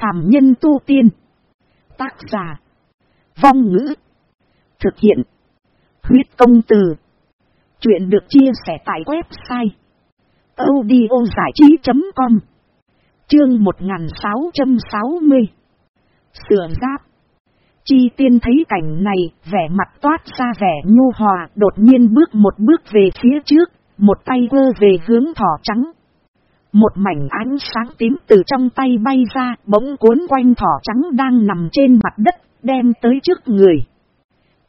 phàm nhân tu tiên. Tác giả. Vong ngữ. Thực hiện. Huyết công từ. Chuyện được chia sẻ tại website. audiozảichí.com Chương 1660 Sửa giáp Chi tiên thấy cảnh này, vẻ mặt toát ra vẻ nhu hòa, đột nhiên bước một bước về phía trước, một tay vơ về hướng thỏ trắng. Một mảnh ánh sáng tím từ trong tay bay ra, bỗng cuốn quanh thỏ trắng đang nằm trên mặt đất, đem tới trước người.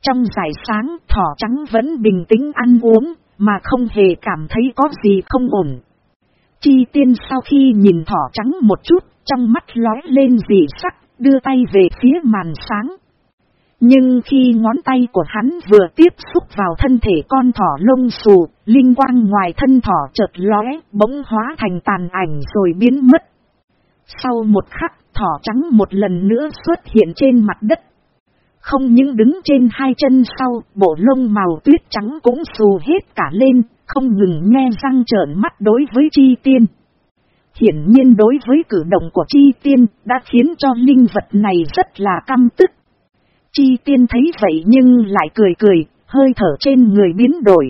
Trong giải sáng, thỏ trắng vẫn bình tĩnh ăn uống, mà không hề cảm thấy có gì không ổn. Chi tiên sau khi nhìn thỏ trắng một chút, trong mắt lói lên dị sắc, đưa tay về phía màn sáng. Nhưng khi ngón tay của hắn vừa tiếp xúc vào thân thể con thỏ lông xù, linh quang ngoài thân thỏ chợt lóe, bỗng hóa thành tàn ảnh rồi biến mất. Sau một khắc, thỏ trắng một lần nữa xuất hiện trên mặt đất. Không những đứng trên hai chân sau, bộ lông màu tuyết trắng cũng xù hết cả lên, không ngừng nghe răng trợn mắt đối với chi tiên. Hiển nhiên đối với cử động của chi tiên đã khiến cho linh vật này rất là căm tức. Chi tiên thấy vậy nhưng lại cười cười, hơi thở trên người biến đổi.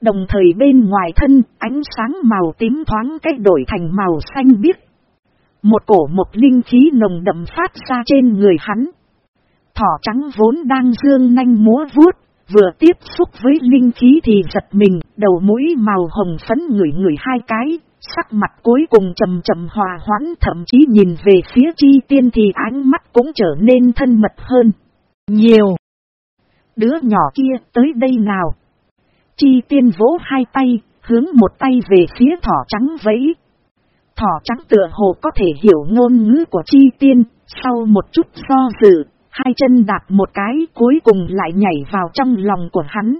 Đồng thời bên ngoài thân, ánh sáng màu tím thoáng cách đổi thành màu xanh biếc. Một cổ một linh khí nồng đậm phát ra trên người hắn. Thỏ trắng vốn đang dương nanh múa vuốt, vừa tiếp xúc với linh khí thì giật mình, đầu mũi màu hồng phấn ngửi ngửi hai cái, sắc mặt cuối cùng chầm chầm hòa hoãn thậm chí nhìn về phía chi tiên thì ánh mắt cũng trở nên thân mật hơn. Nhiều. Đứa nhỏ kia tới đây nào. Chi tiên vỗ hai tay, hướng một tay về phía thỏ trắng vẫy. Thỏ trắng tựa hồ có thể hiểu ngôn ngữ của chi tiên, sau một chút do dự, hai chân đạp một cái cuối cùng lại nhảy vào trong lòng của hắn.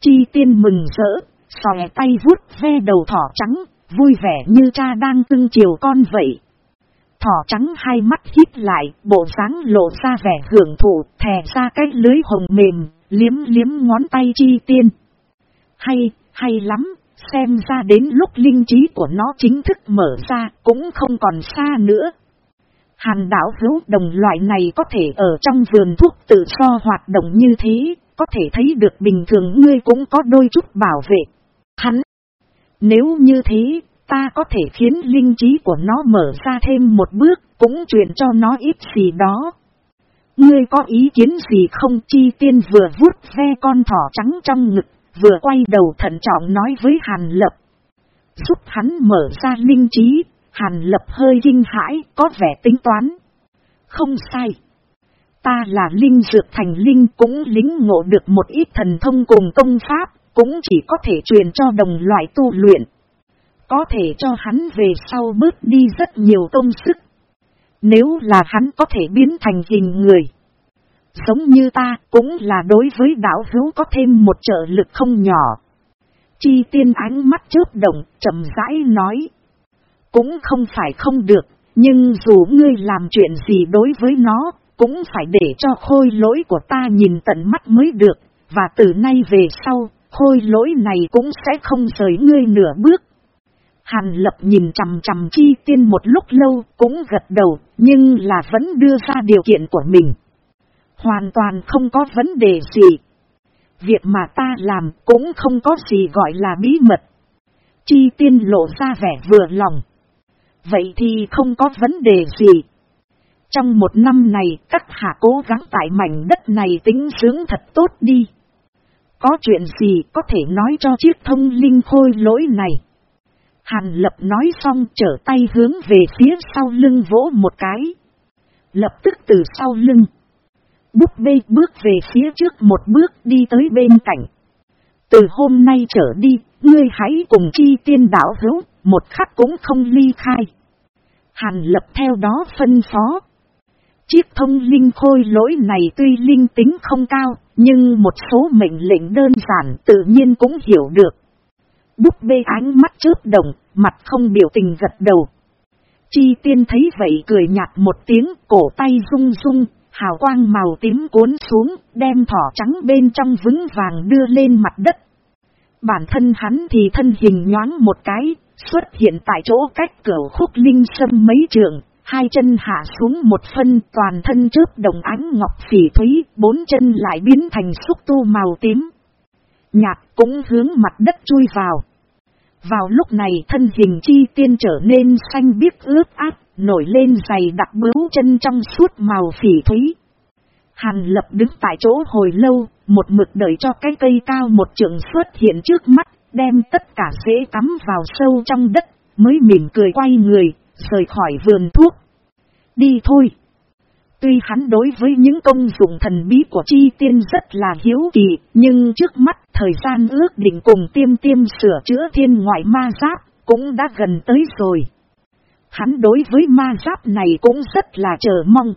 Chi tiên mừng rỡ, xòe tay vuốt ve đầu thỏ trắng, vui vẻ như cha đang cưng chiều con vậy. Thỏ trắng hai mắt hít lại, bộ dáng lộ ra vẻ hưởng thụ, thè ra cái lưới hồng mềm, liếm liếm ngón tay chi tiên. Hay, hay lắm, xem ra đến lúc linh trí của nó chính thức mở ra, cũng không còn xa nữa. Hàn đảo hữu đồng loại này có thể ở trong vườn thuốc tự do hoạt động như thế, có thể thấy được bình thường ngươi cũng có đôi chút bảo vệ. Hắn, nếu như thế, ta có thể khiến linh trí của nó mở ra thêm một bước, cũng truyền cho nó ít gì đó. Ngươi có ý kiến gì không chi tiên vừa vuốt ve con thỏ trắng trong ngực, vừa quay đầu thận trọng nói với Hàn Lập. Giúp hắn mở ra linh trí, Hàn Lập hơi kinh hãi, có vẻ tính toán. Không sai. Ta là linh dược thành linh cũng lính ngộ được một ít thần thông cùng công pháp, cũng chỉ có thể truyền cho đồng loại tu luyện. Có thể cho hắn về sau bớt đi rất nhiều công sức. Nếu là hắn có thể biến thành hình người. Giống như ta cũng là đối với đảo hữu có thêm một trợ lực không nhỏ. Chi tiên ánh mắt chớp động, chậm rãi nói. Cũng không phải không được, nhưng dù ngươi làm chuyện gì đối với nó, cũng phải để cho khôi lỗi của ta nhìn tận mắt mới được, và từ nay về sau, khôi lỗi này cũng sẽ không rời ngươi nửa bước. Hàn lập nhìn chằm chằm chi tiên một lúc lâu cũng gật đầu, nhưng là vẫn đưa ra điều kiện của mình. Hoàn toàn không có vấn đề gì. Việc mà ta làm cũng không có gì gọi là bí mật. Chi tiên lộ ra vẻ vừa lòng. Vậy thì không có vấn đề gì. Trong một năm này, các hạ cố gắng tại mảnh đất này tính sướng thật tốt đi. Có chuyện gì có thể nói cho chiếc thông linh khôi lỗi này. Hàn lập nói xong trở tay hướng về phía sau lưng vỗ một cái. Lập tức từ sau lưng. Búp bê bước về phía trước một bước đi tới bên cạnh. Từ hôm nay trở đi, ngươi hãy cùng chi tiên đảo hữu, một khắc cũng không ly khai. Hàn lập theo đó phân phó. Chiếc thông linh khôi lỗi này tuy linh tính không cao, nhưng một số mệnh lệnh đơn giản tự nhiên cũng hiểu được. Búp bê ánh mắt chớp đồng, mặt không biểu tình gật đầu. Chi tiên thấy vậy cười nhạt một tiếng, cổ tay rung rung, hào quang màu tím cuốn xuống, đem thỏ trắng bên trong vững vàng đưa lên mặt đất. Bản thân hắn thì thân hình nhoáng một cái, xuất hiện tại chỗ cách cửa khúc linh sâm mấy trường, hai chân hạ xuống một phân toàn thân trước đồng ánh ngọc phỉ thúy, bốn chân lại biến thành xúc tu màu tím. Nhạt cũng hướng mặt đất chui vào. Vào lúc này thân hình chi tiên trở nên xanh biếc ướt át, nổi lên dày đặc bướu chân trong suốt màu phỉ thúy. Hàn lập đứng tại chỗ hồi lâu, một mực đợi cho cái cây cao một trường xuất hiện trước mắt, đem tất cả dễ tắm vào sâu trong đất, mới mỉm cười quay người, rời khỏi vườn thuốc. Đi thôi. Tuy hắn đối với những công dụng thần bí của chi tiên rất là hiếu kỳ, nhưng trước mắt thời gian ước định cùng tiêm tiêm sửa chữa thiên ngoại ma giáp, cũng đã gần tới rồi. Hắn đối với ma giáp này cũng rất là chờ mong.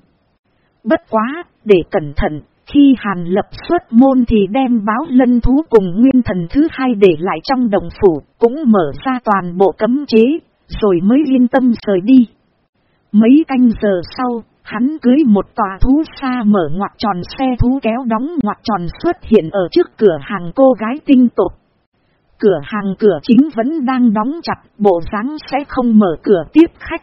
Bất quá, để cẩn thận, khi Hàn lập xuất môn thì đem báo lân thú cùng nguyên thần thứ hai để lại trong đồng phủ, cũng mở ra toàn bộ cấm chế, rồi mới yên tâm rời đi. Mấy canh giờ sau, hắn cưới một tòa thú xa mở ngoặt tròn xe thú kéo đóng ngoặt tròn xuất hiện ở trước cửa hàng cô gái tinh tột. Cửa hàng cửa chính vẫn đang đóng chặt, bộ dáng sẽ không mở cửa tiếp khách.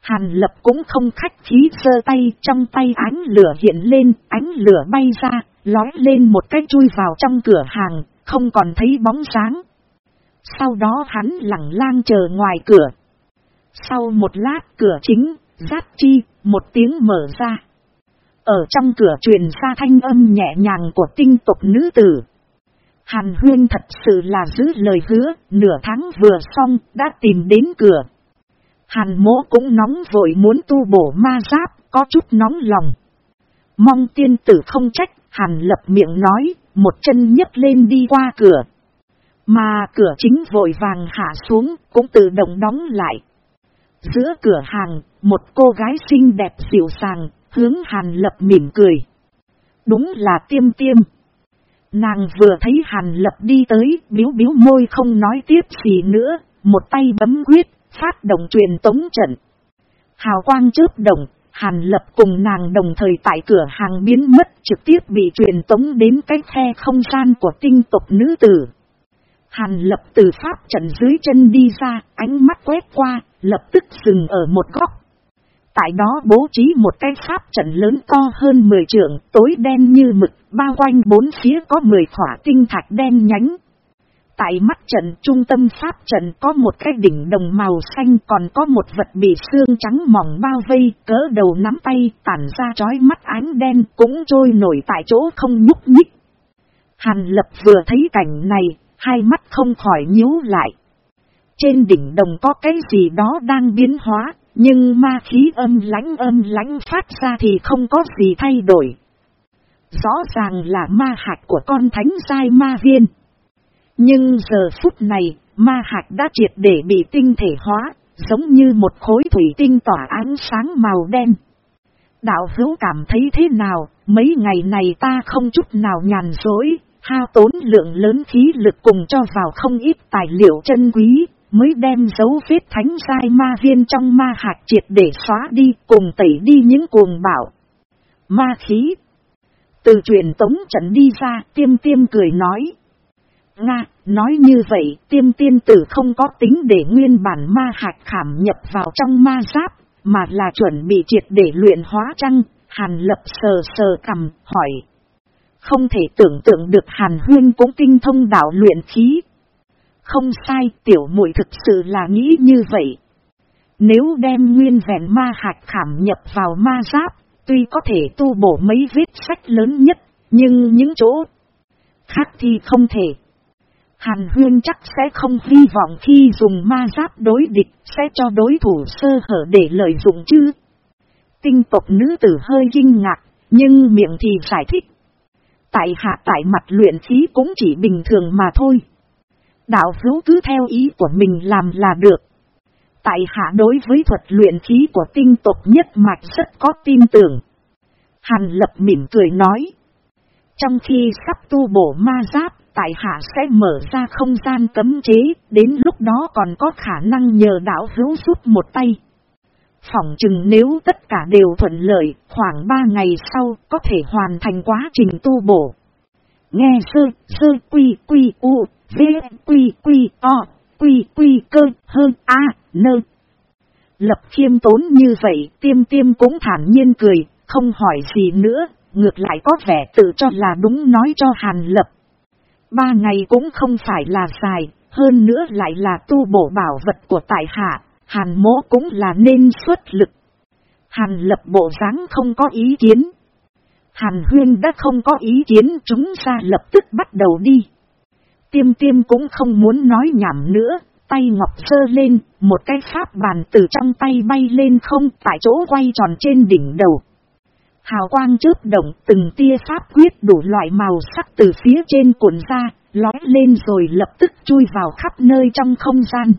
Hàn lập cũng không khách khí sơ tay, trong tay ánh lửa hiện lên, ánh lửa bay ra, lói lên một cái chui vào trong cửa hàng, không còn thấy bóng sáng. Sau đó hắn lặng lang chờ ngoài cửa. Sau một lát cửa chính, giáp chi, một tiếng mở ra. Ở trong cửa truyền ra thanh âm nhẹ nhàng của tinh tục nữ tử. Hàn huyên thật sự là giữ lời hứa, nửa tháng vừa xong, đã tìm đến cửa. Hàn mỗ cũng nóng vội muốn tu bổ ma giáp, có chút nóng lòng. Mong tiên tử không trách, hàn lập miệng nói, một chân nhấc lên đi qua cửa. Mà cửa chính vội vàng hạ xuống, cũng tự động đóng lại. Giữa cửa hàng, một cô gái xinh đẹp dịu dàng hướng hàn lập mỉm cười. Đúng là tiêm tiêm. Nàng vừa thấy hàn lập đi tới, biếu biếu môi không nói tiếp gì nữa, một tay bấm quyết, phát động truyền tống trận. Hào quang chớp động, hàn lập cùng nàng đồng thời tại cửa hàng biến mất trực tiếp bị truyền tống đến cái khe không gian của tinh tộc nữ tử. Hàn lập từ pháp trận dưới chân đi ra, ánh mắt quét qua, lập tức dừng ở một góc. Tại đó bố trí một cái pháp trận lớn to hơn 10 trượng, tối đen như mực, bao quanh bốn phía có 10 khỏa tinh thạch đen nhánh. Tại mắt trận trung tâm pháp trận có một cái đỉnh đồng màu xanh còn có một vật bị xương trắng mỏng bao vây, cỡ đầu nắm tay tản ra chói mắt ánh đen cũng trôi nổi tại chỗ không nhúc nhích. Hàn lập vừa thấy cảnh này, hai mắt không khỏi nhíu lại. Trên đỉnh đồng có cái gì đó đang biến hóa, nhưng ma khí âm lãnh âm lãnh phát ra thì không có gì thay đổi. Rõ ràng là ma hạt của con thánh sai ma viên. Nhưng giờ phút này, ma hạt đã triệt để bị tinh thể hóa, giống như một khối thủy tinh tỏa ánh sáng màu đen. Đạo hữu cảm thấy thế nào, mấy ngày này ta không chút nào nhàn dối, hao tốn lượng lớn khí lực cùng cho vào không ít tài liệu chân quý, mới đem dấu vết thánh sai ma viên trong ma hạt triệt để xóa đi cùng tẩy đi những cuồng bảo. Ma khí Từ truyền tống trận đi ra tiêm tiêm cười nói. Nga, nói như vậy tiêm tiên tử không có tính để nguyên bản ma hạt khảm nhập vào trong ma giáp, mà là chuẩn bị triệt để luyện hóa trăng, hàn lập sờ sờ cầm, hỏi. Không thể tưởng tượng được hàn huyên cũng tinh thông đạo luyện khí. Không sai, tiểu muội thực sự là nghĩ như vậy. Nếu đem nguyên vẹn ma hạt khảm nhập vào ma giáp, tuy có thể tu bổ mấy vết sách lớn nhất, nhưng những chỗ khác thì không thể. Hàn huyên chắc sẽ không hy vọng khi dùng ma giáp đối địch sẽ cho đối thủ sơ hở để lợi dụng chứ. Tinh tộc nữ tử hơi kinh ngạc, nhưng miệng thì giải thích. Tại hạ tại mặt luyện khí cũng chỉ bình thường mà thôi. Đạo hữu cứ theo ý của mình làm là được. Tại hạ đối với thuật luyện khí của tinh tộc nhất mạch rất có tin tưởng. Hàn lập mỉm cười nói. Trong khi sắp tu bổ ma giáp, tại hạ sẽ mở ra không gian cấm chế, đến lúc đó còn có khả năng nhờ đạo hữu giúp một tay. Phỏng chừng nếu tất cả đều thuận lợi, khoảng 3 ngày sau có thể hoàn thành quá trình tu bổ. Nghe sơ, sơ quy quy u, v quy quy o, quy quy cơ hơn a, nơ. Lập khiêm tốn như vậy, tiêm tiêm cũng thản nhiên cười, không hỏi gì nữa, ngược lại có vẻ tự cho là đúng nói cho Hàn Lập. Ba ngày cũng không phải là dài, hơn nữa lại là tu bổ bảo vật của tại hạ, Hàn mỗ cũng là nên xuất lực. Hàn Lập bộ dáng không có ý kiến. Hàn Huyên đã không có ý kiến chúng ra lập tức bắt đầu đi. Tiêm tiêm cũng không muốn nói nhảm nữa, tay ngọc sơ lên, một cái pháp bàn từ trong tay bay lên không tại chỗ quay tròn trên đỉnh đầu. Hào quang chớp động từng tia pháp quyết đủ loại màu sắc từ phía trên cuộn ra, lói lên rồi lập tức chui vào khắp nơi trong không gian.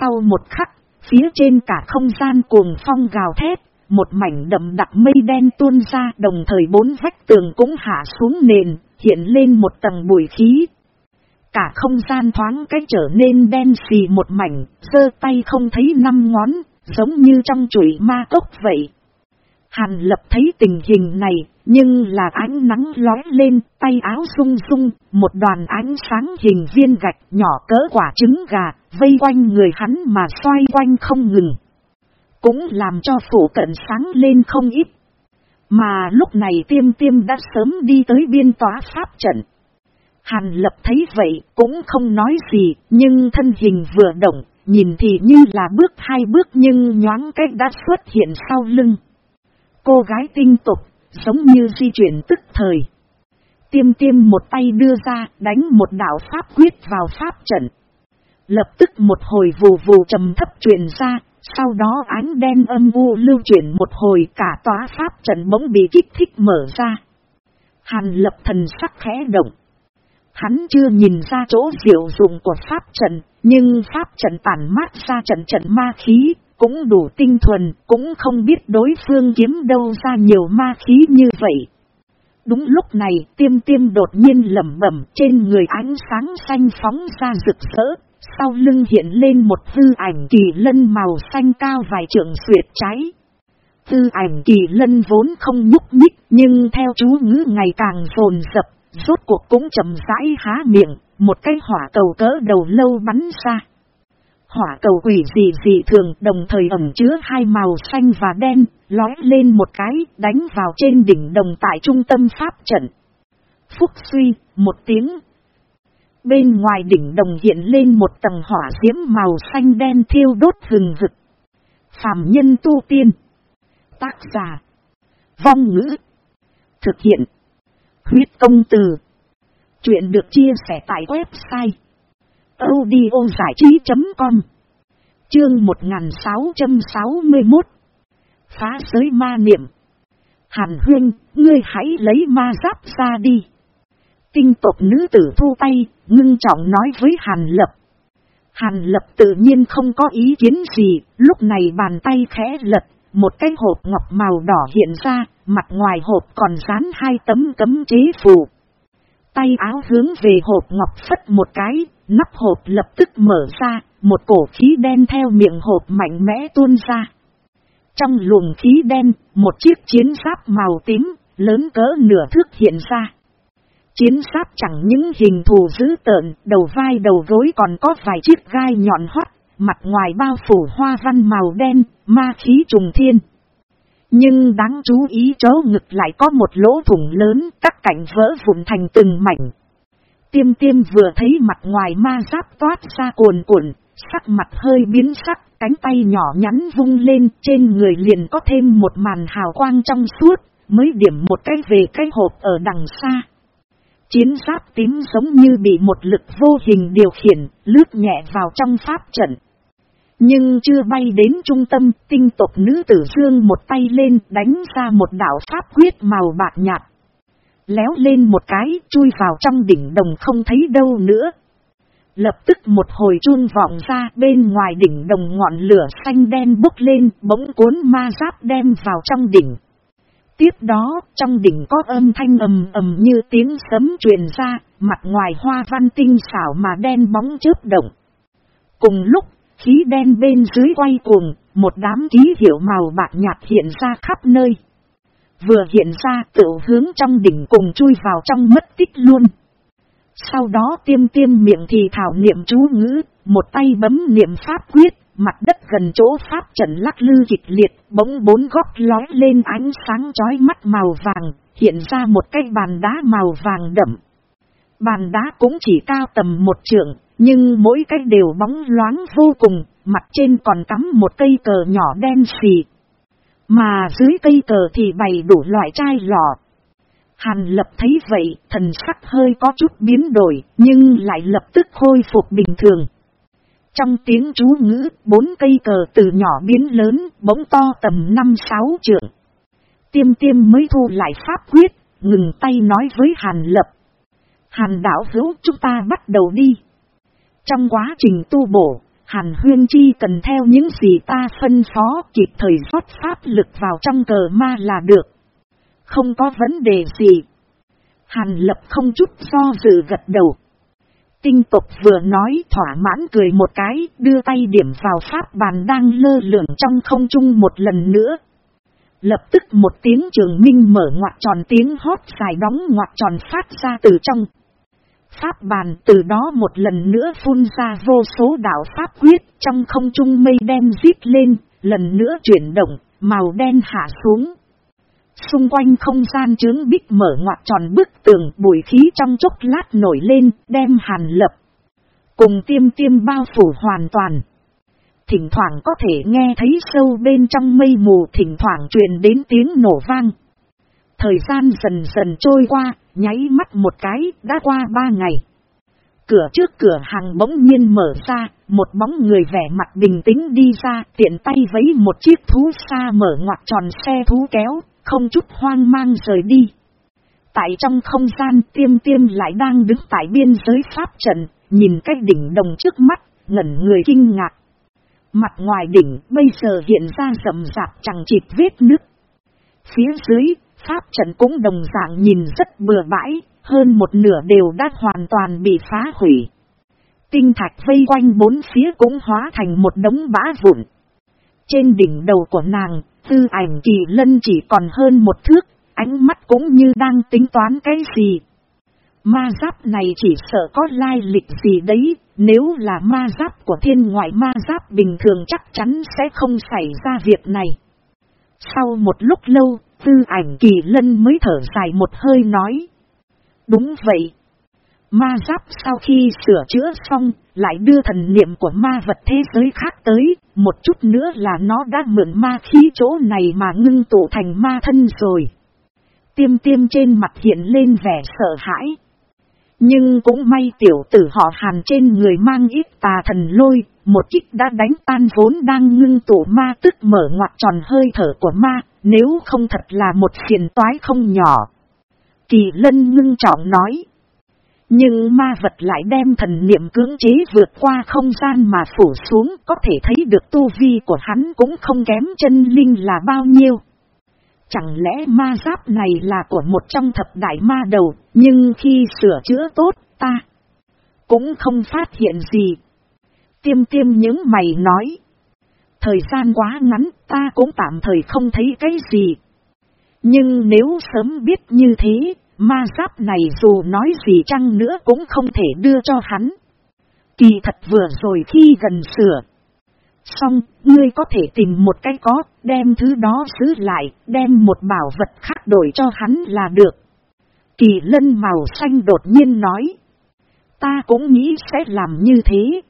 Sau một khắc, phía trên cả không gian cuồng phong gào thét, một mảnh đậm đặc mây đen tuôn ra đồng thời bốn vách tường cũng hạ xuống nền, hiện lên một tầng bụi khí. Cả không gian thoáng cái trở nên đen xì một mảnh, giơ tay không thấy năm ngón, giống như trong chuỗi ma cốc vậy. Hàn lập thấy tình hình này, nhưng là ánh nắng lói lên, tay áo sung sung, một đoàn ánh sáng hình viên gạch nhỏ cỡ quả trứng gà, vây quanh người hắn mà xoay quanh không ngừng. Cũng làm cho phủ cận sáng lên không ít. Mà lúc này tiêm tiêm đã sớm đi tới biên tòa pháp trận. Hàn lập thấy vậy cũng không nói gì, nhưng thân hình vừa động, nhìn thì như là bước hai bước nhưng nhoáng cách đã xuất hiện sau lưng. Cô gái tinh tục, giống như di chuyển tức thời. Tiêm tiêm một tay đưa ra, đánh một đạo pháp quyết vào pháp trận. Lập tức một hồi vù vù trầm thấp truyền ra, sau đó ánh đen âm u lưu chuyển một hồi cả tòa pháp trận bỗng bị kích thích mở ra. Hàn lập thần sắc khẽ động. Hắn chưa nhìn ra chỗ diệu dụng của pháp trận, nhưng pháp trận tản mát ra trận trận ma khí, cũng đủ tinh thuần, cũng không biết đối phương kiếm đâu ra nhiều ma khí như vậy. Đúng lúc này tiêm tiêm đột nhiên lẩm bẩm trên người ánh sáng xanh phóng ra rực rỡ, sau lưng hiện lên một hư ảnh kỳ lân màu xanh cao vài trượng xuyệt cháy. Tư ảnh kỳ lân vốn không nhúc nhích nhưng theo chú ngữ ngày càng rồn rập, rốt cuộc cũng chậm rãi há miệng, một cái hỏa cầu cỡ đầu lâu bắn ra. Hỏa cầu quỷ dị dị thường đồng thời ẩm chứa hai màu xanh và đen, lói lên một cái, đánh vào trên đỉnh đồng tại trung tâm pháp trận. Phúc suy, một tiếng. Bên ngoài đỉnh đồng hiện lên một tầng hỏa diễm màu xanh đen thiêu đốt hừng hực. Phạm nhân tu tiên. Tác giả. Vong ngữ. Thực hiện. Huyết công từ. Chuyện được chia sẻ tại website audio giải trí.com Chương 1661 Phá giới ma niệm Hàn huyên, ngươi hãy lấy ma giáp ra đi. Tinh tộc nữ tử thu tay, ngưng trọng nói với Hàn Lập. Hàn Lập tự nhiên không có ý kiến gì, lúc này bàn tay khẽ lật, một cái hộp ngọc màu đỏ hiện ra, mặt ngoài hộp còn dán hai tấm cấm chế phù. Tay áo hướng về hộp ngọc phất một cái, Nắp hộp lập tức mở ra, một cổ khí đen theo miệng hộp mạnh mẽ tuôn ra. Trong luồng khí đen, một chiếc chiến giáp màu tím, lớn cỡ nửa thước hiện ra. Chiến giáp chẳng những hình thù dữ tợn, đầu vai đầu gối còn có vài chiếc gai nhọn hoắt, mặt ngoài bao phủ hoa văn màu đen, ma khí trùng thiên. Nhưng đáng chú ý chỗ ngực lại có một lỗ thủng lớn, các cảnh vỡ vụn thành từng mảnh. Tiêm tiêm vừa thấy mặt ngoài ma giáp toát ra cuồn cuộn, sắc mặt hơi biến sắc, cánh tay nhỏ nhắn vung lên trên người liền có thêm một màn hào quang trong suốt, mới điểm một cái về cái hộp ở đằng xa. Chiến giáp tím giống như bị một lực vô hình điều khiển, lướt nhẹ vào trong pháp trận. Nhưng chưa bay đến trung tâm, tinh tộc nữ tử dương một tay lên đánh ra một đạo pháp quyết màu bạc nhạt léo lên một cái, chui vào trong đỉnh đồng không thấy đâu nữa. Lập tức một hồi chun vọng ra bên ngoài đỉnh đồng ngọn lửa xanh đen bốc lên, bỗng cuốn ma giáp đem vào trong đỉnh. Tiếp đó, trong đỉnh có âm thanh ầm ầm như tiếng sấm truyền ra, mặt ngoài hoa văn tinh xảo mà đen bóng chớp động. Cùng lúc, khí đen bên dưới quay cuồng, một đám ký hiệu màu bạc nhạt hiện ra khắp nơi. Vừa hiện ra tự hướng trong đỉnh cùng chui vào trong mất tích luôn. Sau đó tiêm tiêm miệng thì thảo niệm chú ngữ, một tay bấm niệm pháp quyết, mặt đất gần chỗ pháp trận lắc lư kịch liệt, bỗng bốn góc lói lên ánh sáng chói mắt màu vàng, hiện ra một cây bàn đá màu vàng đậm. Bàn đá cũng chỉ cao tầm một trượng, nhưng mỗi cái đều bóng loáng vô cùng, mặt trên còn cắm một cây cờ nhỏ đen xì. Mà dưới cây cờ thì bày đủ loại chai lọ. Hàn lập thấy vậy, thần sắc hơi có chút biến đổi, nhưng lại lập tức khôi phục bình thường. Trong tiếng chú ngữ, bốn cây cờ từ nhỏ biến lớn, bỗng to tầm năm sáu trượng. Tiêm tiêm mới thu lại pháp quyết, ngừng tay nói với Hàn Lập. Hàn đảo hữu chúng ta bắt đầu đi. Trong quá trình tu bổ, Hàn Huyên Chi cần theo những gì ta phân phó kịp thời rót pháp lực vào trong cờ ma là được. Không có vấn đề gì. Hàn Lập không chút do dự gật đầu. Tinh tục vừa nói thỏa mãn cười một cái, đưa tay điểm vào pháp bàn đang lơ lửng trong không trung một lần nữa. Lập tức một tiếng trường minh mở ngoặt tròn tiếng hót dài đóng ngoặt tròn phát ra từ trong. Pháp bàn từ đó một lần nữa phun ra vô số đạo pháp quyết trong không trung mây đen giết lên, lần nữa chuyển động, màu đen hạ xuống. Xung quanh không gian chướng bích mở ngoặt tròn bức tường bụi khí trong chốc lát nổi lên, đem hàn lập. Cùng tiêm tiêm bao phủ hoàn toàn. Thỉnh thoảng có thể nghe thấy sâu bên trong mây mù thỉnh thoảng truyền đến tiếng nổ vang. Thời gian dần dần trôi qua, nháy mắt một cái, đã qua ba ngày. Cửa trước cửa hàng bỗng nhiên mở ra, một bóng người vẻ mặt bình tĩnh đi ra, tiện tay vấy một chiếc thú xa mở ngoặt tròn xe thú kéo, không chút hoang mang rời đi. Tại trong không gian tiêm tiêm lại đang đứng tại biên giới pháp trận, nhìn cái đỉnh đồng trước mắt, ngẩn người kinh ngạc. Mặt ngoài đỉnh bây giờ hiện ra rậm rạp chẳng chịt vết nứt. Phía dưới, pháp trận cũng đồng dạng nhìn rất bừa bãi, hơn một nửa đều đã hoàn toàn bị phá hủy. Tinh thạch vây quanh bốn phía cũng hóa thành một đống bã vụn. Trên đỉnh đầu của nàng, tư ảnh kỳ lân chỉ còn hơn một thước, ánh mắt cũng như đang tính toán cái gì. Ma giáp này chỉ sợ có lai lịch gì đấy, nếu là ma giáp của thiên ngoại ma giáp bình thường chắc chắn sẽ không xảy ra việc này. Sau một lúc lâu, tư ảnh kỳ lân mới thở dài một hơi nói. Đúng vậy. Ma giáp sau khi sửa chữa xong, lại đưa thần niệm của ma vật thế giới khác tới, một chút nữa là nó đã mượn ma khí chỗ này mà ngưng tụ thành ma thân rồi. Tiêm tiêm trên mặt hiện lên vẻ sợ hãi. Nhưng cũng may tiểu tử họ hàn trên người mang ít tà thần lôi, một kích đã đánh tan vốn đang ngưng tụ ma tức mở ngoặt tròn hơi thở của ma, nếu không thật là một phiền toái không nhỏ. Kỳ lân ngưng trọng nói. Nhưng ma vật lại đem thần niệm cưỡng chế vượt qua không gian mà phủ xuống có thể thấy được tu vi của hắn cũng không kém chân linh là bao nhiêu. Chẳng lẽ ma giáp này là của một trong thập đại ma đầu, nhưng khi sửa chữa tốt ta cũng không phát hiện gì. Tiêm tiêm những mày nói. Thời gian quá ngắn ta cũng tạm thời không thấy cái gì. Nhưng nếu sớm biết như thế, ma giáp này dù nói gì chăng nữa cũng không thể đưa cho hắn. Kỳ thật vừa rồi khi gần sửa, Xong, ngươi có thể tìm một cái có, đem thứ đó giữ lại, đem một bảo vật khác đổi cho hắn là được. Kỳ lân màu xanh đột nhiên nói. Ta cũng nghĩ sẽ làm như thế.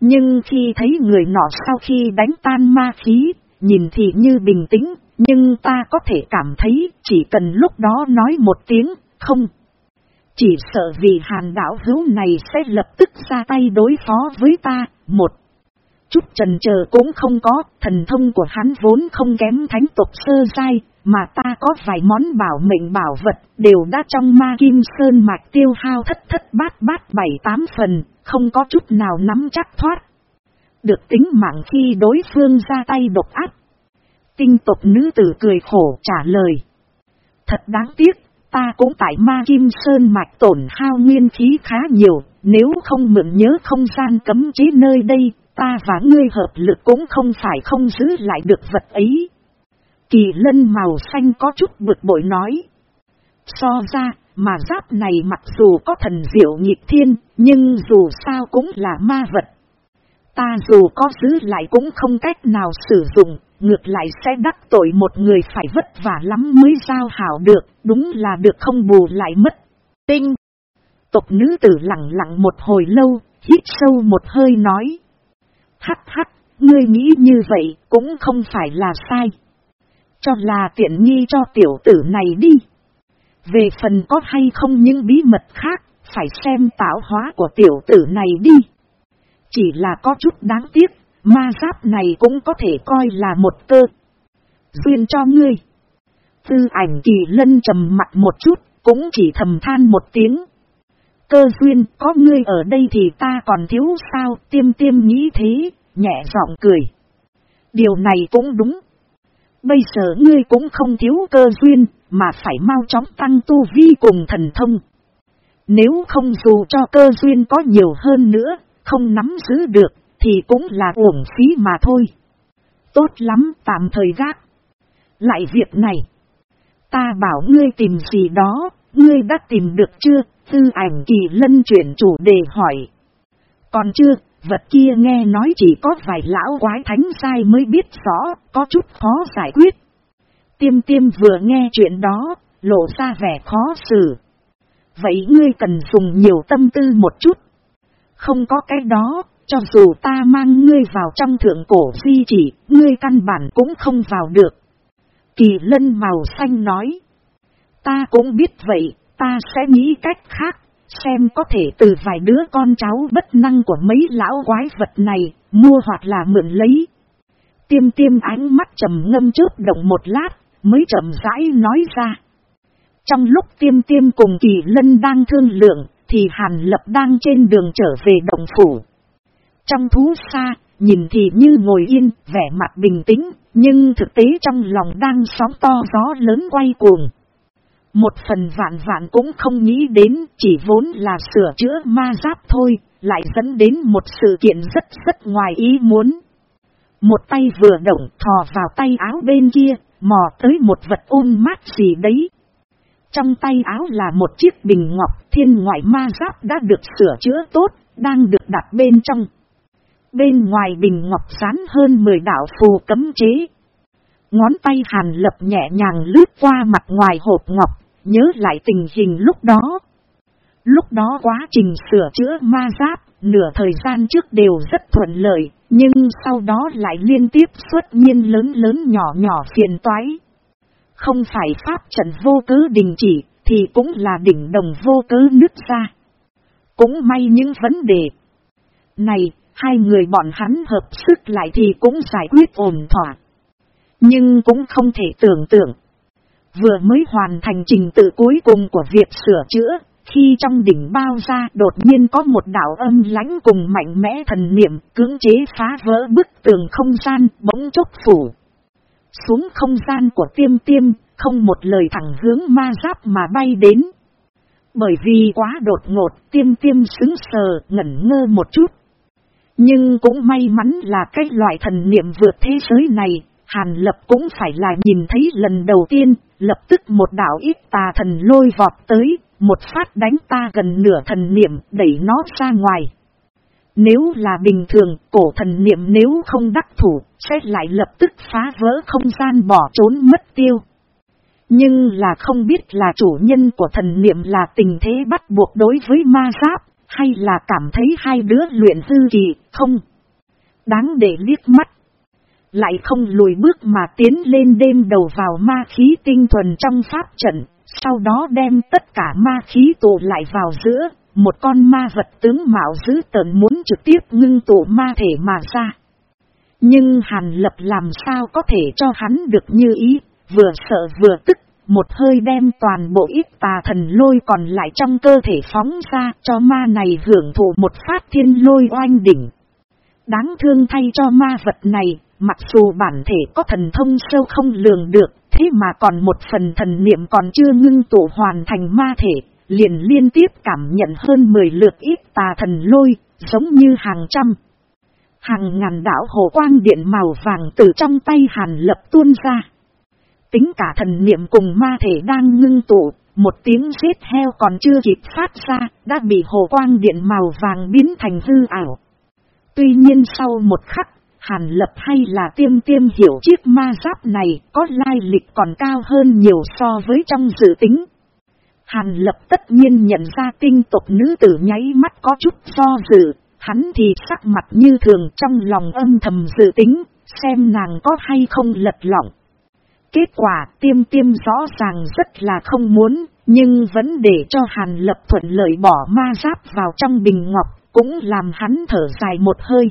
Nhưng khi thấy người nọ sau khi đánh tan ma khí, nhìn thì như bình tĩnh, nhưng ta có thể cảm thấy chỉ cần lúc đó nói một tiếng, không. Chỉ sợ vì hàn đảo hữu này sẽ lập tức ra tay đối phó với ta, một. Chút trần chờ cũng không có, thần thông của hắn vốn không kém thánh tục sơ dai, mà ta có vài món bảo mệnh bảo vật, đều đã trong ma kim sơn mạch tiêu hao thất thất bát bát bảy tám phần, không có chút nào nắm chắc thoát. Được tính mạng khi đối phương ra tay độc ác. Tinh tộc nữ tử cười khổ trả lời. Thật đáng tiếc, ta cũng tại ma kim sơn mạch tổn hao nguyên khí khá nhiều, nếu không mượn nhớ không gian cấm chế nơi đây, Ta và ngươi hợp lực cũng không phải không giữ lại được vật ấy. Kỳ lân màu xanh có chút bực bội nói. So ra, mà giáp này mặc dù có thần diệu nhịp thiên, nhưng dù sao cũng là ma vật. Ta dù có giữ lại cũng không cách nào sử dụng, ngược lại sẽ đắc tội một người phải vất vả lắm mới giao hảo được, đúng là được không bù lại mất. Tinh! Tộc nữ tử lặng lặng một hồi lâu, hít sâu một hơi nói. Hắc hắc, ngươi nghĩ như vậy cũng không phải là sai. Cho là tiện nghi cho tiểu tử này đi. Về phần có hay không những bí mật khác, phải xem tạo hóa của tiểu tử này đi. Chỉ là có chút đáng tiếc, ma giáp này cũng có thể coi là một cơ. Duyên cho ngươi. Tư ảnh kỳ lân trầm mặt một chút, cũng chỉ thầm than một tiếng. Cơ duyên, có ngươi ở đây thì ta còn thiếu sao, tiêm tiêm nghĩ thế, nhẹ giọng cười. Điều này cũng đúng. Bây giờ ngươi cũng không thiếu cơ duyên, mà phải mau chóng tăng tu vi cùng thần thông. Nếu không dù cho cơ duyên có nhiều hơn nữa, không nắm giữ được, thì cũng là uổng phí mà thôi. Tốt lắm, tạm thời gác. Lại việc này. Ta bảo ngươi tìm gì đó, ngươi đã tìm được chưa? Tư ảnh kỳ lân chuyển chủ đề hỏi. Còn chưa, vật kia nghe nói chỉ có vài lão quái thánh sai mới biết rõ, có chút khó giải quyết. Tiêm tiêm vừa nghe chuyện đó, lộ ra vẻ khó xử. Vậy ngươi cần dùng nhiều tâm tư một chút. Không có cái đó, cho dù ta mang ngươi vào trong thượng cổ di chỉ, ngươi căn bản cũng không vào được. Kỳ lân màu xanh nói. Ta cũng biết vậy, ta sẽ nghĩ cách khác, xem có thể từ vài đứa con cháu bất năng của mấy lão quái vật này, mua hoặc là mượn lấy. Tiêm tiêm ánh mắt trầm ngâm trước động một lát, mới chậm rãi nói ra. Trong lúc tiêm tiêm cùng kỳ lân đang thương lượng, thì Hàn Lập đang trên đường trở về động phủ. Trong thú xa, nhìn thì như ngồi yên, vẻ mặt bình tĩnh, nhưng thực tế trong lòng đang sóng to gió lớn quay cuồng. Một phần vạn vạn cũng không nghĩ đến chỉ vốn là sửa chữa ma giáp thôi, lại dẫn đến một sự kiện rất rất ngoài ý muốn. Một tay vừa động thò vào tay áo bên kia, mò tới một vật ôn mát gì đấy. Trong tay áo là một chiếc bình ngọc thiên ngoại ma giáp đã được sửa chữa tốt, đang được đặt bên trong. Bên ngoài bình ngọc sán hơn 10 đạo phù cấm chế. Ngón tay hàn lập nhẹ nhàng lướt qua mặt ngoài hộp ngọc, nhớ lại tình hình lúc đó. Lúc đó quá trình sửa chữa ma giáp, nửa thời gian trước đều rất thuận lợi, nhưng sau đó lại liên tiếp xuất nhiên lớn lớn nhỏ nhỏ phiền toái. Không phải pháp trận vô cứ đình chỉ, thì cũng là đỉnh đồng vô cứ nứt ra. Cũng may những vấn đề này, hai người bọn hắn hợp sức lại thì cũng giải quyết ổn thỏa. Nhưng cũng không thể tưởng tượng. Vừa mới hoàn thành trình tự cuối cùng của việc sửa chữa, khi trong đỉnh bao ra đột nhiên có một đảo âm lãnh cùng mạnh mẽ thần niệm cưỡng chế phá vỡ bức tường không gian bỗng chốc phủ. Xuống không gian của tiêm tiêm, không một lời thẳng hướng ma giáp mà bay đến. Bởi vì quá đột ngột, tiêm tiêm xứng sờ, ngẩn ngơ một chút. Nhưng cũng may mắn là cái loại thần niệm vượt thế giới này, Hàn Lập cũng phải là nhìn thấy lần đầu tiên, lập tức một đảo ít tà thần lôi vọt tới, một phát đánh ta gần nửa thần niệm đẩy nó ra ngoài. Nếu là bình thường, cổ thần niệm nếu không đắc thủ, sẽ lại lập tức phá vỡ không gian bỏ trốn mất tiêu. Nhưng là không biết là chủ nhân của thần niệm là tình thế bắt buộc đối với ma giáp, hay là cảm thấy hai đứa luyện hư kỳ, không? Đáng để liếc mắt. Lại không lùi bước mà tiến lên đêm đầu vào ma khí tinh thuần trong pháp trận, sau đó đem tất cả ma khí tụ lại vào giữa, một con ma vật tướng mạo dữ tợn muốn trực tiếp ngưng tụ ma thể mà ra. Nhưng Hàn Lập làm sao có thể cho hắn được như ý, vừa sợ vừa tức, một hơi đem toàn bộ ít tà thần lôi còn lại trong cơ thể phóng ra cho ma này hưởng thụ một phát thiên lôi oanh đỉnh. Đáng thương thay cho ma vật này, mặc dù bản thể có thần thông sâu không lường được, thế mà còn một phần thần niệm còn chưa ngưng tụ hoàn thành ma thể, liền liên tiếp cảm nhận hơn 10 lượt ít tà thần lôi, giống như hàng trăm. Hàng ngàn đảo hồ quang điện màu vàng từ trong tay hàn lập tuôn ra. Tính cả thần niệm cùng ma thể đang ngưng tụ, một tiếng giết heo còn chưa kịp phát ra, đã bị hồ quang điện màu vàng biến thành hư ảo. Tuy nhiên sau một khắc, Hàn Lập hay là tiêm tiêm hiểu chiếc ma giáp này có lai lịch còn cao hơn nhiều so với trong dự tính. Hàn Lập tất nhiên nhận ra tinh tộc nữ tử nháy mắt có chút do dự, hắn thì sắc mặt như thường trong lòng âm thầm dự tính, xem nàng có hay không lật lọng. Kết quả tiêm tiêm rõ ràng rất là không muốn, nhưng vẫn để cho Hàn Lập thuận lợi bỏ ma giáp vào trong bình ngọc, cũng làm hắn thở dài một hơi.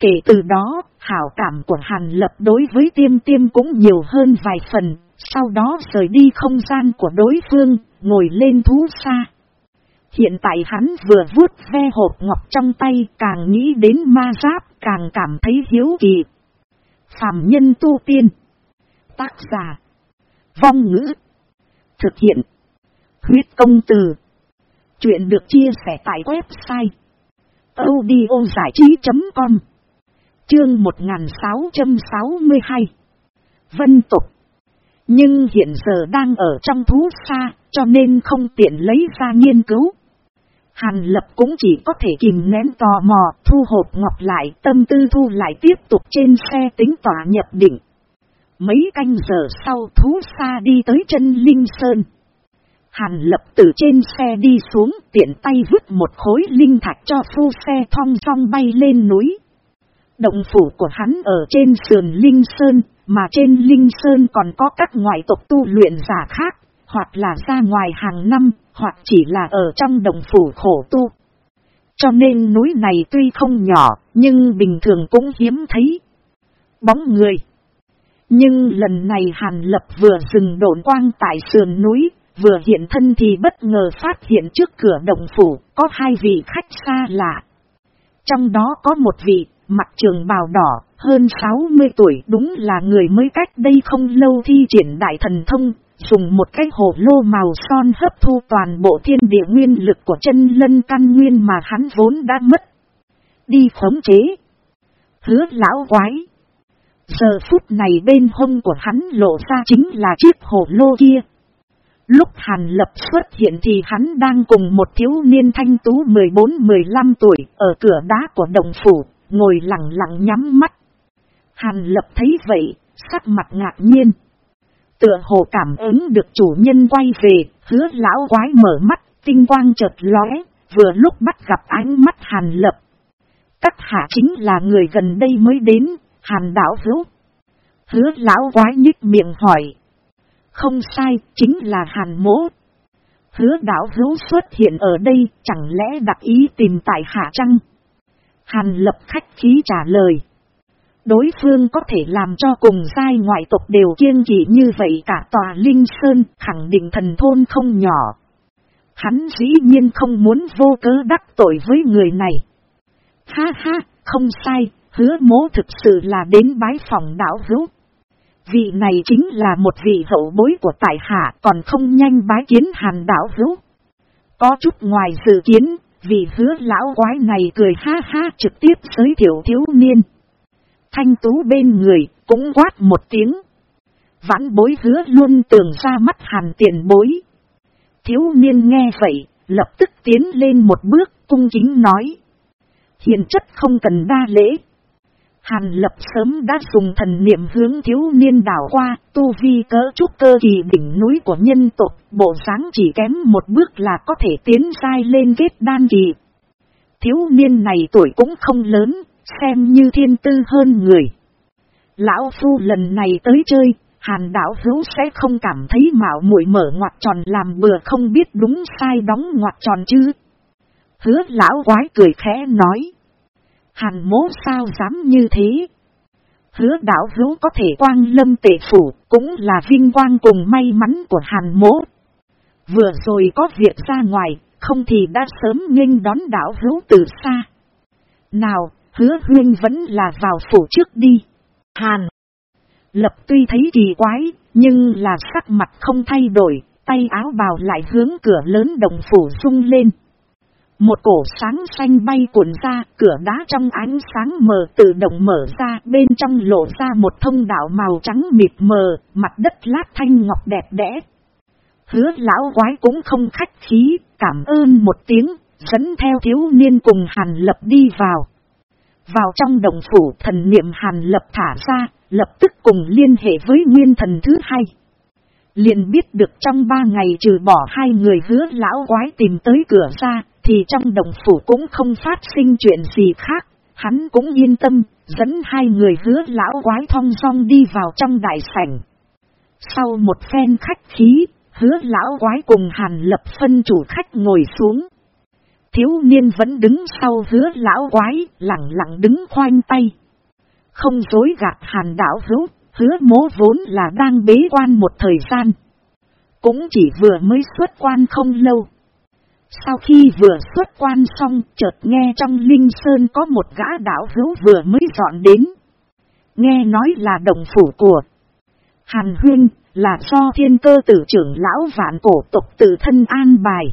Kể từ đó, hảo cảm của Hàn Lập đối với tiêm tiêm cũng nhiều hơn vài phần, sau đó rời đi không gian của đối phương, ngồi lên thú xa. Hiện tại hắn vừa vuốt ve hộp ngọc trong tay càng nghĩ đến ma giáp càng cảm thấy hiếu kỳ. Phạm nhân tu tiên. Tác giả. Vong ngữ. Thực hiện. Huyết công từ. Chuyện được chia sẻ tại website. audiozải trí.com Chương 1662 Vân tục Nhưng hiện giờ đang ở trong thú xa, cho nên không tiện lấy ra nghiên cứu. Hàn lập cũng chỉ có thể kìm nén tò mò, thu hộp ngọc lại, tâm tư thu lại tiếp tục trên xe tính tỏa nhập định. Mấy canh giờ sau thú xa đi tới chân Linh Sơn. Hàn lập từ trên xe đi xuống tiện tay vứt một khối linh thạch cho phu xe thong song bay lên núi. Động phủ của hắn ở trên sườn Linh Sơn, mà trên Linh Sơn còn có các ngoại tộc tu luyện giả khác, hoặc là ra ngoài hàng năm, hoặc chỉ là ở trong động phủ khổ tu. Cho nên núi này tuy không nhỏ, nhưng bình thường cũng hiếm thấy. Bóng người. Nhưng lần này Hàn Lập vừa dừng độn quang tại sườn núi, vừa hiện thân thì bất ngờ phát hiện trước cửa động phủ có hai vị khách xa lạ. Trong đó có một vị, mặt trường bào đỏ, hơn 60 tuổi đúng là người mới cách đây không lâu thi triển đại thần thông, dùng một cái hồ lô màu son hấp thu toàn bộ thiên địa nguyên lực của chân lân căn nguyên mà hắn vốn đã mất. Đi khống chế. Hứa lão quái. Giờ phút này bên hông của hắn lộ ra chính là chiếc hồ lô kia. Lúc Hàn Lập xuất hiện thì hắn đang cùng một thiếu niên thanh tú 14-15 tuổi ở cửa đá của đồng phủ, ngồi lặng lặng nhắm mắt. Hàn Lập thấy vậy, sắc mặt ngạc nhiên. Tựa hồ cảm ứng được chủ nhân quay về, hứa lão quái mở mắt, tinh quang chợt lóe, vừa lúc bắt gặp ánh mắt Hàn Lập. Các hạ chính là người gần đây mới đến, Hàn đảo hữu. Hứa lão quái nhích miệng hỏi. Không sai, chính là Hàn mỗ. Hứa đảo hữu xuất hiện ở đây, chẳng lẽ đặc ý tìm tại hạ trăng? Hàn lập khách khí trả lời. Đối phương có thể làm cho cùng giai ngoại tộc đều kiên kỵ như vậy cả tòa Linh Sơn khẳng định thần thôn không nhỏ. Hắn dĩ nhiên không muốn vô cớ đắc tội với người này. Ha ha, không sai, hứa mố thực sự là đến bái phòng đảo hữu. Vị này chính là một vị hậu bối của tại hạ còn không nhanh bái kiến hàn đảo hữu. Có chút ngoài dự kiến, vì hứa lão quái này cười ha ha trực tiếp giới thiệu thiếu niên. Thanh tú bên người cũng quát một tiếng. Vãn bối hứa luôn tưởng ra mắt hàn tiền bối. Thiếu niên nghe vậy, lập tức tiến lên một bước cung chính nói. Hiện chất không cần đa lễ, Hàn lập sớm đã dùng thần niệm hướng thiếu niên đảo qua, tu vi cỡ trúc cơ kỳ đỉnh núi của nhân tộc, bộ dáng chỉ kém một bước là có thể tiến sai lên kết đan kỳ. Thiếu niên này tuổi cũng không lớn, xem như thiên tư hơn người. Lão Phu lần này tới chơi, hàn đảo hữu sẽ không cảm thấy mạo muội mở ngoặt tròn làm bừa không biết đúng sai đóng ngoặt tròn chứ. Hứa lão quái cười khẽ nói. Hàn mố sao dám như thế? Hứa đảo hữu có thể quang lâm tệ phủ, cũng là vinh quang cùng may mắn của hàn mố. Vừa rồi có việc ra ngoài, không thì đã sớm nghênh đón đảo hữu từ xa. Nào, hứa huyên vẫn là vào phủ trước đi. Hàn. Lập tuy thấy kỳ quái, nhưng là sắc mặt không thay đổi, tay áo bào lại hướng cửa lớn đồng phủ rung lên. Một cổ sáng xanh bay cuộn ra, cửa đá trong ánh sáng mờ tự động mở ra, bên trong lộ ra một thông đạo màu trắng mịt mờ, mặt đất lát thanh ngọc đẹp đẽ. Hứa lão quái cũng không khách khí, cảm ơn một tiếng, dẫn theo thiếu niên cùng hàn lập đi vào. Vào trong đồng phủ thần niệm hàn lập thả ra, lập tức cùng liên hệ với nguyên thần thứ hai. liền biết được trong ba ngày trừ bỏ hai người hứa lão quái tìm tới cửa ra, thì trong đồng phủ cũng không phát sinh chuyện gì khác. Hắn cũng yên tâm, dẫn hai người hứa lão quái thong song đi vào trong đại sảnh. Sau một phen khách khí, hứa lão quái cùng hàn lập phân chủ khách ngồi xuống. Thiếu niên vẫn đứng sau hứa lão quái, lặng lặng đứng khoanh tay. Không dối gạt hàn đảo hữu, hứa mố vốn là đang bế quan một thời gian. Cũng chỉ vừa mới xuất quan không lâu. Sau khi vừa xuất quan xong, chợt nghe trong Linh Sơn có một gã đảo hữu vừa mới dọn đến. Nghe nói là đồng phủ của Hàn Huyên, là do thiên cơ tử trưởng lão vạn cổ tộc tự thân an bài.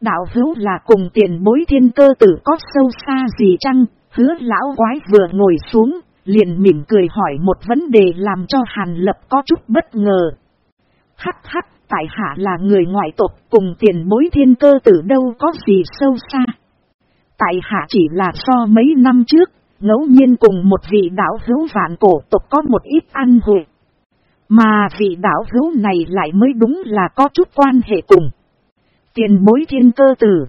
Đạo hữu là cùng tiền bối thiên cơ tử có sâu xa gì chăng, hứa lão quái vừa ngồi xuống, liền mỉm cười hỏi một vấn đề làm cho Hàn Lập có chút bất ngờ. Hắc hắc, tại hạ là người ngoại tộc cùng tiền bối thiên cơ tử đâu có gì sâu xa. Tại hạ chỉ là so mấy năm trước, ngẫu nhiên cùng một vị đạo hữu vạn cổ tộc có một ít ăn hội. Mà vị đạo hữu này lại mới đúng là có chút quan hệ cùng. Tiền bối thiên cơ tử.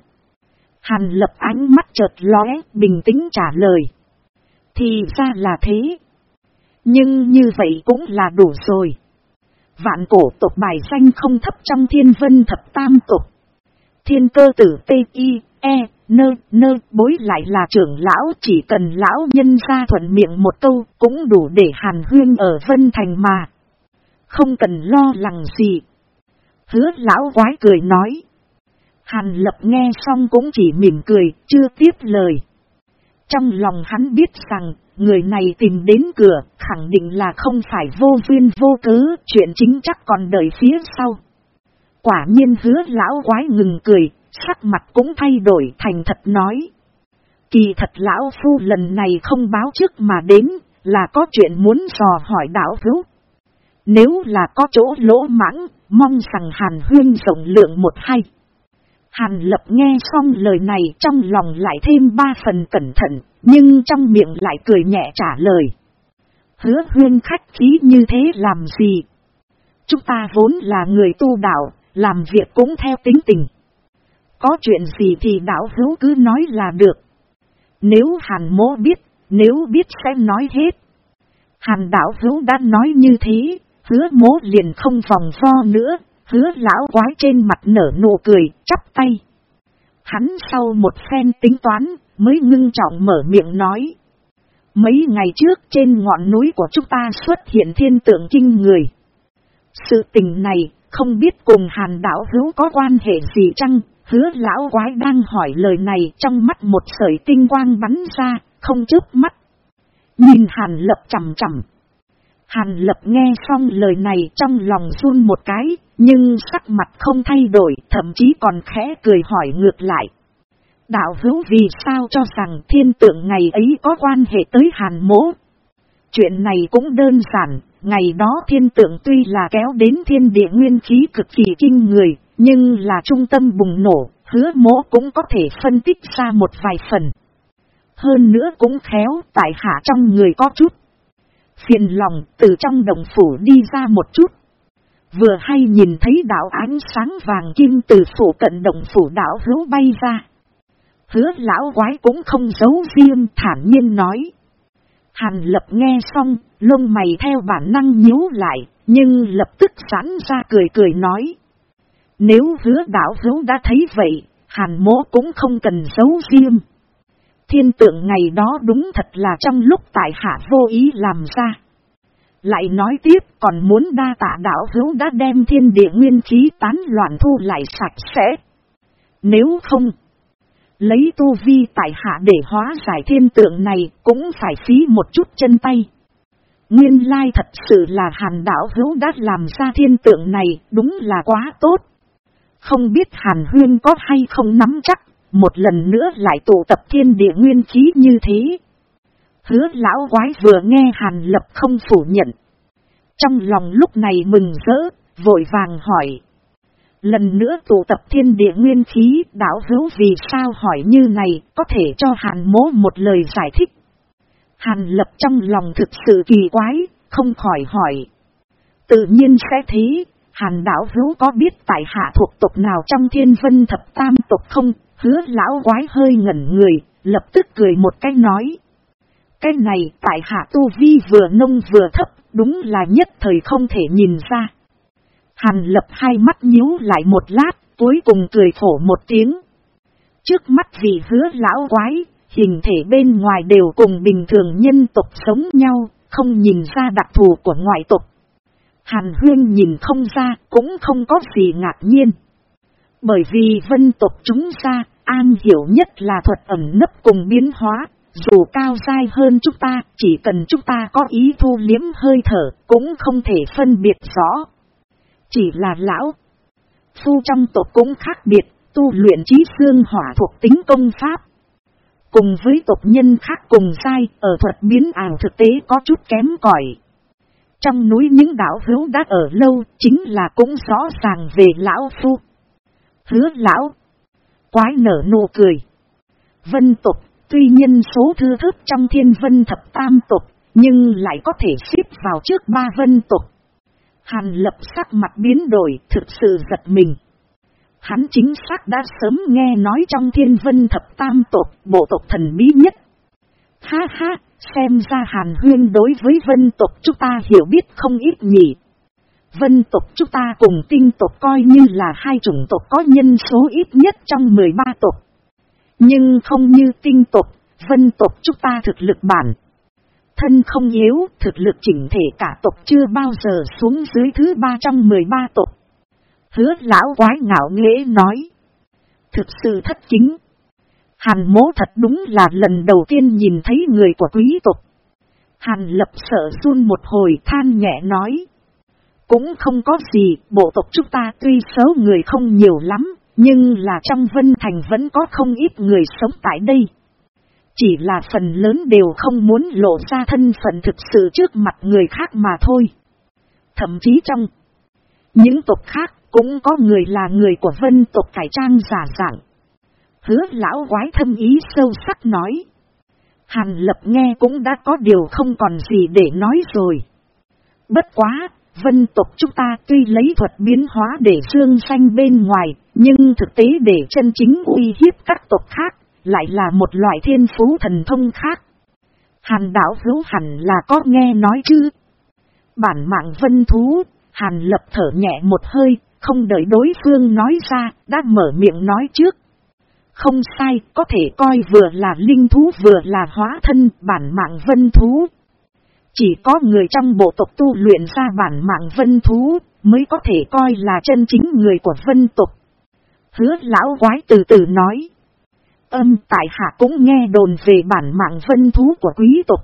Hàn lập ánh mắt chợt lóe, bình tĩnh trả lời. Thì ra là thế. Nhưng như vậy cũng là đủ rồi. Vạn cổ tộc bài danh không thấp trong thiên vân thập tam tộc. Thiên cơ tử T.I. E, nơ, nơ, bối lại là trưởng lão chỉ cần lão nhân ra thuận miệng một câu cũng đủ để hàn huyên ở Vân Thành mà. Không cần lo lắng gì. Hứa lão quái cười nói. Hàn lập nghe xong cũng chỉ mỉm cười, chưa tiếp lời. Trong lòng hắn biết rằng, người này tìm đến cửa, khẳng định là không phải vô duyên vô cớ, chuyện chính chắc còn đợi phía sau. Quả nhiên hứa lão quái ngừng cười, sắc mặt cũng thay đổi thành thật nói. Kỳ thật lão phu lần này không báo trước mà đến, là có chuyện muốn dò hỏi đảo hữu. Nếu là có chỗ lỗ mãng, mong rằng hàn huyên rộng lượng một hay. Hàn lập nghe xong lời này trong lòng lại thêm ba phần cẩn thận, nhưng trong miệng lại cười nhẹ trả lời. Hứa huyên khách khí như thế làm gì? Chúng ta vốn là người tu đạo, làm việc cũng theo tính tình. Có chuyện gì thì đạo hữu cứ nói là được. Nếu hàn mỗ biết, nếu biết sẽ nói hết. Hàn đạo hữu đã nói như thế, hứa mố liền không vòng vo nữa, hứa lão quái trên mặt nở nụ cười, chắp tay. Hắn sau một phen tính toán, mới ngưng trọng mở miệng nói. Mấy ngày trước trên ngọn núi của chúng ta xuất hiện thiên tượng kinh người. Sự tình này, không biết cùng hàn đảo hữu có quan hệ gì chăng, hứa lão quái đang hỏi lời này trong mắt một sợi tinh quang bắn ra, không chớp mắt. Nhìn hàn lập chầm chầm, Hàn lập nghe xong lời này trong lòng run một cái, nhưng sắc mặt không thay đổi, thậm chí còn khẽ cười hỏi ngược lại. Đạo hữu vì sao cho rằng thiên tượng ngày ấy có quan hệ tới hàn mỗ? Chuyện này cũng đơn giản, ngày đó thiên tượng tuy là kéo đến thiên địa nguyên khí cực kỳ kinh người, nhưng là trung tâm bùng nổ, hứa mỗ cũng có thể phân tích ra một vài phần. Hơn nữa cũng khéo tại hạ trong người có chút Phiền lòng từ trong đồng phủ đi ra một chút. Vừa hay nhìn thấy đảo ánh sáng vàng kim từ phủ cận đồng phủ đảo hữu bay ra. Hứa lão quái cũng không giấu riêng thản nhiên nói. Hàn lập nghe xong, lông mày theo bản năng nhíu lại, nhưng lập tức sẵn ra cười cười nói. Nếu hứa đảo hữu đã thấy vậy, hàn mỗ cũng không cần giấu riêng. Thiên tượng ngày đó đúng thật là trong lúc tại hạ vô ý làm ra. Lại nói tiếp còn muốn đa tạ đạo hữu đã đem thiên địa nguyên khí tán loạn thu lại sạch sẽ. Nếu không, lấy tu vi tại hạ để hóa giải thiên tượng này cũng phải phí một chút chân tay. Nguyên lai thật sự là hàn đạo hữu đã làm ra thiên tượng này đúng là quá tốt. Không biết hàn huyên có hay không nắm chắc một lần nữa lại tụ tập thiên địa nguyên khí như thế. Hứa lão quái vừa nghe Hàn Lập không phủ nhận. Trong lòng lúc này mừng rỡ, vội vàng hỏi. Lần nữa tụ tập thiên địa nguyên khí đảo hữu vì sao hỏi như này có thể cho Hàn mố một lời giải thích. Hàn lập trong lòng thực sự kỳ quái, không khỏi hỏi. Tự nhiên sẽ thế, hàn đảo hữu có biết tại hạ thuộc tộc nào trong thiên vân thập tam tộc không, hứa lão quái hơi ngẩn người, lập tức cười một cái nói. Cái này tại hạ tu vi vừa nông vừa thấp, đúng là nhất thời không thể nhìn ra. Hàn lập hai mắt nhíu lại một lát, cuối cùng cười phổ một tiếng. Trước mắt vì hứa lão quái, hình thể bên ngoài đều cùng bình thường nhân tộc sống nhau, không nhìn ra đặc thù của ngoại tộc. Hàn huyên nhìn không ra, cũng không có gì ngạc nhiên. Bởi vì vân tộc chúng ra, an hiểu nhất là thuật ẩn nấp cùng biến hóa, dù cao dai hơn chúng ta, chỉ cần chúng ta có ý thu liếm hơi thở, cũng không thể phân biệt rõ. Chỉ là lão. Phu trong tộc cũng khác biệt, tu luyện trí xương hỏa thuộc tính công pháp. Cùng với tộc nhân khác cùng sai, ở thuật biến ảo thực tế có chút kém cỏi. Trong núi những đảo hữu đã ở lâu, chính là cũng rõ ràng về lão phu. Hứa lão. Quái nở nụ cười. Vân tục, tuy nhân số thư thức trong thiên vân thập tam tục, nhưng lại có thể xếp vào trước ba vân tục. Hàn lập sắc mặt biến đổi, thực sự giật mình. Hắn chính xác đã sớm nghe nói trong thiên vân thập tam tộc, bộ tộc thần bí nhất. Ha ha, xem ra hàn huyên đối với vân tộc chúng ta hiểu biết không ít nhỉ. Vân tộc chúng ta cùng tinh tộc coi như là hai chủng tộc có nhân số ít nhất trong 13 tộc. Nhưng không như tinh tộc, vân tộc chúng ta thực lực bản. Thân không yếu, thực lực chỉnh thể cả tộc chưa bao giờ xuống dưới thứ ba trong 13 tộc. Hứa lão quái ngạo nghễ nói. Thực sự thất chính. Hàn mố thật đúng là lần đầu tiên nhìn thấy người của quý tộc. Hàn lập sợ run một hồi than nhẹ nói. Cũng không có gì, bộ tộc chúng ta tuy số người không nhiều lắm, nhưng là trong Vân Thành vẫn có không ít người sống tại đây. Chỉ là phần lớn đều không muốn lộ ra thân phận thực sự trước mặt người khác mà thôi. Thậm chí trong những tộc khác cũng có người là người của vân tộc cải trang giả dạng. Hứa lão quái thâm ý sâu sắc nói. Hàn lập nghe cũng đã có điều không còn gì để nói rồi. Bất quá, vân tộc chúng ta tuy lấy thuật biến hóa để dương xanh bên ngoài, nhưng thực tế để chân chính uy hiếp các tộc khác, lại là một loại thiên phú thần thông khác. Hàn đảo hữu hẳn là có nghe nói chứ. Bản mạng vân thú, hàn lập thở nhẹ một hơi, không đợi đối phương nói ra, đã mở miệng nói trước. Không sai, có thể coi vừa là linh thú vừa là hóa thân bản mạng vân thú. Chỉ có người trong bộ tộc tu luyện ra bản mạng vân thú, mới có thể coi là chân chính người của vân tộc. Hứa lão quái từ từ nói. Âm tại hạ cũng nghe đồn về bản mạng vân thú của quý tộc.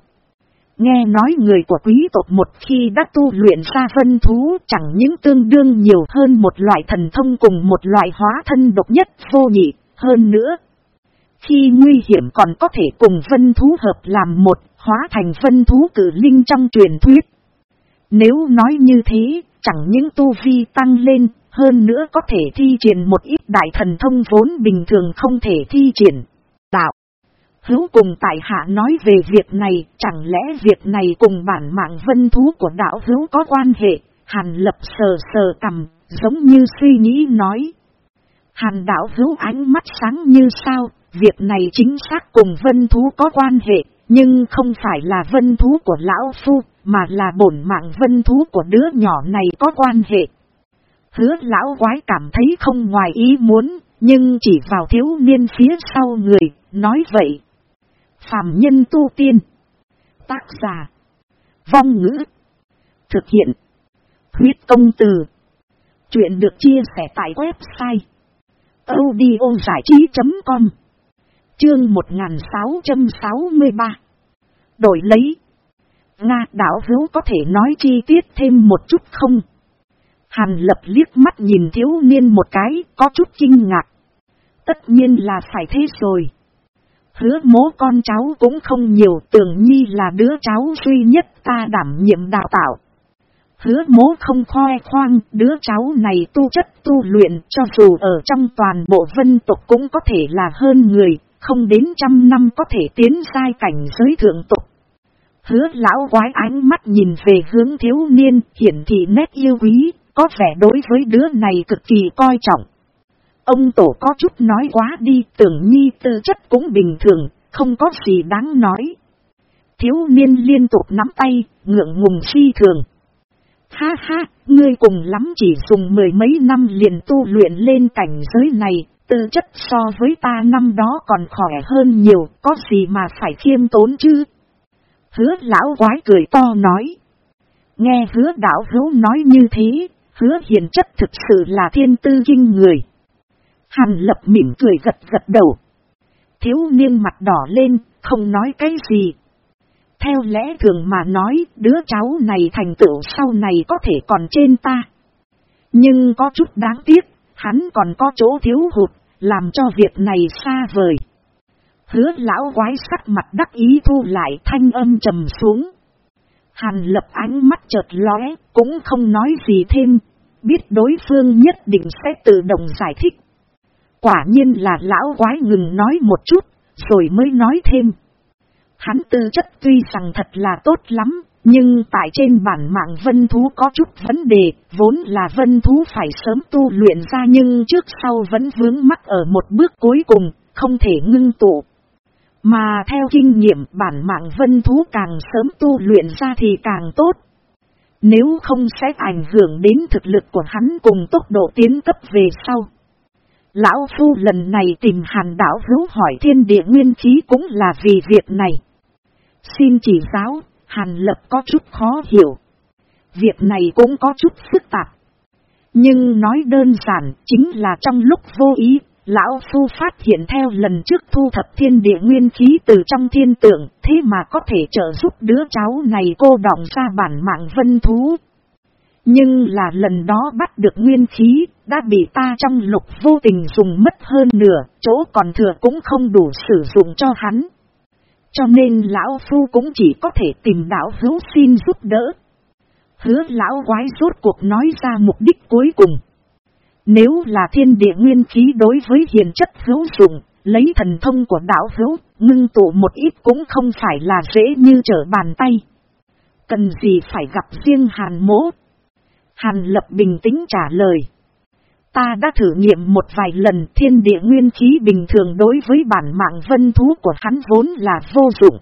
Nghe nói người của quý tộc một khi đã tu luyện ra vân thú chẳng những tương đương nhiều hơn một loại thần thông cùng một loại hóa thân độc nhất vô nhị, hơn nữa. Khi nguy hiểm còn có thể cùng vân thú hợp làm một, hóa thành vân thú cử linh trong truyền thuyết. Nếu nói như thế, chẳng những tu vi tăng lên, hơn nữa có thể thi triển một ít đại thần thông vốn bình thường không thể thi triển. Đạo Hữu cùng tại hạ nói về việc này, chẳng lẽ việc này cùng bản mạng vân thú của đạo hữu có quan hệ, hàn lập sờ sờ cầm, giống như suy nghĩ nói. Hàn đạo hữu ánh mắt sáng như sao, việc này chính xác cùng vân thú có quan hệ, nhưng không phải là vân thú của lão phu, mà là bổn mạng vân thú của đứa nhỏ này có quan hệ. Hứa lão quái cảm thấy không ngoài ý muốn, nhưng chỉ vào thiếu niên phía sau người, nói vậy. Phạm nhân tu tiên. Tác giả. Vong ngữ. Thực hiện. Huyết công từ. Chuyện được chia sẻ tại website. audiozảichí.com Chương 1663 Đổi lấy. Nga đảo hữu có thể nói chi tiết thêm một chút không? Hàn lập liếc mắt nhìn thiếu niên một cái, có chút kinh ngạc. Tất nhiên là phải thế rồi. Hứa mố con cháu cũng không nhiều tưởng nhi là đứa cháu duy nhất ta đảm nhiệm đào tạo. Hứa mố không khoe khoang, đứa cháu này tu chất tu luyện cho dù ở trong toàn bộ vân tộc cũng có thể là hơn người, không đến trăm năm có thể tiến sai cảnh giới thượng tộc. Hứa lão quái ánh mắt nhìn về hướng thiếu niên, hiển thị nét yêu quý, có vẻ đối với đứa này cực kỳ coi trọng. Ông tổ có chút nói quá đi, tưởng nhi tư chất cũng bình thường, không có gì đáng nói. Thiếu niên liên tục nắm tay, ngượng ngùng si thường. Ha ha, ngươi cùng lắm chỉ dùng mười mấy năm liền tu luyện lên cảnh giới này, tư chất so với ta năm đó còn khỏe hơn nhiều, có gì mà phải khiêm tốn chứ? Hứa lão quái cười to nói. Nghe hứa đạo hữu nói như thế, hứa hiền chất thực sự là thiên tư kinh người. Hàn lập mỉm cười gật gật đầu. Thiếu niên mặt đỏ lên, không nói cái gì. Theo lẽ thường mà nói, đứa cháu này thành tựu sau này có thể còn trên ta. Nhưng có chút đáng tiếc, hắn còn có chỗ thiếu hụt, làm cho việc này xa vời. Hứa lão quái sắc mặt đắc ý thu lại thanh âm trầm xuống. Hàn lập ánh mắt chợt lóe, cũng không nói gì thêm, biết đối phương nhất định sẽ tự động giải thích. Quả nhiên là lão quái ngừng nói một chút, rồi mới nói thêm. Hắn tư chất tuy rằng thật là tốt lắm, nhưng tại trên bản mạng vân thú có chút vấn đề, vốn là vân thú phải sớm tu luyện ra nhưng trước sau vẫn vướng mắc ở một bước cuối cùng, không thể ngưng tụ. Mà theo kinh nghiệm bản mạng vân thú càng sớm tu luyện ra thì càng tốt. Nếu không sẽ ảnh hưởng đến thực lực của hắn cùng tốc độ tiến cấp về sau. Lão Phu lần này tìm hàn đảo hữu hỏi thiên địa nguyên khí cũng là vì việc này. Xin chỉ giáo, hàn lập có chút khó hiểu. Việc này cũng có chút phức tạp. Nhưng nói đơn giản chính là trong lúc vô ý Lão Phu phát hiện theo lần trước thu thập thiên địa nguyên khí từ trong thiên tượng, thế mà có thể trợ giúp đứa cháu này cô đọng ra bản mạng vân thú. Nhưng là lần đó bắt được nguyên khí, đã bị ta trong lục vô tình dùng mất hơn nửa, chỗ còn thừa cũng không đủ sử dụng cho hắn. Cho nên Lão Phu cũng chỉ có thể tìm đạo hữu xin giúp đỡ. Hứa Lão quái rốt cuộc nói ra mục đích cuối cùng. Nếu là thiên địa nguyên khí đối với hiền chất hữu dụng, lấy thần thông của đạo hữu, ngưng tụ một ít cũng không phải là dễ như trở bàn tay. Cần gì phải gặp riêng hàn mố? Hàn lập bình tĩnh trả lời. Ta đã thử nghiệm một vài lần thiên địa nguyên khí bình thường đối với bản mạng vân thú của hắn vốn là vô dụng.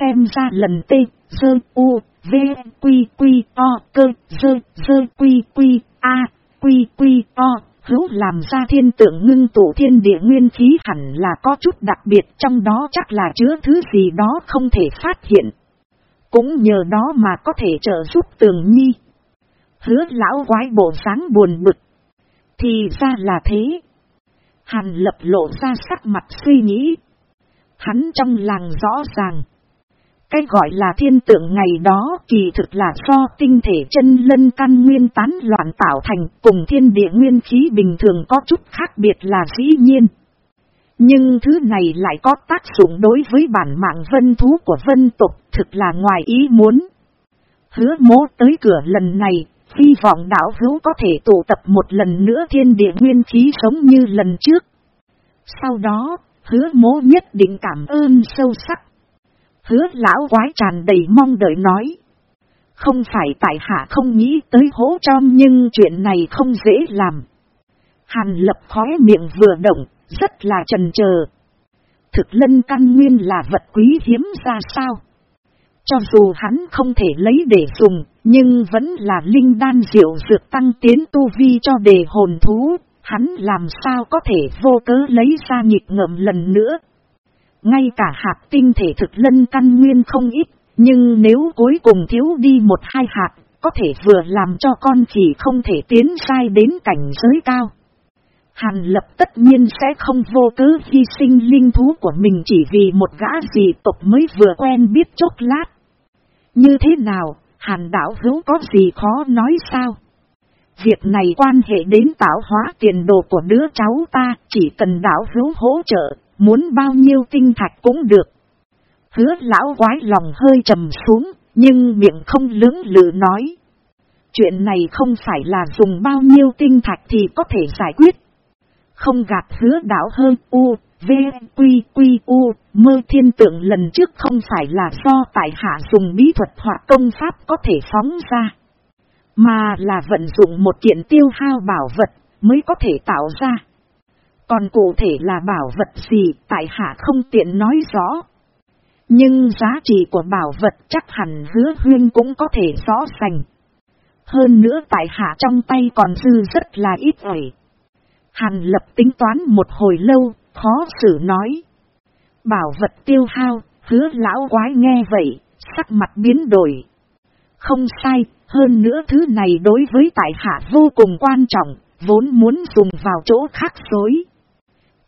Xem ra lần T, dơ, U, V, Quy, Quy, O, cơ, dơ, dơ, Quy, Quy, A, quy quy o, hữu làm ra thiên tượng ngưng tụ thiên địa nguyên khí hẳn là có chút đặc biệt trong đó chắc là chứa thứ gì đó không thể phát hiện. Cũng nhờ đó mà có thể trợ giúp tường nhi. Hứa lão quái bộ sáng buồn bực. Thì ra là thế. Hàn lập lộ ra sắc mặt suy nghĩ. Hắn trong làng rõ ràng. Cái gọi là thiên tượng ngày đó kỳ thực là do tinh thể chân lân căn nguyên tán loạn tạo thành cùng thiên địa nguyên khí bình thường có chút khác biệt là dĩ nhiên. Nhưng thứ này lại có tác dụng đối với bản mạng vân thú của vân tục thực là ngoài ý muốn. Hứa mố tới cửa lần này, hy vọng đảo hữu có thể tụ tập một lần nữa thiên địa nguyên khí sống như lần trước. Sau đó, hứa mố nhất định cảm ơn sâu sắc. Hứa lão quái tràn đầy mong đợi nói. Không phải tại hạ không nghĩ tới hố trong nhưng chuyện này không dễ làm. Hàn lập khóe miệng vừa động, rất là trần chờ Thực lân căn nguyên là vật quý hiếm ra sao? Cho dù hắn không thể lấy để dùng, nhưng vẫn là linh đan diệu dược tăng tiến tu vi cho đề hồn thú, hắn làm sao có thể vô cớ lấy ra nhịp ngậm lần nữa. Ngay cả hạt tinh thể thực lân căn nguyên không ít, nhưng nếu cuối cùng thiếu đi một hai hạt, có thể vừa làm cho con khỉ không thể tiến sai đến cảnh giới cao. Hàn lập tất nhiên sẽ không vô cớ hy sinh linh thú của mình chỉ vì một gã gì tộc mới vừa quen biết chốc lát. Như thế nào, hàn đảo hữu có gì khó nói sao? Việc này quan hệ đến tạo hóa tiền đồ của đứa cháu ta, chỉ cần đảo hữu hỗ trợ, muốn bao nhiêu tinh thạch cũng được. Hứa lão quái lòng hơi trầm xuống, nhưng miệng không lưỡng lự nói. Chuyện này không phải là dùng bao nhiêu tinh thạch thì có thể giải quyết. Không gạt hứa đảo hơn U, V, Quy, Quy, U, mơ thiên tượng lần trước không phải là do tại hạ dùng bí thuật hoặc công pháp có thể phóng ra. Mà là vận dụng một kiện tiêu hao bảo vật mới có thể tạo ra. Còn cụ thể là bảo vật gì tại hạ không tiện nói rõ. Nhưng giá trị của bảo vật chắc hẳn hứa huyên cũng có thể rõ ràng. Hơn nữa tại hạ trong tay còn dư rất là ít ỏi. Hàn lập tính toán một hồi lâu, khó xử nói. Bảo vật tiêu hao, hứa lão quái nghe vậy, sắc mặt biến đổi. Không sai, hơn nữa thứ này đối với tại hạ vô cùng quan trọng, vốn muốn dùng vào chỗ khác dối.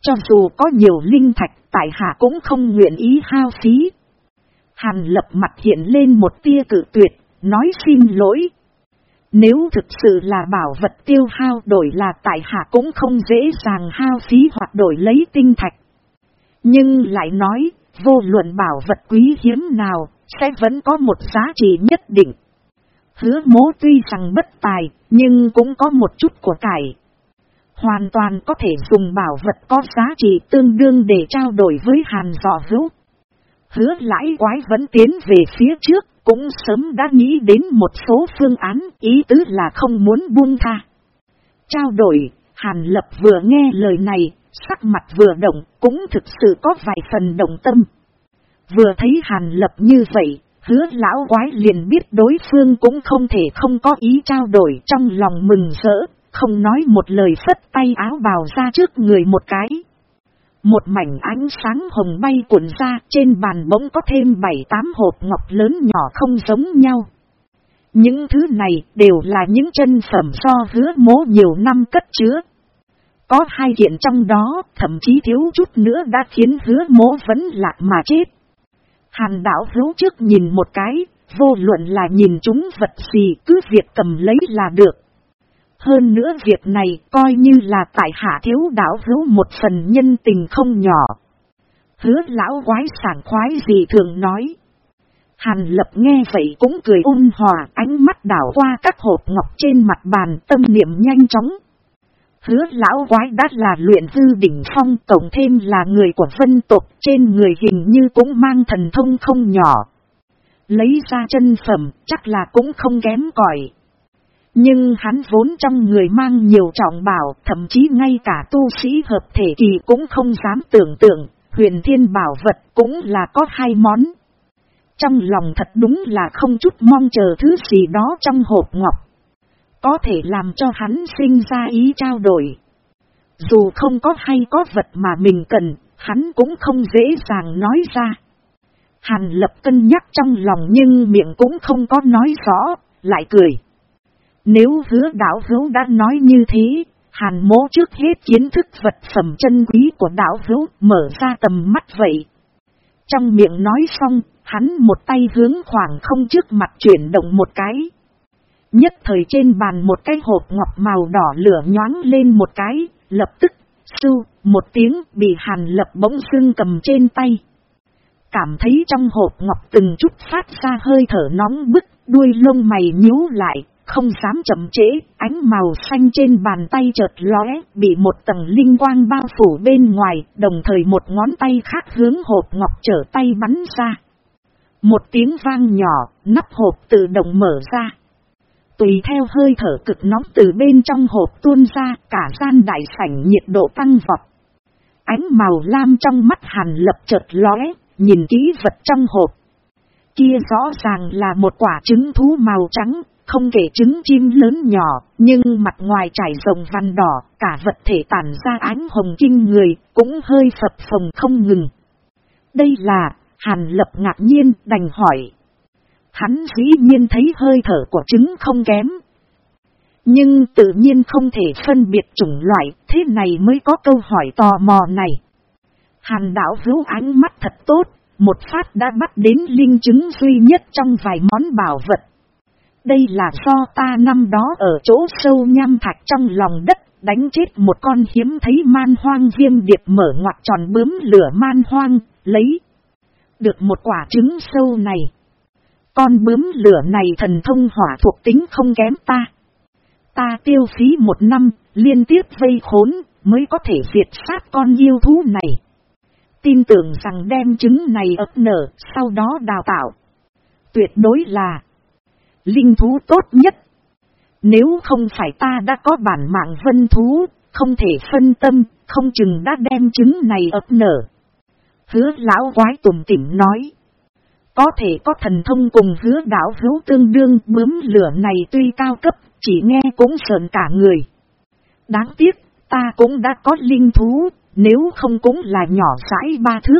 Cho dù có nhiều linh thạch, tại hạ cũng không nguyện ý hao phí. Hàn lập mặt hiện lên một tia cử tuyệt, nói xin lỗi. Nếu thực sự là bảo vật tiêu hao đổi là tại hạ cũng không dễ dàng hao phí hoặc đổi lấy tinh thạch. Nhưng lại nói, vô luận bảo vật quý hiếm nào, sẽ vẫn có một giá trị nhất định. Hứa mố tuy rằng bất tài, nhưng cũng có một chút của cải. Hoàn toàn có thể dùng bảo vật có giá trị tương đương để trao đổi với hàn dò hữu. Hứa lãi quái vẫn tiến về phía trước, cũng sớm đã nghĩ đến một số phương án, ý tứ là không muốn buông tha. Trao đổi, hàn lập vừa nghe lời này, sắc mặt vừa động, cũng thực sự có vài phần động tâm. Vừa thấy hàn lập như vậy, hứa lão quái liền biết đối phương cũng không thể không có ý trao đổi trong lòng mừng rỡ, không nói một lời phất tay áo bào ra trước người một cái. Một mảnh ánh sáng hồng bay cuộn ra trên bàn bỗng có thêm bảy tám hộp ngọc lớn nhỏ không giống nhau. Những thứ này đều là những chân phẩm so hứa mố nhiều năm cất chứa. Có hai kiện trong đó thậm chí thiếu chút nữa đã khiến hứa mố vẫn lạc mà chết. Hàn đảo hữu trước nhìn một cái, vô luận là nhìn chúng vật gì cứ việc cầm lấy là được. Hơn nữa việc này coi như là tại hạ thiếu đảo hữu một phần nhân tình không nhỏ. Hứa lão quái sảng khoái gì thường nói. Hàn lập nghe vậy cũng cười ôn hòa, ánh mắt đảo qua các hộp ngọc trên mặt bàn, tâm niệm nhanh chóng. Hứa lão quái đắt là luyện dư đỉnh phong tổng thêm là người của vân tộc, trên người hình như cũng mang thần thông không nhỏ. Lấy ra chân phẩm, chắc là cũng không kém cỏi nhưng hắn vốn trong người mang nhiều trọng bảo thậm chí ngay cả tu sĩ hợp thể kỳ cũng không dám tưởng tượng huyền thiên bảo vật cũng là có hai món. Trong lòng thật đúng là không chút mong chờ thứ gì đó trong hộp ngọc có thể làm cho hắn sinh ra ý trao đổi. Dù không có hay có vật mà mình cần, hắn cũng không dễ dàng nói ra. Hàn lập cân nhắc trong lòng nhưng miệng cũng không có nói rõ, lại cười. Nếu hứa đảo hữu đã nói như thế, hàn mố trước hết kiến thức vật phẩm chân quý của đảo hữu mở ra tầm mắt vậy. Trong miệng nói xong, hắn một tay hướng khoảng không trước mặt chuyển động một cái. Nhất thời trên bàn một cái hộp ngọc màu đỏ lửa nhoáng lên một cái, lập tức, su, một tiếng bị hàn lập bỗng xương cầm trên tay. Cảm thấy trong hộp ngọc từng chút phát ra hơi thở nóng bức, đuôi lông mày nhíu lại, không dám chậm trễ, ánh màu xanh trên bàn tay chợt lóe, bị một tầng linh quang bao phủ bên ngoài, đồng thời một ngón tay khác hướng hộp ngọc trở tay bắn ra. Một tiếng vang nhỏ, nắp hộp tự động mở ra. Tùy theo hơi thở cực nóng từ bên trong hộp tuôn ra, cả gian đại sảnh nhiệt độ tăng vọt. Ánh màu lam trong mắt hàn lập chợt lóe, nhìn kỹ vật trong hộp. Kia rõ ràng là một quả trứng thú màu trắng, không kể trứng chim lớn nhỏ, nhưng mặt ngoài trải rồng văn đỏ, cả vật thể tản ra ánh hồng kinh người, cũng hơi phập phồng không ngừng. Đây là, hàn lập ngạc nhiên đành hỏi. Hắn dĩ nhiên thấy hơi thở của trứng không kém. Nhưng tự nhiên không thể phân biệt chủng loại, thế này mới có câu hỏi tò mò này. Hàn đảo hữu ánh mắt thật tốt, một phát đã bắt đến linh chứng duy nhất trong vài món bảo vật. Đây là do ta năm đó ở chỗ sâu nham thạch trong lòng đất, đánh chết một con hiếm thấy man hoang viêm điệp mở ngoặt tròn bướm lửa man hoang, lấy được một quả trứng sâu này. Con bướm lửa này thần thông hỏa thuộc tính không kém ta. Ta tiêu phí một năm, liên tiếp vây khốn, mới có thể diệt sát con yêu thú này. Tin tưởng rằng đem trứng này ấp nở, sau đó đào tạo. Tuyệt đối là linh thú tốt nhất. Nếu không phải ta đã có bản mạng vân thú, không thể phân tâm, không chừng đã đem trứng này ấp nở. Hứa lão quái tùm tỉm nói. Có thể có thần thông cùng hứa đảo hữu tương đương bướm lửa này tuy cao cấp, chỉ nghe cũng sợn cả người. Đáng tiếc, ta cũng đã có linh thú, nếu không cũng là nhỏ rãi ba thước.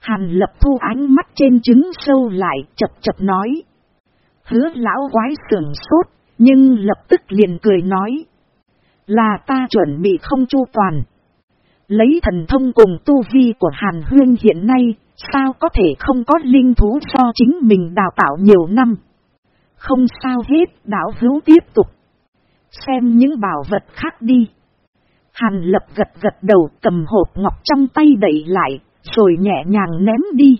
Hàn lập thu ánh mắt trên trứng sâu lại, chập chập nói. Hứa lão quái sưởng sốt, nhưng lập tức liền cười nói. Là ta chuẩn bị không chu toàn. Lấy thần thông cùng tu vi của Hàn Huyên hiện nay, sao có thể không có linh thú do chính mình đào tạo nhiều năm. Không sao hết, đảo hữu tiếp tục. Xem những bảo vật khác đi. Hàn lập gật gật đầu cầm hộp ngọc trong tay đẩy lại, rồi nhẹ nhàng ném đi.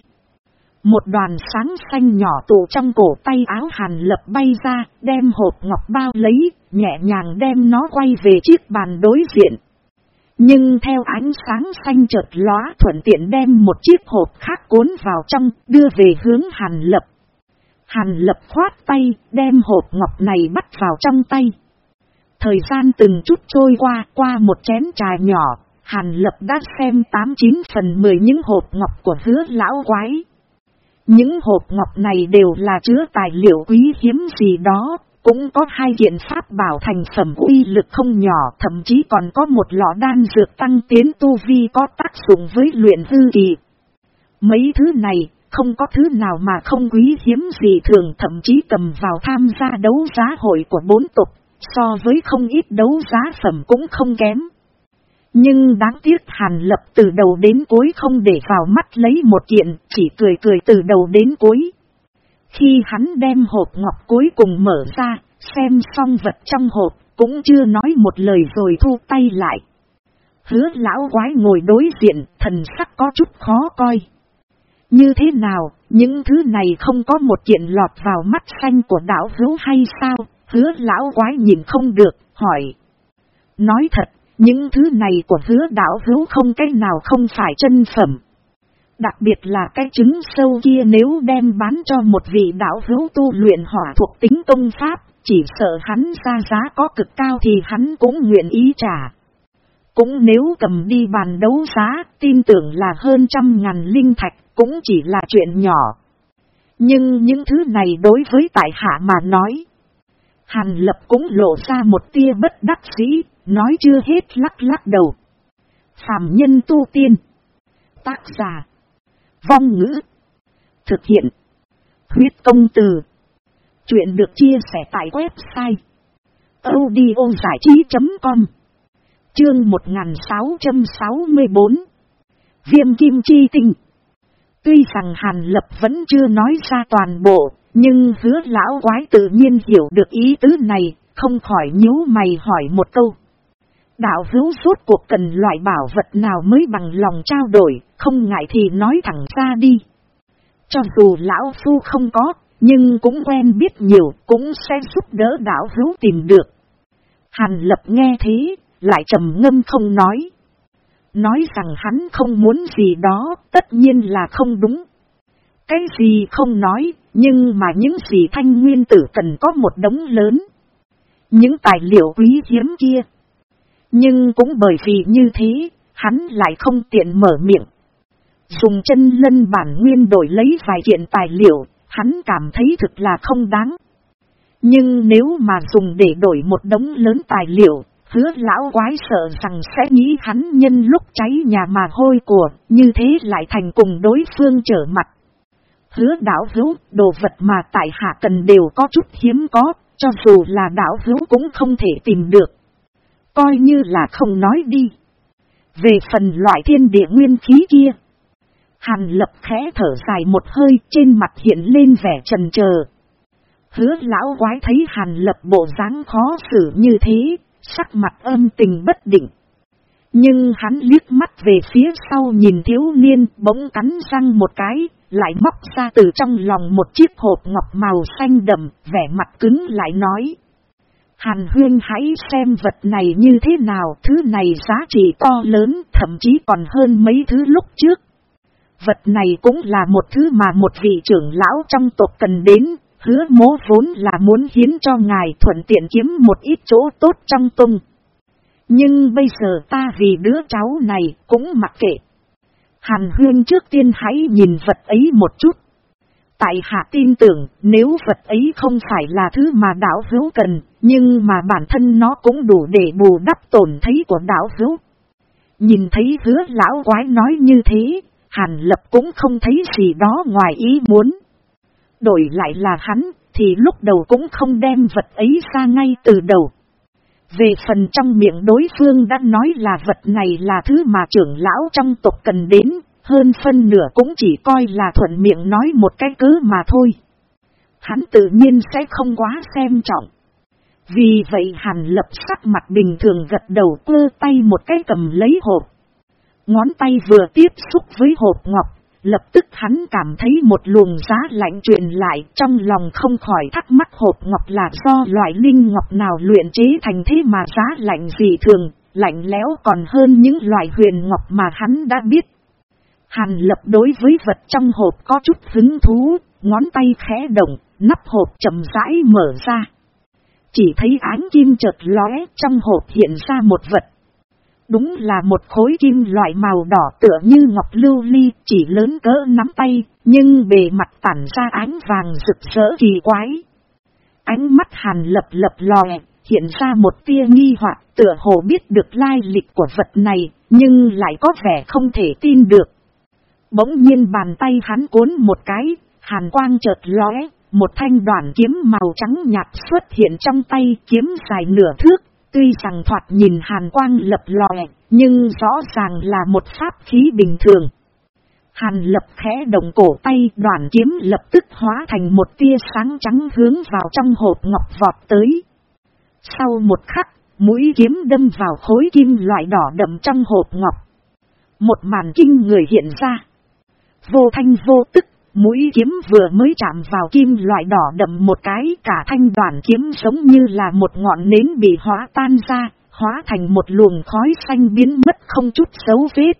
Một đoàn sáng xanh nhỏ tụ trong cổ tay áo hàn lập bay ra, đem hộp ngọc bao lấy, nhẹ nhàng đem nó quay về chiếc bàn đối diện. Nhưng theo ánh sáng xanh chợt lóa thuận tiện đem một chiếc hộp khác cuốn vào trong, đưa về hướng hàn lập. Hàn lập khoát tay, đem hộp ngọc này bắt vào trong tay. Thời gian từng chút trôi qua, qua một chén trà nhỏ, Hàn Lập đã xem 89 phần 10 những hộp ngọc của hứa lão quái. Những hộp ngọc này đều là chứa tài liệu quý hiếm gì đó, cũng có hai kiện pháp bảo thành phẩm uy lực không nhỏ, thậm chí còn có một lọ đan dược tăng tiến tu vi có tác dụng với luyện hư kỳ. Mấy thứ này, không có thứ nào mà không quý hiếm gì thường thậm chí cầm vào tham gia đấu giá hội của bốn tục, so với không ít đấu giá phẩm cũng không kém. Nhưng đáng tiếc Hàn Lập từ đầu đến cuối không để vào mắt lấy một kiện, chỉ cười cười từ đầu đến cuối. Khi hắn đem hộp ngọc cuối cùng mở ra, xem xong vật trong hộp, cũng chưa nói một lời rồi thu tay lại. Hứa lão quái ngồi đối diện, thần sắc có chút khó coi. Như thế nào, những thứ này không có một kiện lọt vào mắt xanh của đảo hữu hay sao? Hứa lão quái nhìn không được, hỏi. Nói thật, những thứ này của hứa đảo hữu không cái nào không phải chân phẩm. Đặc biệt là cái trứng sâu kia nếu đem bán cho một vị đảo hữu tu luyện hỏa thuộc tính công pháp, chỉ sợ hắn ra giá có cực cao thì hắn cũng nguyện ý trả. Cũng nếu cầm đi bàn đấu giá, tin tưởng là hơn trăm ngàn linh thạch, cũng chỉ là chuyện nhỏ. Nhưng những thứ này đối với tại hạ mà nói. Hàn lập cũng lộ ra một tia bất đắc dĩ, nói chưa hết lắc lắc đầu. Phạm nhân tu tiên. Tác giả. Vong ngữ. Thực hiện. Huyết công từ. Chuyện được chia sẻ tại website. audiozảichí.com Chương 1664 Viêm kim chi tinh Tuy rằng Hàn Lập vẫn chưa nói ra toàn bộ, nhưng hứa lão quái tự nhiên hiểu được ý tứ này, không khỏi nhíu mày hỏi một câu. Đạo hữu suốt cuộc cần loại bảo vật nào mới bằng lòng trao đổi, không ngại thì nói thẳng ra đi. Cho dù lão phu không có, nhưng cũng quen biết nhiều, cũng sẽ giúp đỡ đạo hữu tìm được. Hàn lập nghe thế, lại trầm ngâm không nói. Nói rằng hắn không muốn gì đó, tất nhiên là không đúng. Cái gì không nói, nhưng mà những gì thanh nguyên tử cần có một đống lớn. Những tài liệu quý hiếm kia. Nhưng cũng bởi vì như thế, hắn lại không tiện mở miệng. Dùng chân lân bản nguyên đổi lấy vài kiện tài liệu, hắn cảm thấy thực là không đáng. Nhưng nếu mà dùng để đổi một đống lớn tài liệu, hứa lão quái sợ rằng sẽ nghĩ hắn nhân lúc cháy nhà mà hôi của, như thế lại thành cùng đối phương trở mặt. Hứa đảo hữu, đồ vật mà tại hạ cần đều có chút hiếm có, cho dù là đảo hữu cũng không thể tìm được. Coi như là không nói đi. Về phần loại thiên địa nguyên khí kia. Hàn lập khẽ thở dài một hơi trên mặt hiện lên vẻ trần chờ Hứa lão quái thấy hàn lập bộ dáng khó xử như thế, sắc mặt âm tình bất định. Nhưng hắn liếc mắt về phía sau nhìn thiếu niên bỗng cắn răng một cái, lại móc ra từ trong lòng một chiếc hộp ngọc màu xanh đậm, vẻ mặt cứng lại nói. Hàn huyên hãy xem vật này như thế nào, thứ này giá trị to lớn, thậm chí còn hơn mấy thứ lúc trước. Vật này cũng là một thứ mà một vị trưởng lão trong tộc cần đến, hứa mố vốn là muốn hiến cho ngài thuận tiện kiếm một ít chỗ tốt trong tung. Nhưng bây giờ ta vì đứa cháu này cũng mặc kệ. Hàn huyên trước tiên hãy nhìn vật ấy một chút. Tại hạ tin tưởng nếu vật ấy không phải là thứ mà đảo hữu cần, nhưng mà bản thân nó cũng đủ để bù đắp tổn thấy của đảo hữu. Nhìn thấy hứa lão quái nói như thế, Hàn Lập cũng không thấy gì đó ngoài ý muốn. Đổi lại là hắn, thì lúc đầu cũng không đem vật ấy ra ngay từ đầu. Về phần trong miệng đối phương đã nói là vật này là thứ mà trưởng lão trong tộc cần đến, hơn phân nửa cũng chỉ coi là thuận miệng nói một cái cứ mà thôi. Hắn tự nhiên sẽ không quá xem trọng. Vì vậy hàn lập sắc mặt bình thường gật đầu cơ tay một cái cầm lấy hộp. Ngón tay vừa tiếp xúc với hộp ngọc, lập tức hắn cảm thấy một luồng giá lạnh truyền lại trong lòng không khỏi thắc mắc hộp ngọc là do loại linh ngọc nào luyện chế thành thế mà giá lạnh gì thường, lạnh lẽo còn hơn những loại huyền ngọc mà hắn đã biết. Hàn lập đối với vật trong hộp có chút hứng thú, ngón tay khẽ động, nắp hộp chậm rãi mở ra. Chỉ thấy ánh kim chợt lóe trong hộp hiện ra một vật. Đúng là một khối kim loại màu đỏ tựa như ngọc lưu ly chỉ lớn cỡ nắm tay, nhưng bề mặt tản ra ánh vàng rực rỡ kỳ quái. Ánh mắt hàn lập lập lòe, hiện ra một tia nghi hoặc tựa hồ biết được lai lịch của vật này, nhưng lại có vẻ không thể tin được. Bỗng nhiên bàn tay hắn cuốn một cái, hàn quang chợt lóe, một thanh đoạn kiếm màu trắng nhạt xuất hiện trong tay kiếm dài nửa thước, tuy rằng thoạt nhìn hàn quang lập lòe, nhưng rõ ràng là một pháp khí bình thường. Hàn lập khẽ động cổ tay đoạn kiếm lập tức hóa thành một tia sáng trắng hướng vào trong hộp ngọc vọt tới. Sau một khắc, mũi kiếm đâm vào khối kim loại đỏ đậm trong hộp ngọc. Một màn kinh người hiện ra. Vô thanh vô tức, mũi kiếm vừa mới chạm vào kim loại đỏ đậm một cái cả thanh đoạn kiếm giống như là một ngọn nến bị hóa tan ra, hóa thành một luồng khói xanh biến mất không chút dấu vết.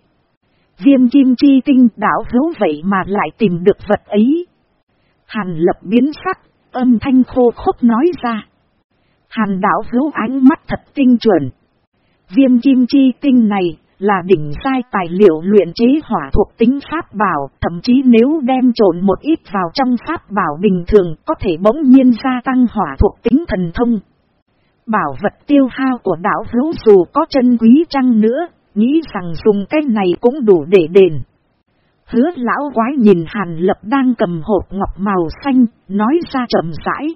Viêm kim chi tinh đảo hữu vậy mà lại tìm được vật ấy. Hàn lập biến sắc, âm thanh khô khốc nói ra. Hàn đảo hữu ánh mắt thật tinh chuẩn. Viêm kim chi tinh này là đỉnh sai tài liệu luyện chế hỏa thuộc tính pháp bảo, thậm chí nếu đem trộn một ít vào trong pháp bảo bình thường có thể bỗng nhiên gia tăng hỏa thuộc tính thần thông. Bảo vật tiêu hao của đảo hữu dù có chân quý chăng nữa, nghĩ rằng dùng cái này cũng đủ để đền. Hứa lão quái nhìn Hàn Lập đang cầm hộp ngọc màu xanh, nói ra chậm rãi.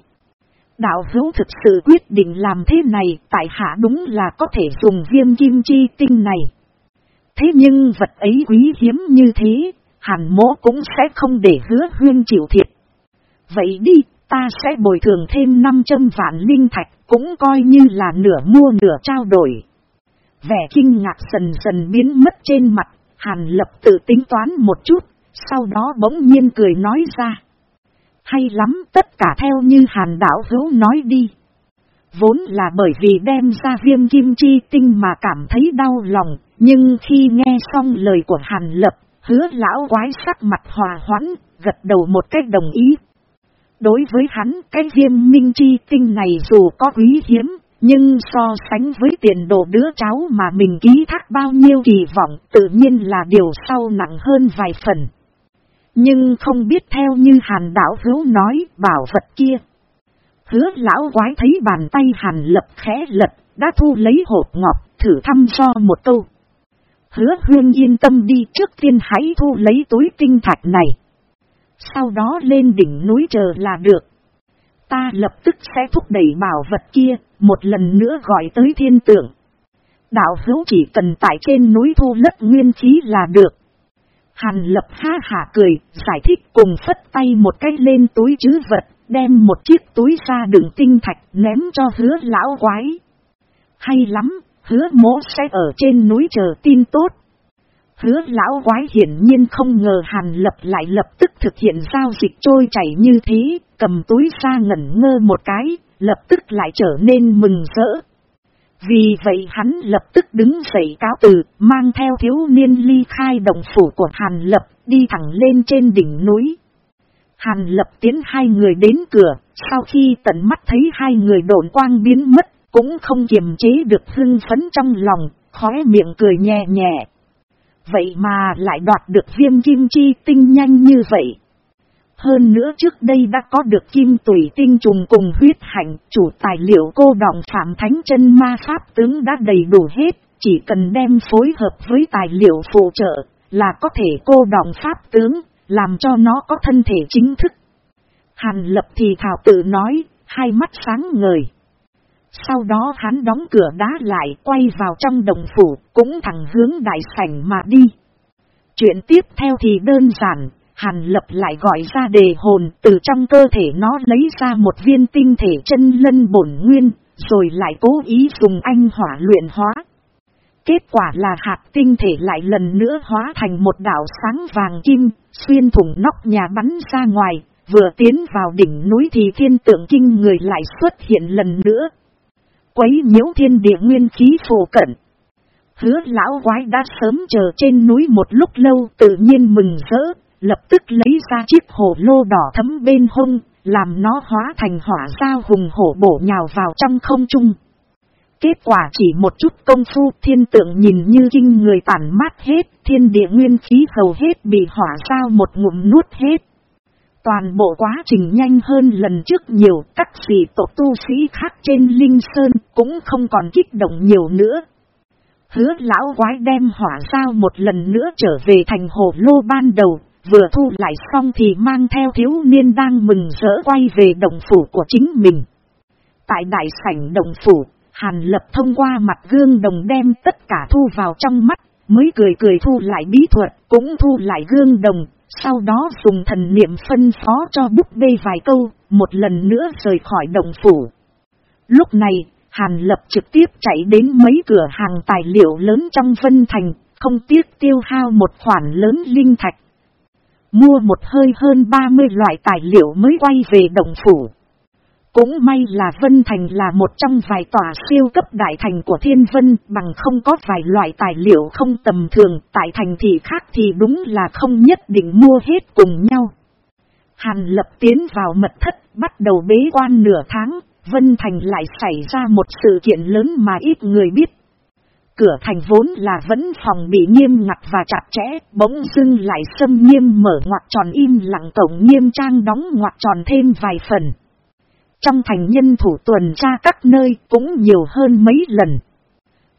Đạo hữu thực sự quyết định làm thế này, tại hạ đúng là có thể dùng viêm kim chi tinh này. Thế nhưng vật ấy quý hiếm như thế, hàn mỗ cũng sẽ không để hứa huyên chịu thiệt. Vậy đi, ta sẽ bồi thường thêm 500 vạn linh thạch, cũng coi như là nửa mua nửa trao đổi. Vẻ kinh ngạc dần dần biến mất trên mặt, hàn lập tự tính toán một chút, sau đó bỗng nhiên cười nói ra. Hay lắm, tất cả theo như hàn đảo hữu nói đi. Vốn là bởi vì đem ra viêm kim chi tinh mà cảm thấy đau lòng, nhưng khi nghe xong lời của Hàn Lập, hứa lão quái sắc mặt hòa hoãn, gật đầu một cách đồng ý. Đối với hắn, cái viêm minh chi tinh này dù có quý hiếm, nhưng so sánh với tiền đồ đứa cháu mà mình ký thác bao nhiêu kỳ vọng tự nhiên là điều sau nặng hơn vài phần. Nhưng không biết theo như hàn đảo hữu nói bảo vật kia. Hứa lão quái thấy bàn tay hàn lập khẽ lật, đã thu lấy hộp ngọc, thử thăm so một câu. Hứa huyên yên tâm đi trước tiên hãy thu lấy túi tinh thạch này. Sau đó lên đỉnh núi chờ là được. Ta lập tức sẽ thúc đẩy bảo vật kia, một lần nữa gọi tới thiên tượng. Đạo hữu chỉ cần tại trên núi thu lất nguyên khí là được. Hàn lập ha hả cười, giải thích cùng phất tay một cái lên túi chứ vật, đem một chiếc túi ra đựng tinh thạch ném cho hứa lão quái. Hay lắm, hứa mỗ sẽ ở trên núi chờ tin tốt. Hứa lão quái hiển nhiên không ngờ Hàn Lập lại lập tức thực hiện giao dịch trôi chảy như thế, cầm túi ra ngẩn ngơ một cái, lập tức lại trở nên mừng rỡ. Vì vậy hắn lập tức đứng dậy cáo từ, mang theo thiếu niên ly khai đồng phủ của Hàn Lập, đi thẳng lên trên đỉnh núi. Hàn Lập tiến hai người đến cửa, sau khi tận mắt thấy hai người độn quang biến mất, cũng không kiềm chế được hưng phấn trong lòng, khóe miệng cười nhẹ nhẹ. Vậy mà lại đoạt được viêm kim chi tinh nhanh như vậy. Hơn nữa trước đây đã có được kim tủy tinh trùng cùng huyết hạnh, chủ tài liệu cô đọng phạm thánh chân ma pháp tướng đã đầy đủ hết, chỉ cần đem phối hợp với tài liệu phụ trợ, là có thể cô đọng pháp tướng, làm cho nó có thân thể chính thức. Hàn lập thì thảo tự nói, hai mắt sáng ngời. Sau đó hắn đóng cửa đá lại quay vào trong đồng phủ, cũng thẳng hướng đại sảnh mà đi. Chuyện tiếp theo thì đơn giản, Hàn lập lại gọi ra đề hồn từ trong cơ thể nó lấy ra một viên tinh thể chân lân bổn nguyên, rồi lại cố ý dùng anh hỏa luyện hóa. Kết quả là hạt tinh thể lại lần nữa hóa thành một đảo sáng vàng kim, xuyên thủng nóc nhà bắn ra ngoài, vừa tiến vào đỉnh núi thì thiên tượng kinh người lại xuất hiện lần nữa. Quấy nhiễu thiên địa nguyên khí phổ cận. Hứa lão quái đã sớm chờ trên núi một lúc lâu tự nhiên mừng rỡ, lập tức lấy ra chiếc hồ lô đỏ thấm bên hông, làm nó hóa thành hỏa sao hùng hổ bổ nhào vào trong không trung. Kết quả chỉ một chút công phu thiên tượng nhìn như kinh người tản mát hết, thiên địa nguyên khí hầu hết bị hỏa sao một ngụm nuốt hết. Toàn bộ quá trình nhanh hơn lần trước nhiều, các sĩ tổ tu sĩ khác trên Linh Sơn cũng không còn kích động nhiều nữa. Hứa lão quái đem hỏa sao một lần nữa trở về thành hồ lô ban đầu, vừa thu lại xong thì mang theo thiếu niên đang mừng rỡ quay về đồng phủ của chính mình. Tại đại sảnh đồng phủ, Hàn lập thông qua mặt gương đồng đem tất cả thu vào trong mắt, mới cười cười thu lại bí thuật, cũng thu lại gương đồng, sau đó dùng thần niệm phân phó cho búp bê vài câu, một lần nữa rời khỏi đồng phủ. Lúc này, Hàn lập trực tiếp chạy đến mấy cửa hàng tài liệu lớn trong Vân Thành, không tiếc tiêu hao một khoản lớn linh thạch. Mua một hơi hơn 30 loại tài liệu mới quay về đồng phủ. Cũng may là Vân Thành là một trong vài tòa siêu cấp đại thành của Thiên Vân bằng không có vài loại tài liệu không tầm thường, tại thành thị khác thì đúng là không nhất định mua hết cùng nhau. Hàn lập tiến vào mật thất, bắt đầu bế quan nửa tháng, Vân Thành lại xảy ra một sự kiện lớn mà ít người biết. Cửa thành vốn là vẫn phòng bị nghiêm ngặt và chặt chẽ, bỗng dưng lại xâm nghiêm mở ngoặt tròn im lặng tổng nghiêm trang đóng ngoặt tròn thêm vài phần. Trong thành nhân thủ tuần tra các nơi cũng nhiều hơn mấy lần.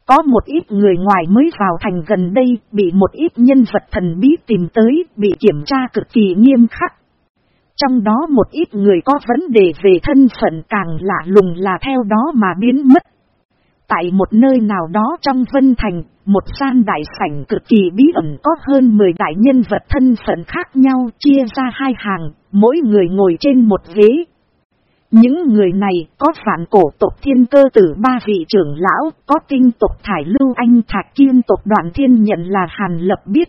Có một ít người ngoài mới vào thành gần đây bị một ít nhân vật thần bí tìm tới bị kiểm tra cực kỳ nghiêm khắc. Trong đó một ít người có vấn đề về thân phận càng lạ lùng là theo đó mà biến mất. Tại một nơi nào đó trong Vân Thành, một gian đại sảnh cực kỳ bí ẩn có hơn 10 đại nhân vật thân phận khác nhau chia ra hai hàng, mỗi người ngồi trên một ghế, những người này có phản cổ tộc thiên cơ tử ba vị trưởng lão, có tinh tộc thải lưu anh thạch kiên tộc đoạn thiên nhận là hàn lập biết.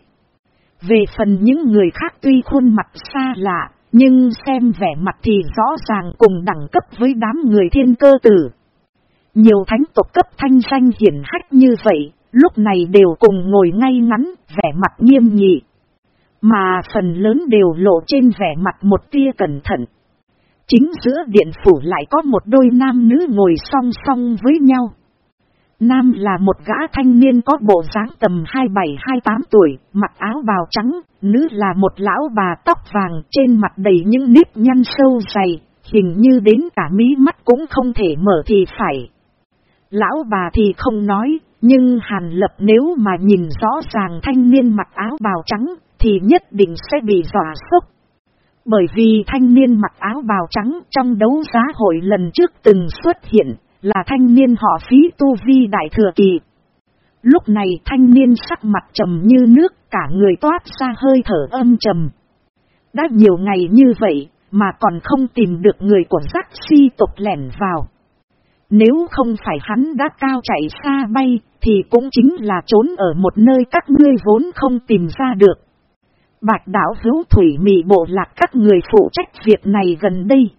Về phần những người khác tuy khuôn mặt xa lạ, nhưng xem vẻ mặt thì rõ ràng cùng đẳng cấp với đám người thiên cơ tử. Nhiều thánh tộc cấp thanh danh hiển hách như vậy, lúc này đều cùng ngồi ngay ngắn, vẻ mặt nghiêm nghị. Mà phần lớn đều lộ trên vẻ mặt một tia cẩn thận. Chính giữa điện phủ lại có một đôi nam nữ ngồi song song với nhau. Nam là một gã thanh niên có bộ dáng tầm 27-28 tuổi, mặc áo bào trắng, nữ là một lão bà tóc vàng trên mặt đầy những nếp nhăn sâu dày, hình như đến cả mí mắt cũng không thể mở thì phải. Lão bà thì không nói, nhưng Hàn Lập nếu mà nhìn rõ ràng thanh niên mặc áo bào trắng, thì nhất định sẽ bị dọa sốc. Bởi vì thanh niên mặc áo bào trắng trong đấu giá hội lần trước từng xuất hiện, là thanh niên họ phí tu vi đại thừa kỳ. Lúc này thanh niên sắc mặt trầm như nước, cả người toát ra hơi thở âm trầm. Đã nhiều ngày như vậy, mà còn không tìm được người của giác si tộc lẻn vào. Nếu không phải hắn đã cao chạy xa bay, thì cũng chính là trốn ở một nơi các ngươi vốn không tìm ra được. Bạch đảo hữu thủy mị bộ lạc các người phụ trách việc này gần đây.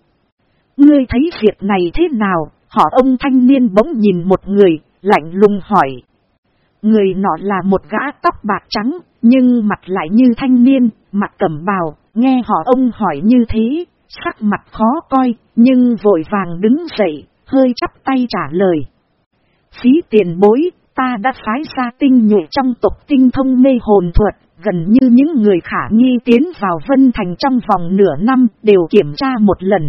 Ngươi thấy việc này thế nào? Họ ông thanh niên bỗng nhìn một người, lạnh lùng hỏi. Người nọ là một gã tóc bạc trắng, nhưng mặt lại như thanh niên, mặt cẩm bào, nghe họ ông hỏi như thế, sắc mặt khó coi, nhưng vội vàng đứng dậy, hơi chắp tay trả lời. Phí tiền bối, ta đã phái ra tinh nhuệ trong tộc tinh thông mê hồn thuật, gần như những người khả nghi tiến vào Vân Thành trong vòng nửa năm đều kiểm tra một lần.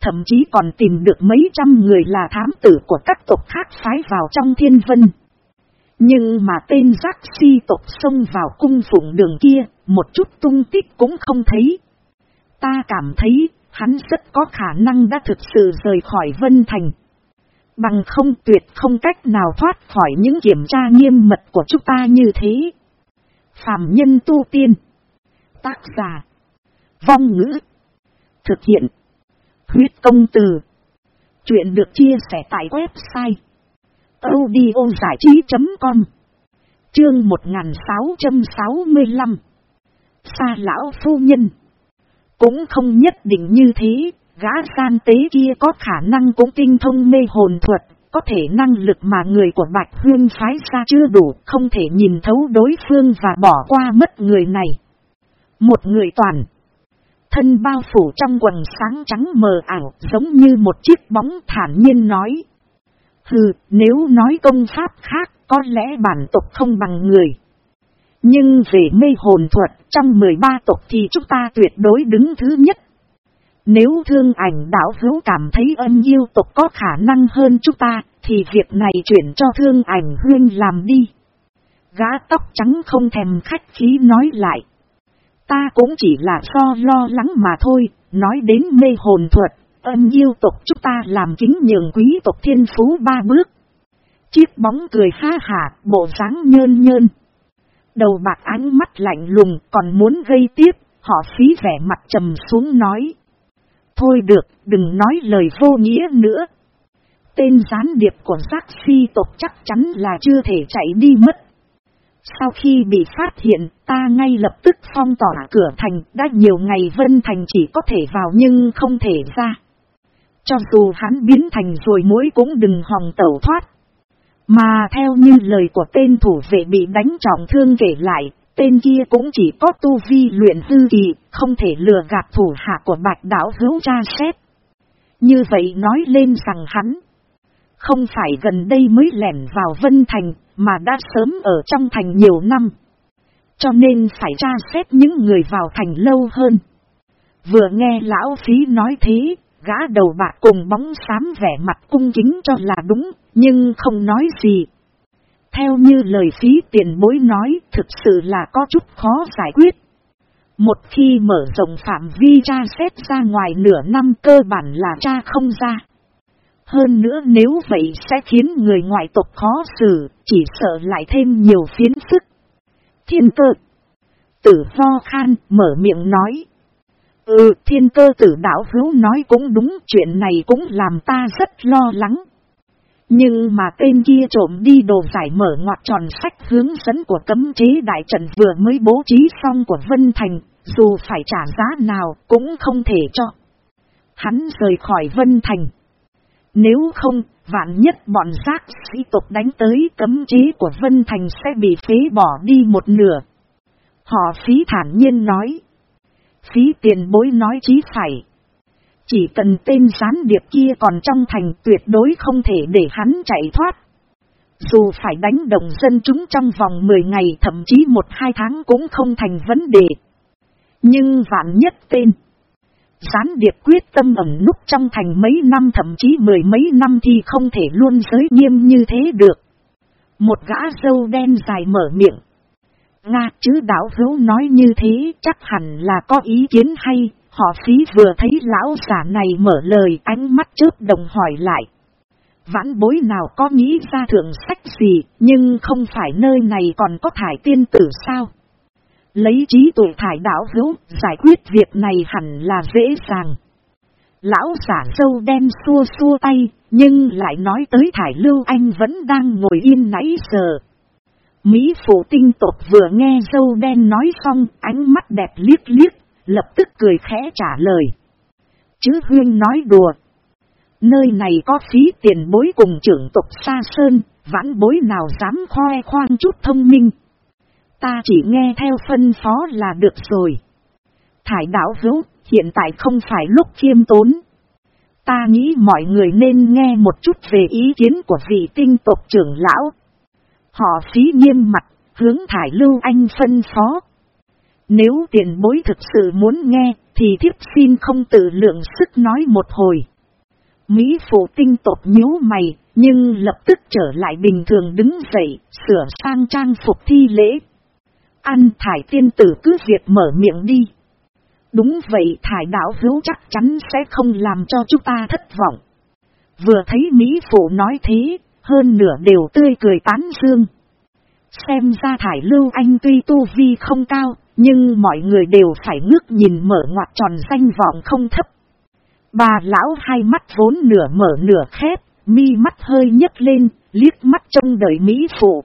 Thậm chí còn tìm được mấy trăm người là thám tử của các tộc khác phái vào trong thiên vân. Nhưng mà tên giác si tộc xông vào cung phụng đường kia, một chút tung tích cũng không thấy. Ta cảm thấy, hắn rất có khả năng đã thực sự rời khỏi Vân Thành. Bằng không tuyệt không cách nào thoát khỏi những kiểm tra nghiêm mật của chúng ta như thế. Phạm nhân tu tiên. Tác giả. Vong ngữ. Thực hiện. Huyết công từ. Chuyện được chia sẻ tại website. audio giải trí.com Chương 1665 Xa lão phu nhân Cũng không nhất định như thế, gã gian tế kia có khả năng cũng tinh thông mê hồn thuật, có thể năng lực mà người của Bạch Huyên phái ra chưa đủ, không thể nhìn thấu đối phương và bỏ qua mất người này. Một người toàn. Thân bao phủ trong quần sáng trắng mờ ảo, giống như một chiếc bóng thản nhiên nói. Hừ, nếu nói công pháp khác, có lẽ bản tộc không bằng người. Nhưng về mê hồn thuật, trong 13 tộc thì chúng ta tuyệt đối đứng thứ nhất. Nếu thương ảnh đảo hữu cảm thấy ân yêu tộc có khả năng hơn chúng ta, thì việc này chuyển cho thương ảnh huyên làm đi. Gã tóc trắng không thèm khách khí nói lại. Ta cũng chỉ là do lo lắng mà thôi, nói đến mê hồn thuật, ân yêu tộc chúng ta làm kính nhường quý tộc thiên phú ba bước. Chiếc bóng cười ha hả, bộ dáng nhơn nhơn. Đầu bạc ánh mắt lạnh lùng còn muốn gây tiếp, họ phí vẻ mặt trầm xuống nói. Thôi được, đừng nói lời vô nghĩa nữa. Tên gián điệp của giác si tộc chắc chắn là chưa thể chạy đi mất. Sau khi bị phát hiện, ta ngay lập tức phong tỏa cửa thành, đã nhiều ngày Vân Thành chỉ có thể vào nhưng không thể ra. Cho dù hắn biến thành rồi mũi cũng đừng hòng tẩu thoát. Mà theo như lời của tên thủ vệ bị đánh trọng thương kể lại, tên kia cũng chỉ có tu vi luyện hư kỳ, không thể lừa gạt thủ hạ của bạch đảo hữu tra xét. Như vậy nói lên rằng hắn không phải gần đây mới lẻn vào Vân Thành, mà đã sớm ở trong thành nhiều năm. Cho nên phải tra xét những người vào thành lâu hơn. Vừa nghe lão phí nói thế, gã đầu bạc cùng bóng xám vẻ mặt cung kính cho là đúng, nhưng không nói gì. Theo như lời phí tiền bối nói, thực sự là có chút khó giải quyết. Một khi mở rộng phạm vi tra xét ra ngoài nửa năm cơ bản là tra không ra. Hơn nữa nếu vậy sẽ khiến người ngoại tộc khó xử, chỉ sợ lại thêm nhiều phiến phức. Thiên cơ. Tử ho khan mở miệng nói. Ừ, thiên cơ tử đảo hữu nói cũng đúng, chuyện này cũng làm ta rất lo lắng. Nhưng mà tên kia trộm đi đồ giải mở ngoặt tròn sách hướng dẫn của cấm chế đại trận vừa mới bố trí xong của Vân Thành, dù phải trả giá nào cũng không thể cho. Hắn rời khỏi Vân Thành. Nếu không, vạn nhất bọn giác sĩ tục đánh tới cấm chế của Vân Thành sẽ bị phế bỏ đi một nửa. Họ phí thản nhiên nói. Phí tiền bối nói chí phải. Chỉ cần tên gián điệp kia còn trong thành tuyệt đối không thể để hắn chạy thoát. Dù phải đánh đồng dân chúng trong vòng 10 ngày thậm chí 1-2 tháng cũng không thành vấn đề. Nhưng vạn nhất tên. Gián điệp quyết tâm ẩn núp trong thành mấy năm thậm chí mười mấy năm thì không thể luôn giới nghiêm như thế được. Một gã dâu đen dài mở miệng. Nga chứ đảo hữu nói như thế chắc hẳn là có ý kiến hay, họ phí vừa thấy lão giả này mở lời ánh mắt chớp đồng hỏi lại. Vãn bối nào có nghĩ ra thượng sách gì, nhưng không phải nơi này còn có thải tiên tử sao? Lấy trí tuổi thải đảo hữu, giải quyết việc này hẳn là dễ dàng. Lão giả sâu đen xua xua tay, nhưng lại nói tới thải lưu anh vẫn đang ngồi yên nãy giờ. Mỹ phụ tinh tộc vừa nghe dâu đen nói xong, ánh mắt đẹp liếc liếc, lập tức cười khẽ trả lời. chứ huyên nói đùa. Nơi này có phí tiền bối cùng trưởng tục xa sơn, vãn bối nào dám khoe khoang chút thông minh. Ta chỉ nghe theo phân phó là được rồi. Thải đảo hữu, hiện tại không phải lúc khiêm tốn. Ta nghĩ mọi người nên nghe một chút về ý kiến của vị tinh tộc trưởng lão. Họ phí nghiêm mặt, hướng thải lưu anh phân phó. Nếu tiền bối thực sự muốn nghe, thì thiếp xin không tự lượng sức nói một hồi. Mỹ phụ tinh tột nhíu mày, nhưng lập tức trở lại bình thường đứng dậy, sửa sang trang phục thi lễ. An thải tiên tử cứ việc mở miệng đi. Đúng vậy thải đạo hữu chắc chắn sẽ không làm cho chúng ta thất vọng. Vừa thấy Mỹ phụ nói thế, hơn nửa đều tươi cười tán dương. Xem ra thải lưu anh tuy tu vi không cao, nhưng mọi người đều phải ngước nhìn mở ngoặt tròn danh vọng không thấp. Bà lão hai mắt vốn nửa mở nửa khép, mi mắt hơi nhấc lên, liếc mắt trông đợi Mỹ phụ.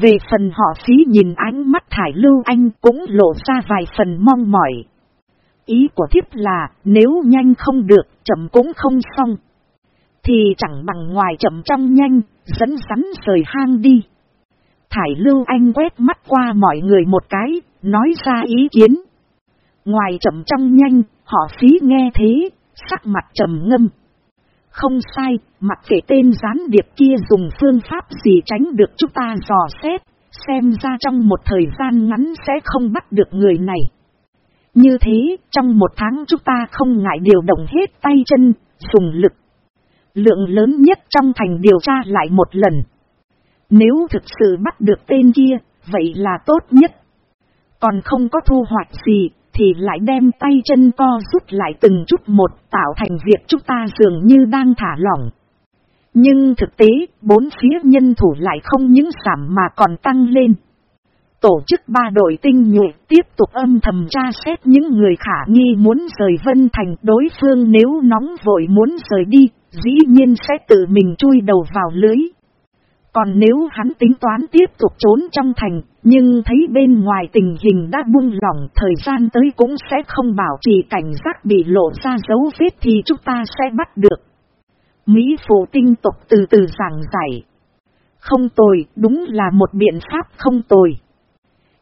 Về phần họ phí nhìn ánh mắt thải lưu anh cũng lộ ra vài phần mong mỏi. Ý của thiếp là nếu nhanh không được, chậm cũng không xong. Thì chẳng bằng ngoài chậm trong nhanh, dẫn sắn rời hang đi. Thải lưu anh quét mắt qua mọi người một cái, nói ra ý kiến. Ngoài chậm trong nhanh, họ phí nghe thế, sắc mặt trầm ngâm. Không sai, mặc kệ tên gián điệp kia dùng phương pháp gì tránh được chúng ta dò xét, xem ra trong một thời gian ngắn sẽ không bắt được người này. Như thế, trong một tháng chúng ta không ngại điều động hết tay chân, dùng lực. Lượng lớn nhất trong thành điều tra lại một lần. Nếu thực sự bắt được tên kia, vậy là tốt nhất. Còn không có thu hoạch gì, thì lại đem tay chân co rút lại từng chút một tạo thành việc chúng ta dường như đang thả lỏng. Nhưng thực tế, bốn phía nhân thủ lại không những giảm mà còn tăng lên. Tổ chức ba đội tinh nhuệ tiếp tục âm thầm tra xét những người khả nghi muốn rời Vân Thành đối phương nếu nóng vội muốn rời đi, dĩ nhiên sẽ tự mình chui đầu vào lưới. Còn nếu hắn tính toán tiếp tục trốn trong thành, nhưng thấy bên ngoài tình hình đã buông lỏng thời gian tới cũng sẽ không bảo trì cảnh giác bị lộ ra dấu vết thì chúng ta sẽ bắt được. Mỹ phụ tinh tục từ từ giảng giải. Không tồi, đúng là một biện pháp không tồi.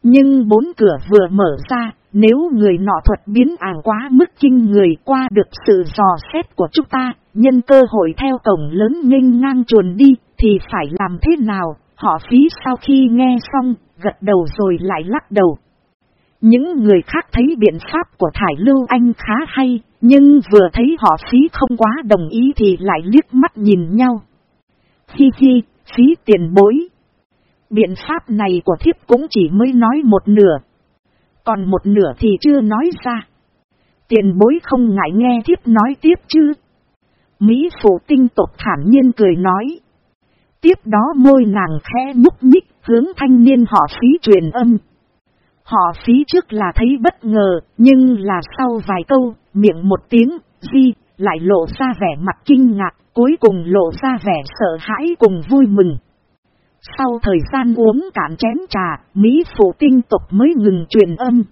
Nhưng bốn cửa vừa mở ra, nếu người nọ thuật biến ảo quá mức kinh người qua được sự dò xét của chúng ta, nhân cơ hội theo cổng lớn nghênh ngang chuồn đi, thì phải làm thế nào? Họ phí sau khi nghe xong, gật đầu rồi lại lắc đầu. Những người khác thấy biện pháp của Thải Lưu Anh khá hay, nhưng vừa thấy họ phí không quá đồng ý thì lại liếc mắt nhìn nhau. Hi hi, phí tiền bối. Biện pháp này của thiếp cũng chỉ mới nói một nửa. Còn một nửa thì chưa nói ra. Tiền bối không ngại nghe thiếp nói tiếp chứ. Mỹ phụ tinh tộc thản nhiên cười nói. Tiếp đó môi nàng khẽ nhúc nhích hướng thanh niên họ phí truyền âm. Họ phí trước là thấy bất ngờ, nhưng là sau vài câu, miệng một tiếng, di, lại lộ ra vẻ mặt kinh ngạc, cuối cùng lộ ra vẻ sợ hãi cùng vui mừng. Sau thời gian uống cạn chén trà, Mỹ phụ tinh tục mới ngừng truyền âm.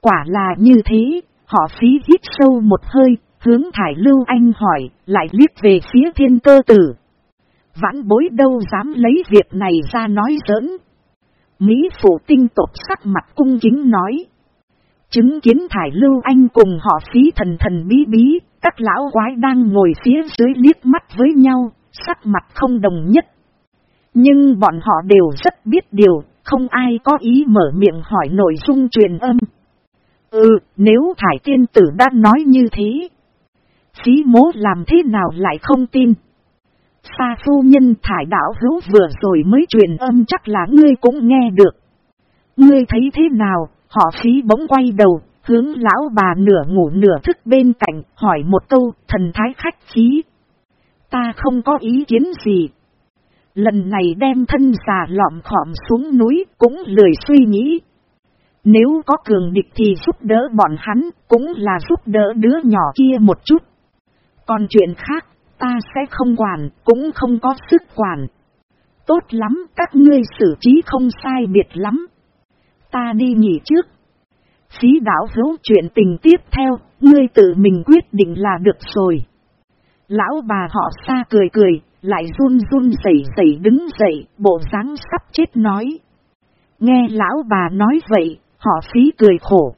Quả là như thế, họ phí hít sâu một hơi, hướng thải lưu anh hỏi, lại liếc về phía thiên cơ tử. Vãn bối đâu dám lấy việc này ra nói giỡn. Mỹ phụ tinh tộc sắc mặt cung kính nói. Chứng kiến thải lưu anh cùng họ phí thần thần bí bí, các lão quái đang ngồi phía dưới liếc mắt với nhau, sắc mặt không đồng nhất. Nhưng bọn họ đều rất biết điều, không ai có ý mở miệng hỏi nội dung truyền âm. Ừ, nếu thải tiên tử đã nói như thế, phí mố làm thế nào lại không tin? Sa phu nhân thải đạo hữu vừa rồi mới truyền âm chắc là ngươi cũng nghe được. Ngươi thấy thế nào, họ phí bỗng quay đầu, hướng lão bà nửa ngủ nửa thức bên cạnh, hỏi một câu, thần thái khách khí. Ta không có ý kiến gì. Lần này đem thân già lọm khọm xuống núi cũng lười suy nghĩ. Nếu có cường địch thì giúp đỡ bọn hắn, cũng là giúp đỡ đứa nhỏ kia một chút. Còn chuyện khác, ta sẽ không quản, cũng không có sức quản. Tốt lắm, các ngươi xử trí không sai biệt lắm. Ta đi nghỉ trước. phí đảo hữu chuyện tình tiếp theo, ngươi tự mình quyết định là được rồi. Lão bà họ xa cười cười, lại run run rẩy rẩy đứng dậy, bộ dáng sắp chết nói. Nghe lão bà nói vậy, họ phí cười khổ.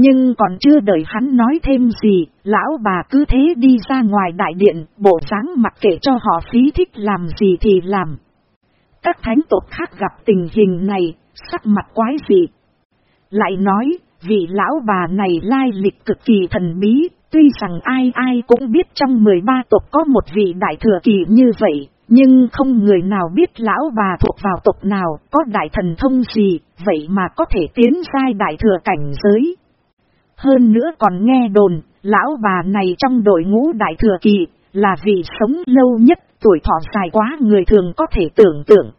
Nhưng còn chưa đợi hắn nói thêm gì, lão bà cứ thế đi ra ngoài đại điện, bộ dáng mặc kệ cho họ phí thích làm gì thì làm. Các thánh tộc khác gặp tình hình này, sắc mặt quái dị. Lại nói, vị lão bà này lai lịch cực kỳ thần bí, tuy rằng ai ai cũng biết trong 13 tộc có một vị đại thừa kỳ như vậy, nhưng không người nào biết lão bà thuộc vào tộc nào, có đại thần thông gì, vậy mà có thể tiến sai đại thừa cảnh giới. Hơn nữa còn nghe đồn, lão bà này trong đội ngũ đại thừa kỳ, là vị sống lâu nhất, tuổi thọ dài quá người thường có thể tưởng tượng.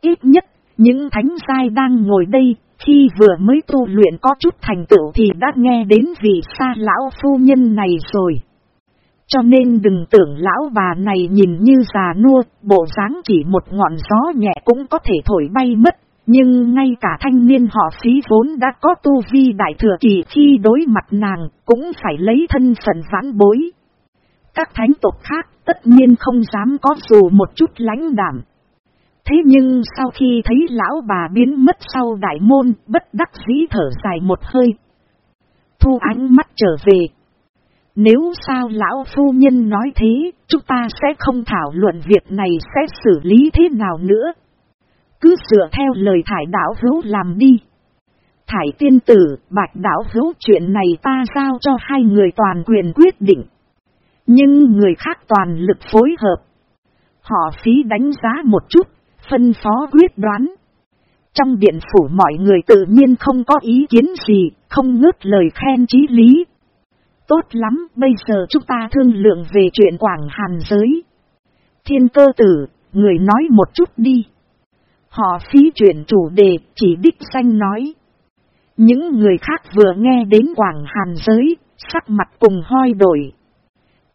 Ít nhất, những thánh sai đang ngồi đây, khi vừa mới tu luyện có chút thành tựu thì đã nghe đến vị xa lão phu nhân này rồi. Cho nên đừng tưởng lão bà này nhìn như già nua, bộ dáng chỉ một ngọn gió nhẹ cũng có thể thổi bay mất. Nhưng ngay cả thanh niên họ phí vốn đã có tu vi đại thừa kỳ khi đối mặt nàng, cũng phải lấy thân phận vãn bối. Các thánh tộc khác tất nhiên không dám có dù một chút lãnh đảm. Thế nhưng sau khi thấy lão bà biến mất sau đại môn, bất đắc dĩ thở dài một hơi. Thu ánh mắt trở về. Nếu sao lão phu nhân nói thế, chúng ta sẽ không thảo luận việc này sẽ xử lý thế nào nữa. Cứ dựa theo lời thải đảo hữu làm đi. Thải tiên tử, bạch đảo hữu chuyện này ta giao cho hai người toàn quyền quyết định. Nhưng người khác toàn lực phối hợp. Họ phí đánh giá một chút, phân phó quyết đoán. Trong điện phủ mọi người tự nhiên không có ý kiến gì, không ngớt lời khen chí lý. Tốt lắm, bây giờ chúng ta thương lượng về chuyện Quảng Hàn giới. Thiên cơ tử, người nói một chút đi. Họ phí chuyện chủ đề, chỉ đích danh nói. Những người khác vừa nghe đến Quảng Hàn giới, sắc mặt cùng hoi đổi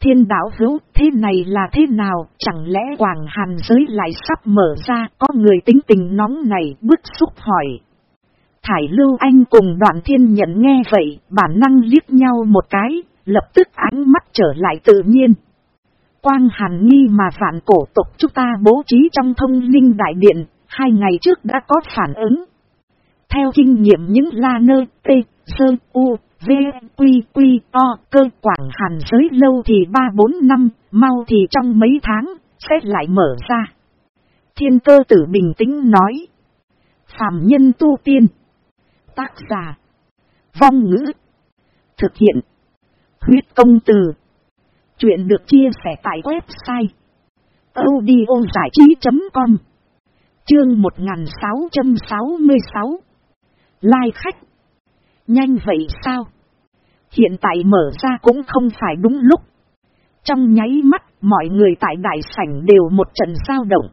thiên đảo hữu thế này là thế nào, chẳng lẽ Quảng Hàn giới lại sắp mở ra, có người tính tình nóng này bức xúc hỏi. Thải Lưu Anh cùng đoạn thiên nhận nghe vậy, bản năng liếc nhau một cái, lập tức ánh mắt trở lại tự nhiên. Quang Hàn nghi mà vạn cổ tục chúng ta bố trí trong thông linh đại điện, hai ngày trước đã có phản ứng. Theo kinh nghiệm những la nơ, tê, sơ, u, V, Quy, Quy, O, cơ quảng hàn giới lâu thì 3-4 năm, mau thì trong mấy tháng, sẽ lại mở ra. Thiên cơ tử bình tĩnh nói. Phạm nhân tu tiên. Tác giả. Vong ngữ. Thực hiện. Huyết công từ. Chuyện được chia sẻ tại website. audiozảichí.com Chương 1666 Lai khách Nhanh vậy sao? Hiện tại mở ra cũng không phải đúng lúc. Trong nháy mắt, mọi người tại đại sảnh đều một trận giao động.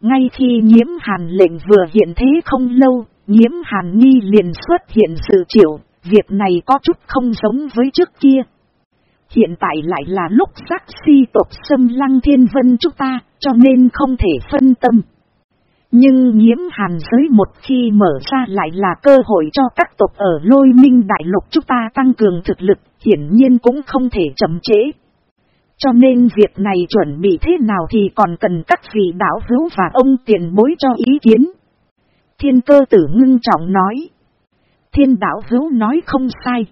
Ngay khi nhiễm hàn lệnh vừa hiện thế không lâu, nhiễm hàn nghi liền xuất hiện sự triệu, việc này có chút không giống với trước kia. Hiện tại lại là lúc giác si tộc xâm lăng thiên vân chúng ta, cho nên không thể phân tâm. Nhưng nhiễm hàn giới một khi mở ra lại là cơ hội cho các tộc ở lôi minh đại lục chúng ta tăng cường thực lực, hiển nhiên cũng không thể chậm trễ. Cho nên việc này chuẩn bị thế nào thì còn cần các vị đạo hữu và ông tiền bối cho ý kiến. Thiên cơ tử ngưng trọng nói. Thiên đạo hữu nói không sai.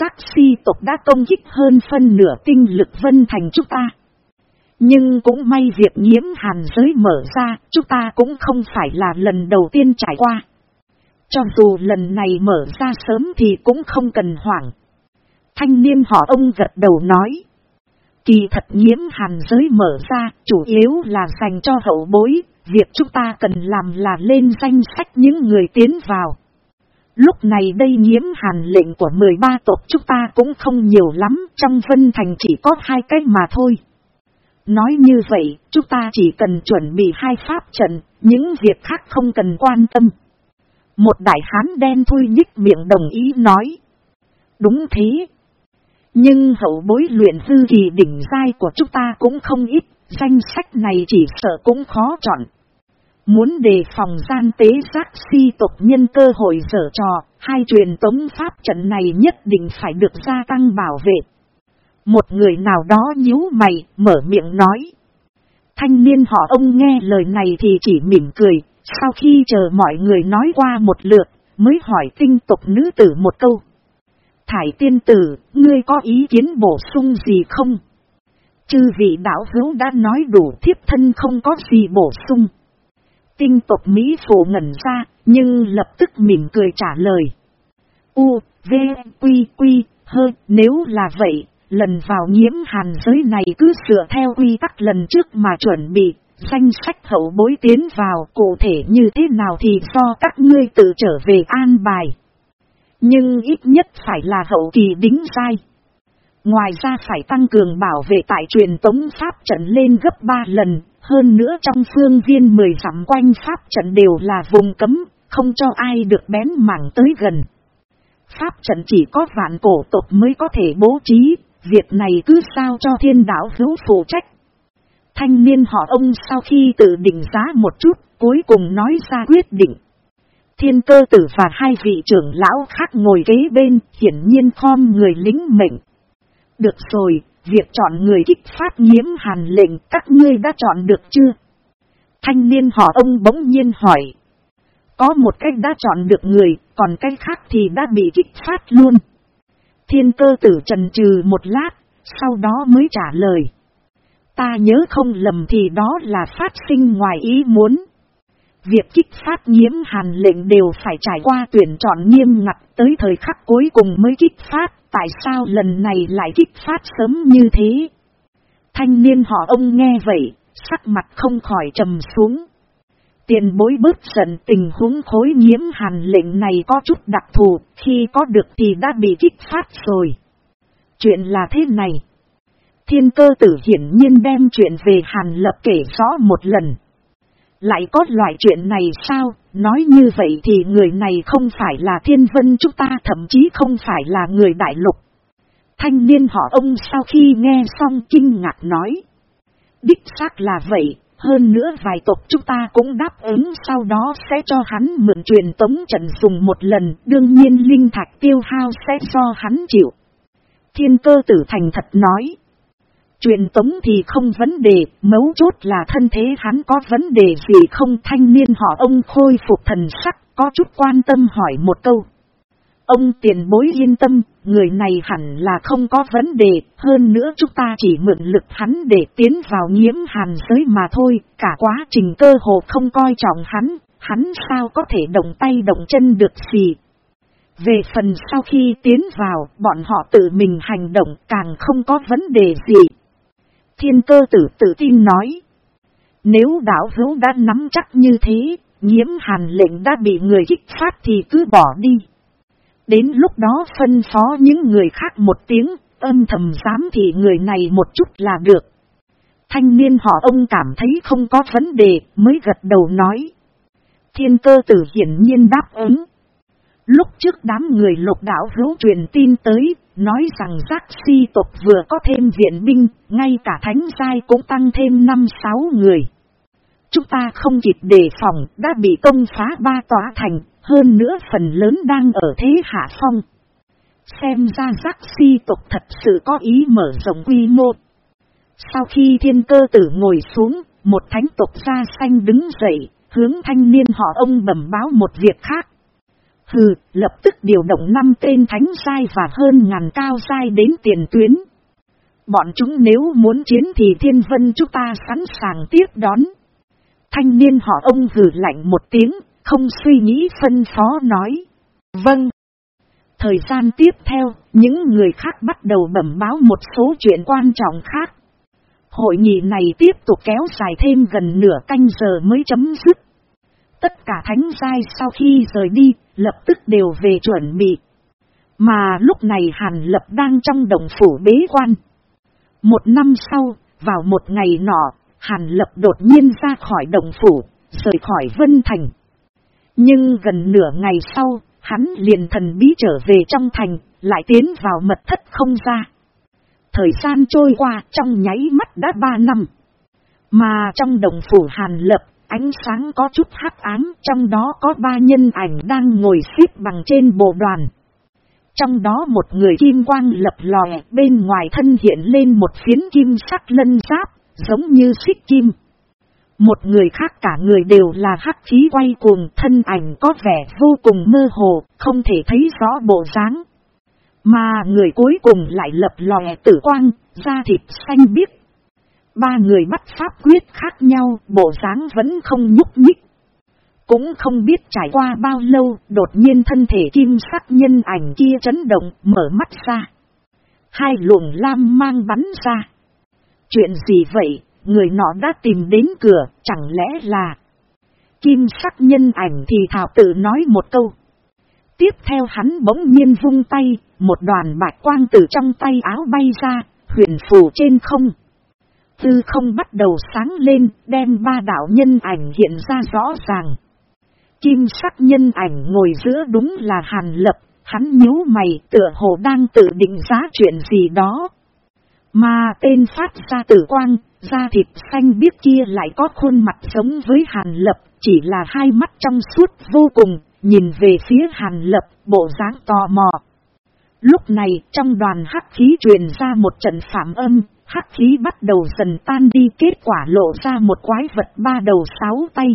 Giác si tộc đã công kích hơn phân nửa tinh lực vân thành chúng ta. Nhưng cũng may việc nhiễm hàn giới mở ra, chúng ta cũng không phải là lần đầu tiên trải qua. Cho dù lần này mở ra sớm thì cũng không cần hoảng. Thanh niên họ ông gật đầu nói. Kỳ thật nhiễm hàn giới mở ra, chủ yếu là dành cho hậu bối, việc chúng ta cần làm là lên danh sách những người tiến vào. Lúc này đây nhiễm hàn lệnh của 13 tộc chúng ta cũng không nhiều lắm, trong Vân Thành chỉ có hai cách mà thôi. Nói như vậy, chúng ta chỉ cần chuẩn bị hai pháp trận, những việc khác không cần quan tâm. Một đại hán đen thui nhích miệng đồng ý nói. Đúng thế. Nhưng hậu bối luyện sư kỳ đỉnh dai của chúng ta cũng không ít, danh sách này chỉ sợ cũng khó chọn. Muốn đề phòng gian tế giác si tộc nhân cơ hội dở trò, Hai truyền tống pháp trận này nhất định phải được gia tăng bảo vệ. Một người nào đó nhíu mày, mở miệng nói. Thanh niên họ ông nghe lời này thì chỉ mỉm cười, sau khi chờ mọi người nói qua một lượt, mới hỏi tinh tục nữ tử một câu. Thải tiên tử, ngươi có ý kiến bổ sung gì không? Chư vị đạo hữu đã nói đủ thiếp thân không có gì bổ sung. Tinh tục Mỹ phụ ngẩn ra, nhưng lập tức mỉm cười trả lời. U, V, Quy, Quy, Hơ, nếu là vậy, lần vào nhiễm hàn giới này cứ sửa theo quy tắc lần trước mà chuẩn bị, danh sách hậu bối tiến vào cụ thể như thế nào thì do các ngươi tự trở về an bài. Nhưng ít nhất phải là hậu kỳ đính sai. Ngoài ra phải tăng cường bảo vệ tại truyền tống pháp trận lên gấp 3 lần, hơn nữa trong phương viên 10 dặm quanh pháp trận đều là vùng cấm, không cho ai được bén mảng tới gần. Pháp trận chỉ có vạn cổ tộc mới có thể bố trí, việc này cứ sao cho thiên đạo hữu phụ trách. Thanh niên họ ông sau khi tự định giá một chút, cuối cùng nói ra quyết định. Thiên cơ tử và hai vị trưởng lão khác ngồi kế bên, hiển nhiên khom người lính mệnh. Được rồi, việc chọn người kích phát nhiễm hàn lệnh các ngươi đã chọn được chưa? Thanh niên họ ông bỗng nhiên hỏi. Có một cách đã chọn được người, còn cách khác thì đã bị kích phát luôn. Thiên cơ tử trần trừ một lát, sau đó mới trả lời. Ta nhớ không lầm thì đó là phát sinh ngoài ý muốn. Việc kích phát nhiễm hàn lệnh đều phải trải qua tuyển chọn nghiêm ngặt tới thời khắc cuối cùng mới kích phát, tại sao lần này lại kích phát sớm như thế? Thanh niên họ ông nghe vậy, sắc mặt không khỏi trầm xuống. Tiền bối bớt giận tình huống khối nhiễm hàn lệnh này có chút đặc thù, khi có được thì đã bị kích phát rồi. Chuyện là thế này. Thiên cơ tử hiển nhiên đem chuyện về hàn lập kể rõ một lần. Lại có loại chuyện này sao, nói như vậy thì người này không phải là thiên vân chúng ta thậm chí không phải là người đại lục. Thanh niên họ ông sau khi nghe xong kinh ngạc nói. Đích xác là vậy, hơn nữa vài tộc chúng ta cũng đáp ứng sau đó sẽ cho hắn mượn truyền tống trận dùng một lần, đương nhiên linh thạch tiêu hao sẽ do hắn chịu. Thiên cơ tử thành thật nói. Truyền tống thì không vấn đề, mấu chốt là thân thế hắn có vấn đề gì không thanh niên họ ông khôi phục thần sắc, có chút quan tâm hỏi một câu. Ông tiền bối yên tâm, người này hẳn là không có vấn đề, hơn nữa chúng ta chỉ mượn lực hắn để tiến vào nhiễm hàn giới mà thôi, cả quá trình cơ hồ không coi trọng hắn, hắn sao có thể động tay động chân được gì. Về phần sau khi tiến vào, bọn họ tự mình hành động càng không có vấn đề gì. Thiên cơ tử tự tin nói. Nếu đảo hữu đã nắm chắc như thế, nhiễm hàn lệnh đã bị người kích phát thì cứ bỏ đi. Đến lúc đó phân phó những người khác một tiếng, âm thầm dám thì người này một chút là được. Thanh niên họ ông cảm thấy không có vấn đề, mới gật đầu nói. Thiên cơ tử hiển nhiên đáp ứng. Lúc trước đám người lục đảo hữu truyền tin tới, nói rằng giác si tộc vừa có thêm viện binh, ngay cả thánh giai cũng tăng thêm 5-6 người. Chúng ta không kịp đề phòng, đã bị công phá ba tòa thành, hơn nữa phần lớn đang ở thế hạ phong. Xem ra giác si tộc thật sự có ý mở rộng quy mô. Sau khi thiên cơ tử ngồi xuống, một thánh tộc da xanh đứng dậy, hướng thanh niên họ ông bẩm báo một việc khác. Hừ, lập tức điều động năm tên thánh sai và hơn ngàn cao sai đến tiền tuyến. Bọn chúng nếu muốn chiến thì thiên vân chúng ta sẵn sàng tiếp đón. Thanh niên họ ông hừ lạnh một tiếng, không suy nghĩ phân phó nói. Vâng. Thời gian tiếp theo, những người khác bắt đầu bẩm báo một số chuyện quan trọng khác. Hội nghị này tiếp tục kéo dài thêm gần nửa canh giờ mới chấm dứt. Tất cả thánh giai sau khi rời đi, lập tức đều về chuẩn bị. Mà lúc này Hàn Lập đang trong đồng phủ bế quan. Một năm sau, vào một ngày nọ, Hàn Lập đột nhiên ra khỏi đồng phủ, rời khỏi Vân Thành. Nhưng gần nửa ngày sau, hắn liền thần bí trở về trong thành, lại tiến vào mật thất không ra. Thời gian trôi qua trong nháy mắt đã ba năm. Mà trong đồng phủ Hàn Lập, ánh sáng có chút hắc ám, trong đó có ba nhân ảnh đang ngồi xếp bằng trên bộ đoàn. Trong đó một người kim quang lập lòe, bên ngoài thân hiện lên một phiến kim sắc lân giáp, giống như xích kim. Một người khác cả người đều là hắc khí quay cuồng, thân ảnh có vẻ vô cùng mơ hồ, không thể thấy rõ bộ dáng. Mà người cuối cùng lại lập lòe tử quang, da thịt xanh biếc. Ba người bắt pháp quyết khác nhau, bộ dáng vẫn không nhúc nhích. Cũng không biết trải qua bao lâu, đột nhiên thân thể kim sắc nhân ảnh kia chấn động, mở mắt ra. Hai luồng lam mang bắn ra. Chuyện gì vậy, người nọ đã tìm đến cửa, chẳng lẽ là... Kim sắc nhân ảnh thì thảo tự nói một câu. Tiếp theo hắn bỗng nhiên vung tay, một đoàn bạch quang từ trong tay áo bay ra, huyền phù trên không. Tư không bắt đầu sáng lên, đem ba đạo nhân ảnh hiện ra rõ ràng. Kim sắc nhân ảnh ngồi giữa đúng là Hàn Lập, hắn nhíu mày tựa hồ đang tự định giá chuyện gì đó. Mà tên phát ra tử quang, da thịt xanh biếc kia lại có khuôn mặt giống với Hàn Lập, chỉ là hai mắt trong suốt vô cùng, nhìn về phía Hàn Lập, bộ dáng tò mò. Lúc này trong đoàn hắc khí truyền ra một trận phạm âm, hắc khí bắt đầu dần tan đi kết quả lộ ra một quái vật ba đầu sáu tay.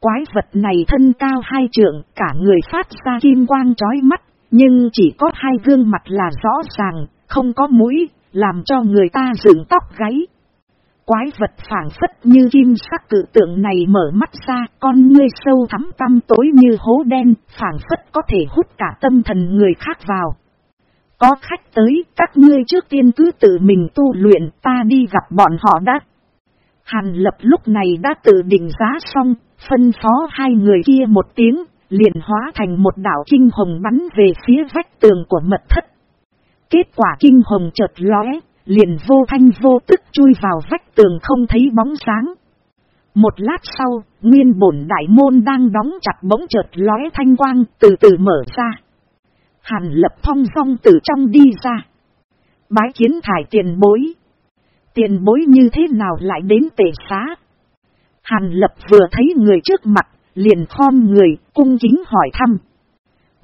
Quái vật này thân cao hai trượng, cả người phát ra kim quang trói mắt, nhưng chỉ có hai gương mặt là rõ ràng, không có mũi, làm cho người ta dựng tóc gáy. Quái vật phản phất như kim sắc cự tượng này mở mắt ra, con ngươi sâu thắm tăm tối như hố đen, phản phất có thể hút cả tâm thần người khác vào. Có khách tới, các ngươi trước tiên cứ tự mình tu luyện, ta đi gặp bọn họ đã. Hàn lập lúc này đã tự định giá xong, phân phó hai người kia một tiếng, liền hóa thành một đảo kinh hồng bắn về phía vách tường của mật thất. Kết quả kinh hồng chợt lóe, liền vô thanh vô tức chui vào vách tường không thấy bóng sáng. Một lát sau, nguyên bổn đại môn đang đóng chặt bỗng chợt lóe thanh quang từ từ mở ra. Hàn lập phong phong từ trong đi ra. Bái kiến thải tiền bối. Tiền bối như thế nào lại đến tể xá? Hàn lập vừa thấy người trước mặt, liền khom người, cung kính hỏi thăm.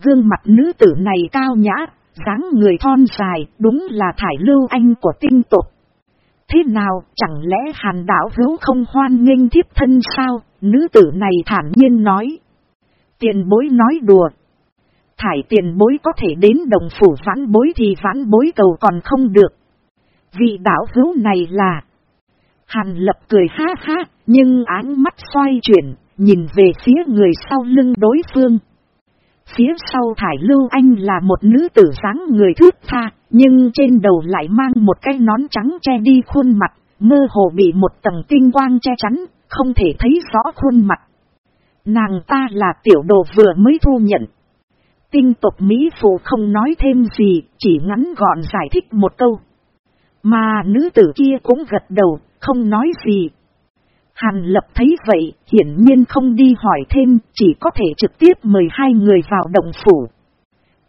Gương mặt nữ tử này cao nhã, dáng người thon dài, đúng là thải lưu anh của tinh tộc. Thế nào, chẳng lẽ hàn đảo hữu không hoan nghênh thiếp thân sao? Nữ tử này thản nhiên nói. Tiền bối nói đùa, Thải tiền bối có thể đến đồng phủ vãn bối thì vãn bối cầu còn không được. Vị đảo hữu này là... Hàn lập cười ha ha, nhưng ánh mắt xoay chuyển, nhìn về phía người sau lưng đối phương. Phía sau thải lưu anh là một nữ tử dáng người thước tha, nhưng trên đầu lại mang một cái nón trắng che đi khuôn mặt, mơ hồ bị một tầng tinh quang che chắn, không thể thấy rõ khuôn mặt. Nàng ta là tiểu đồ vừa mới thu nhận. Tinh tộc Mỹ Phụ không nói thêm gì, chỉ ngắn gọn giải thích một câu. Mà nữ tử kia cũng gật đầu, không nói gì. Hàn lập thấy vậy, hiển nhiên không đi hỏi thêm, chỉ có thể trực tiếp mời hai người vào động phủ.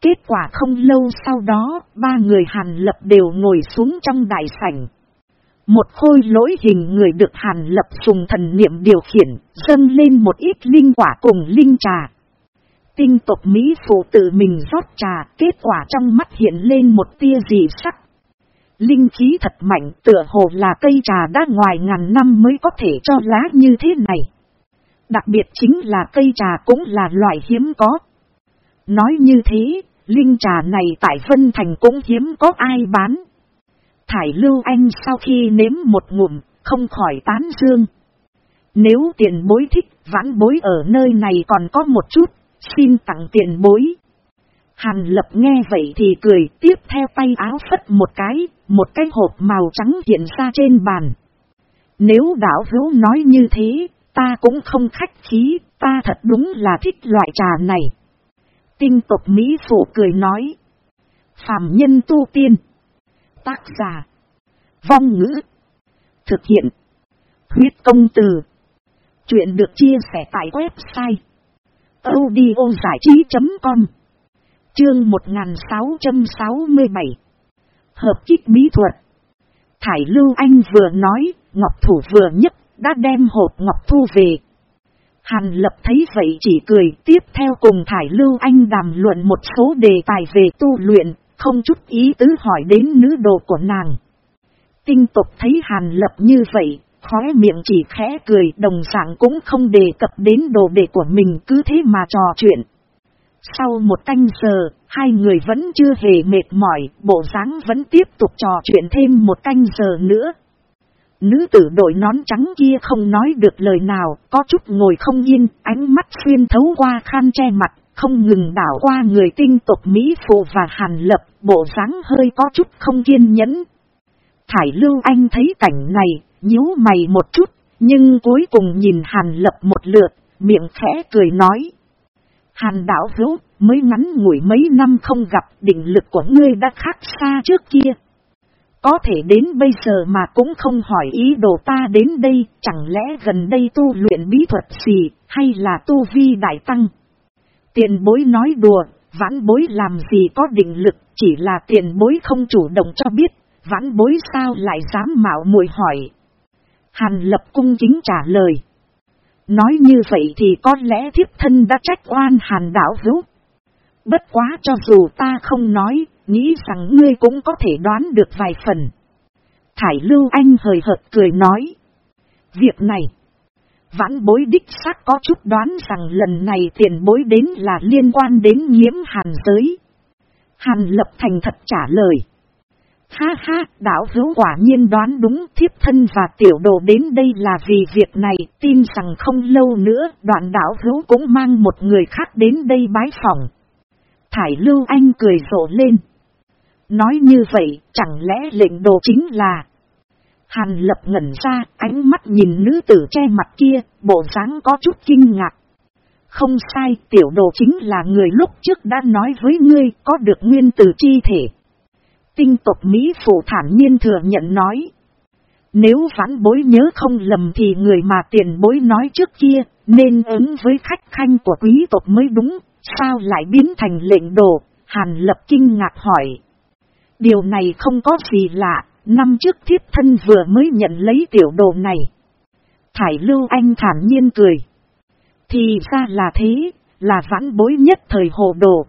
Kết quả không lâu sau đó, ba người hàn lập đều ngồi xuống trong đại sảnh. Một khôi lỗi hình người được hàn lập dùng thần niệm điều khiển, dâng lên một ít linh quả cùng linh trà. Tinh tộc Mỹ phụ tự mình rót trà, kết quả trong mắt hiện lên một tia dị sắc. Linh khí thật mạnh tựa hồ là cây trà đã ngoài ngàn năm mới có thể cho lá như thế này. Đặc biệt chính là cây trà cũng là loại hiếm có. Nói như thế, linh trà này tại Vân Thành cũng hiếm có ai bán. Thải Lưu Anh sau khi nếm một ngụm, không khỏi tán dương. Nếu tiền bối thích, vãn bối ở nơi này còn có một chút, Xin tặng tiền bối. Hàn lập nghe vậy thì cười tiếp theo tay áo phất một cái, một cái hộp màu trắng hiện ra trên bàn. Nếu đảo hữu nói như thế, ta cũng không khách khí, ta thật đúng là thích loại trà này. Tinh tộc Mỹ phụ cười nói. Phạm nhân tu tiên. Tác giả. Vong ngữ. Thực hiện. Huyết công từ. Chuyện được chia sẻ tại website audiozảichí.com Chương 1667 Hợp kích bí thuật Thải Lưu Anh vừa nói, Ngọc Thủ vừa nhất, đã đem hộp ngọc thu về. Hàn lập thấy vậy chỉ cười tiếp theo cùng Thải Lưu Anh đàm luận một số đề tài về tu luyện, không chút ý tứ hỏi đến nữ đồ của nàng. Tinh tục thấy Hàn lập như vậy, khóe miệng chỉ khẽ cười đồng dạng cũng không đề cập đến đồ đề của mình cứ thế mà trò chuyện. Sau một canh giờ, hai người vẫn chưa hề mệt mỏi, bộ dáng vẫn tiếp tục trò chuyện thêm một canh giờ nữa. Nữ tử đội nón trắng kia không nói được lời nào, có chút ngồi không yên, ánh mắt xuyên thấu qua khăn che mặt, không ngừng đảo qua người tinh tộc Mỹ Phụ và Hàn Lập, bộ dáng hơi có chút không kiên nhẫn. Thải Lưu Anh thấy cảnh này, nhíu mày một chút, nhưng cuối cùng nhìn Hàn Lập một lượt, miệng khẽ cười nói. Hàn đảo hữu, mới ngắn ngủi mấy năm không gặp định lực của ngươi đã khác xa trước kia. Có thể đến bây giờ mà cũng không hỏi ý đồ ta đến đây, chẳng lẽ gần đây tu luyện bí thuật gì, hay là tu vi đại tăng. Tiền bối nói đùa, vãn bối làm gì có định lực, chỉ là tiền bối không chủ động cho biết, vãn bối sao lại dám mạo muội hỏi. Hàn lập cung chính trả lời. Nói như vậy thì có lẽ thiếp thân đã trách oan hàn đảo hữu. Bất quá cho dù ta không nói, nghĩ rằng ngươi cũng có thể đoán được vài phần. Thải Lưu Anh hời hợt cười nói. Việc này, vãn bối đích xác có chút đoán rằng lần này tiền bối đến là liên quan đến nhiễm hàn giới. Hàn lập thành thật trả lời. Ha ha, đảo hữu quả nhiên đoán đúng thiếp thân và tiểu đồ đến đây là vì việc này, tin rằng không lâu nữa đoạn đảo hữu cũng mang một người khác đến đây bái phòng. Thải Lưu Anh cười rộ lên. Nói như vậy, chẳng lẽ lệnh đồ chính là... Hàn lập ngẩn ra, ánh mắt nhìn nữ tử che mặt kia, bộ dáng có chút kinh ngạc. Không sai, tiểu đồ chính là người lúc trước đã nói với ngươi có được nguyên tử chi thể. Tinh tộc Mỹ phụ thản nhiên thừa nhận nói. Nếu vãn bối nhớ không lầm thì người mà tiền bối nói trước kia, nên ứng với khách khanh của quý tộc mới đúng, sao lại biến thành lệnh đồ, hàn lập kinh ngạc hỏi. Điều này không có gì lạ, năm trước thiếp thân vừa mới nhận lấy tiểu đồ này. Thải Lưu Anh thản nhiên cười. Thì ra là thế, là vãn bối nhất thời hồ đồ.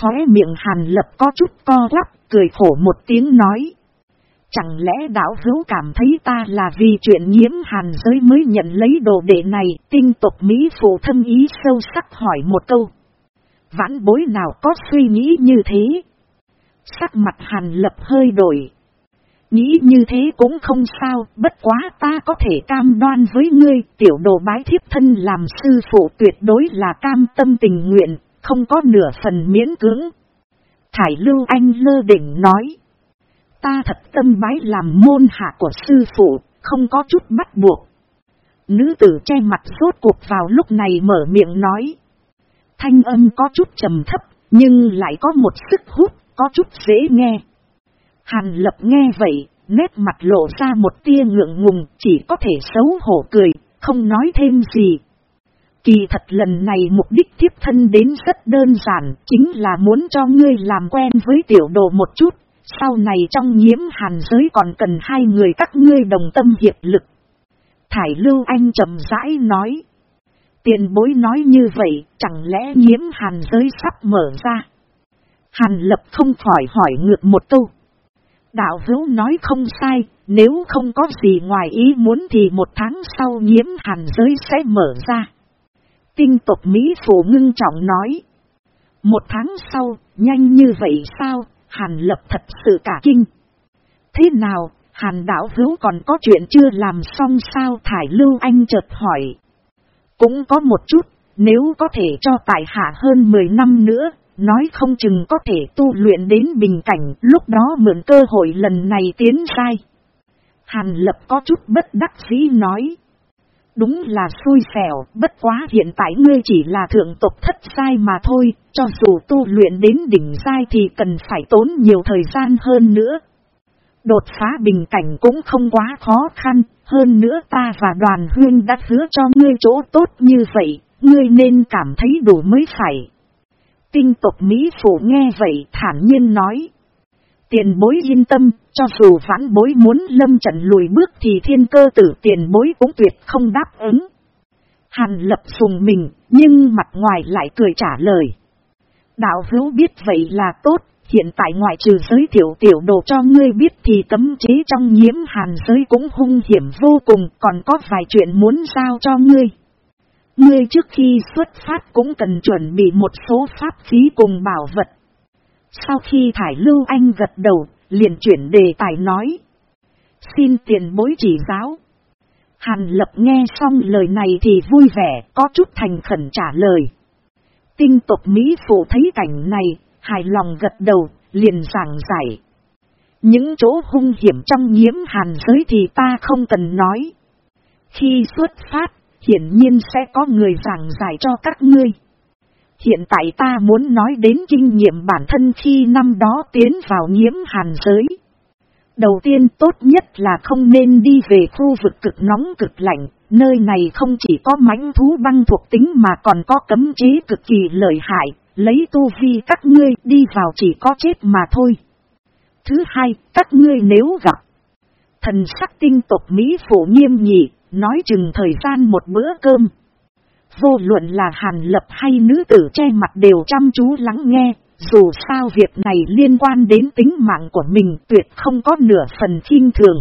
Khóe miệng hàn lập có chút co lắp, cười khổ một tiếng nói. Chẳng lẽ đảo hữu cảm thấy ta là vì chuyện nhiễm hàn giới mới nhận lấy đồ đệ này, tinh tộc Mỹ phụ thân ý sâu sắc hỏi một câu. Vãn bối nào có suy nghĩ như thế? Sắc mặt hàn lập hơi đổi. Nghĩ như thế cũng không sao, bất quá ta có thể cam đoan với ngươi, tiểu đồ bái thiếp thân làm sư phụ tuyệt đối là cam tâm tình nguyện, không có nửa phần miễn cưỡng. Thải Lưu Anh lơ đỉnh nói. Ta thật tâm bái làm môn hạ của sư phụ, không có chút bắt buộc. Nữ tử che mặt rốt cuộc vào lúc này mở miệng nói. Thanh âm có chút trầm thấp, nhưng lại có một sức hút, có chút dễ nghe. Hàn lập nghe vậy, nét mặt lộ ra một tia ngượng ngùng, chỉ có thể xấu hổ cười, không nói thêm gì. Kỳ thật lần này mục đích tiếp thân đến rất đơn giản, chính là muốn cho ngươi làm quen với tiểu đồ một chút, sau này trong nhiễm hàn giới còn cần hai người các ngươi đồng tâm hiệp lực. Thải Lưu Anh chậm rãi nói. Tiền bối nói như vậy, chẳng lẽ nhiễm hàn giới sắp mở ra? Hàn lập không khỏi hỏi ngược một câu. Đạo hữu nói không sai, nếu không có gì ngoài ý muốn thì một tháng sau nhiễm hàn giới sẽ mở ra. Tinh tộc Mỹ Phủ ngưng trọng nói. Một tháng sau, nhanh như vậy sao, Hàn lập thật sự cả kinh. Thế nào, Hàn đảo hữu còn có chuyện chưa làm xong sao Thải Lưu Anh chợt hỏi. Cũng có một chút, nếu có thể cho tại hạ hơn 10 năm nữa, nói không chừng có thể tu luyện đến bình cảnh, lúc đó mượn cơ hội lần này tiến sai. Hàn lập có chút bất đắc dĩ nói. Đúng là xui xẻo, bất quá hiện tại ngươi chỉ là thượng tộc thất sai mà thôi, cho dù tu luyện đến đỉnh sai thì cần phải tốn nhiều thời gian hơn nữa. Đột phá bình cảnh cũng không quá khó khăn, hơn nữa ta và đoàn huyên đã hứa cho ngươi chỗ tốt như vậy, ngươi nên cảm thấy đủ mới phải. Tinh tộc Mỹ phủ nghe vậy thản nhiên nói. Tiền bối yên tâm, cho dù vãn bối muốn lâm trận lùi bước thì thiên cơ tử tiền bối cũng tuyệt không đáp ứng. Hàn lập sùng mình, nhưng mặt ngoài lại cười trả lời. Đạo hữu biết vậy là tốt, hiện tại ngoại trừ giới thiệu tiểu đồ cho ngươi biết thì cấm chế trong nhiễm hàn giới cũng hung hiểm vô cùng, còn có vài chuyện muốn giao cho ngươi. Ngươi trước khi xuất phát cũng cần chuẩn bị một số pháp khí cùng bảo vật. Sau khi thải lưu anh gật đầu, liền chuyển đề tài nói. Xin tiền bối chỉ giáo. Hàn lập nghe xong lời này thì vui vẻ, có chút thành khẩn trả lời. Tinh tộc Mỹ phụ thấy cảnh này, hài lòng gật đầu, liền giảng giải. Những chỗ hung hiểm trong nhiễm hàn giới thì ta không cần nói. Khi xuất phát, hiển nhiên sẽ có người giảng giải cho các ngươi. Hiện tại ta muốn nói đến kinh nghiệm bản thân khi năm đó tiến vào nhiễm hàn giới. Đầu tiên tốt nhất là không nên đi về khu vực cực nóng cực lạnh, nơi này không chỉ có mãnh thú băng thuộc tính mà còn có cấm chế cực kỳ lợi hại, lấy tu vi các ngươi đi vào chỉ có chết mà thôi. Thứ hai, các ngươi nếu gặp thần sắc tinh tộc Mỹ phổ nghiêm nhị, nói chừng thời gian một bữa cơm. Vô luận là hàn lập hay nữ tử che mặt đều chăm chú lắng nghe, dù sao việc này liên quan đến tính mạng của mình tuyệt không có nửa phần thiên thường.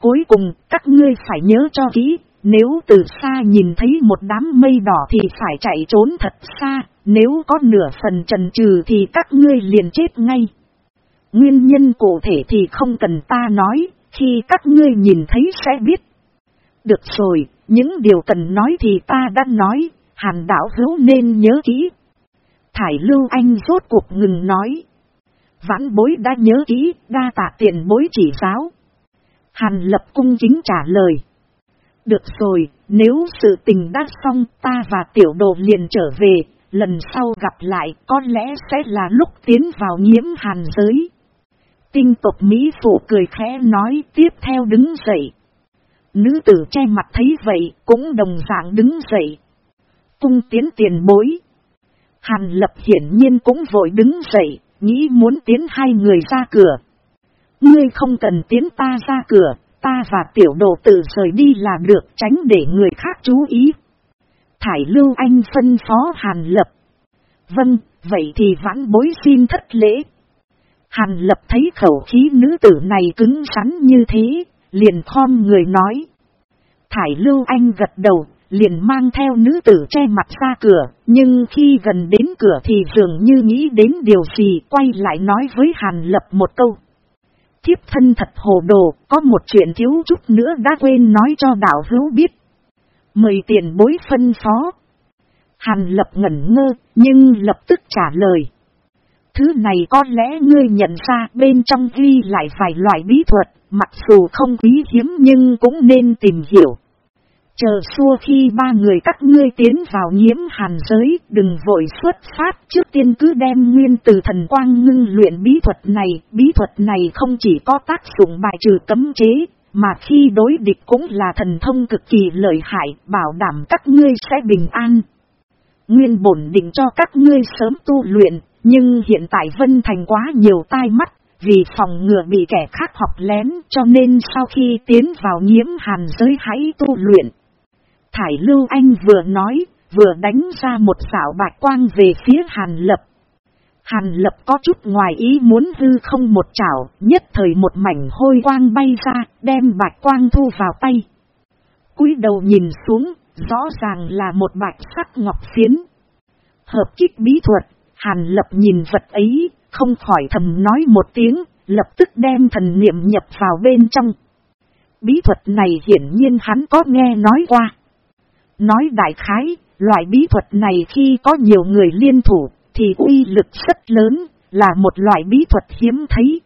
Cuối cùng, các ngươi phải nhớ cho kỹ, nếu từ xa nhìn thấy một đám mây đỏ thì phải chạy trốn thật xa, nếu có nửa phần trần trừ thì các ngươi liền chết ngay. Nguyên nhân cụ thể thì không cần ta nói, khi các ngươi nhìn thấy sẽ biết. Được rồi, những điều cần nói thì ta đã nói, hàn đảo hữu nên nhớ kỹ. Thải lưu anh rốt cuộc ngừng nói. Vãn bối đã nhớ kỹ, đa tạ tiện bối chỉ giáo. Hàn lập cung chính trả lời. Được rồi, nếu sự tình đã xong ta và tiểu đồ liền trở về, lần sau gặp lại có lẽ sẽ là lúc tiến vào nhiễm hàn giới. Tinh tộc Mỹ phụ cười khẽ nói tiếp theo đứng dậy. Nữ tử che mặt thấy vậy cũng đồng dạng đứng dậy. Cung tiến tiền bối. Hàn lập hiển nhiên cũng vội đứng dậy, nghĩ muốn tiến hai người ra cửa. Ngươi không cần tiến ta ra cửa, ta và tiểu đồ tử rời đi là được tránh để người khác chú ý. Thải Lưu Anh phân phó Hàn Lập. Vâng, vậy thì vãn bối xin thất lễ. Hàn Lập thấy khẩu khí nữ tử này cứng rắn như thế, liền khom người nói. Thải Lưu Anh gật đầu, liền mang theo nữ tử che mặt ra cửa, nhưng khi gần đến cửa thì dường như nghĩ đến điều gì quay lại nói với Hàn Lập một câu. Thiếp thân thật hồ đồ, có một chuyện thiếu chút nữa đã quên nói cho đạo hữu biết. Mời tiền bối phân phó. Hàn lập ngẩn ngơ, nhưng lập tức trả lời. Thứ này có lẽ ngươi nhận ra bên trong ghi lại vài loại bí thuật, mặc dù không quý hiếm nhưng cũng nên tìm hiểu. Chờ xua khi ba người các ngươi tiến vào nhiễm hàn giới, đừng vội xuất phát, trước tiên cứ đem nguyên từ thần quang ngưng luyện bí thuật này. Bí thuật này không chỉ có tác dụng bài trừ cấm chế, mà khi đối địch cũng là thần thông cực kỳ lợi hại, bảo đảm các ngươi sẽ bình an. Nguyên bổn định cho các ngươi sớm tu luyện, nhưng hiện tại Vân Thành quá nhiều tai mắt, vì phòng ngừa bị kẻ khác học lén cho nên sau khi tiến vào nhiễm hàn giới hãy tu luyện. Thải Lưu Anh vừa nói, vừa đánh ra một xảo bạch quang về phía Hàn Lập. Hàn Lập có chút ngoài ý muốn hư không một chảo, nhất thời một mảnh hôi quang bay ra, đem bạch quang thu vào tay. cúi đầu nhìn xuống, rõ ràng là một bạch sắc ngọc phiến. Hợp kích bí thuật, Hàn Lập nhìn vật ấy, không khỏi thầm nói một tiếng, lập tức đem thần niệm nhập vào bên trong. Bí thuật này hiển nhiên hắn có nghe nói qua. Nói đại khái, loại bí thuật này khi có nhiều người liên thủ, thì uy lực rất lớn, là một loại bí thuật hiếm thấy.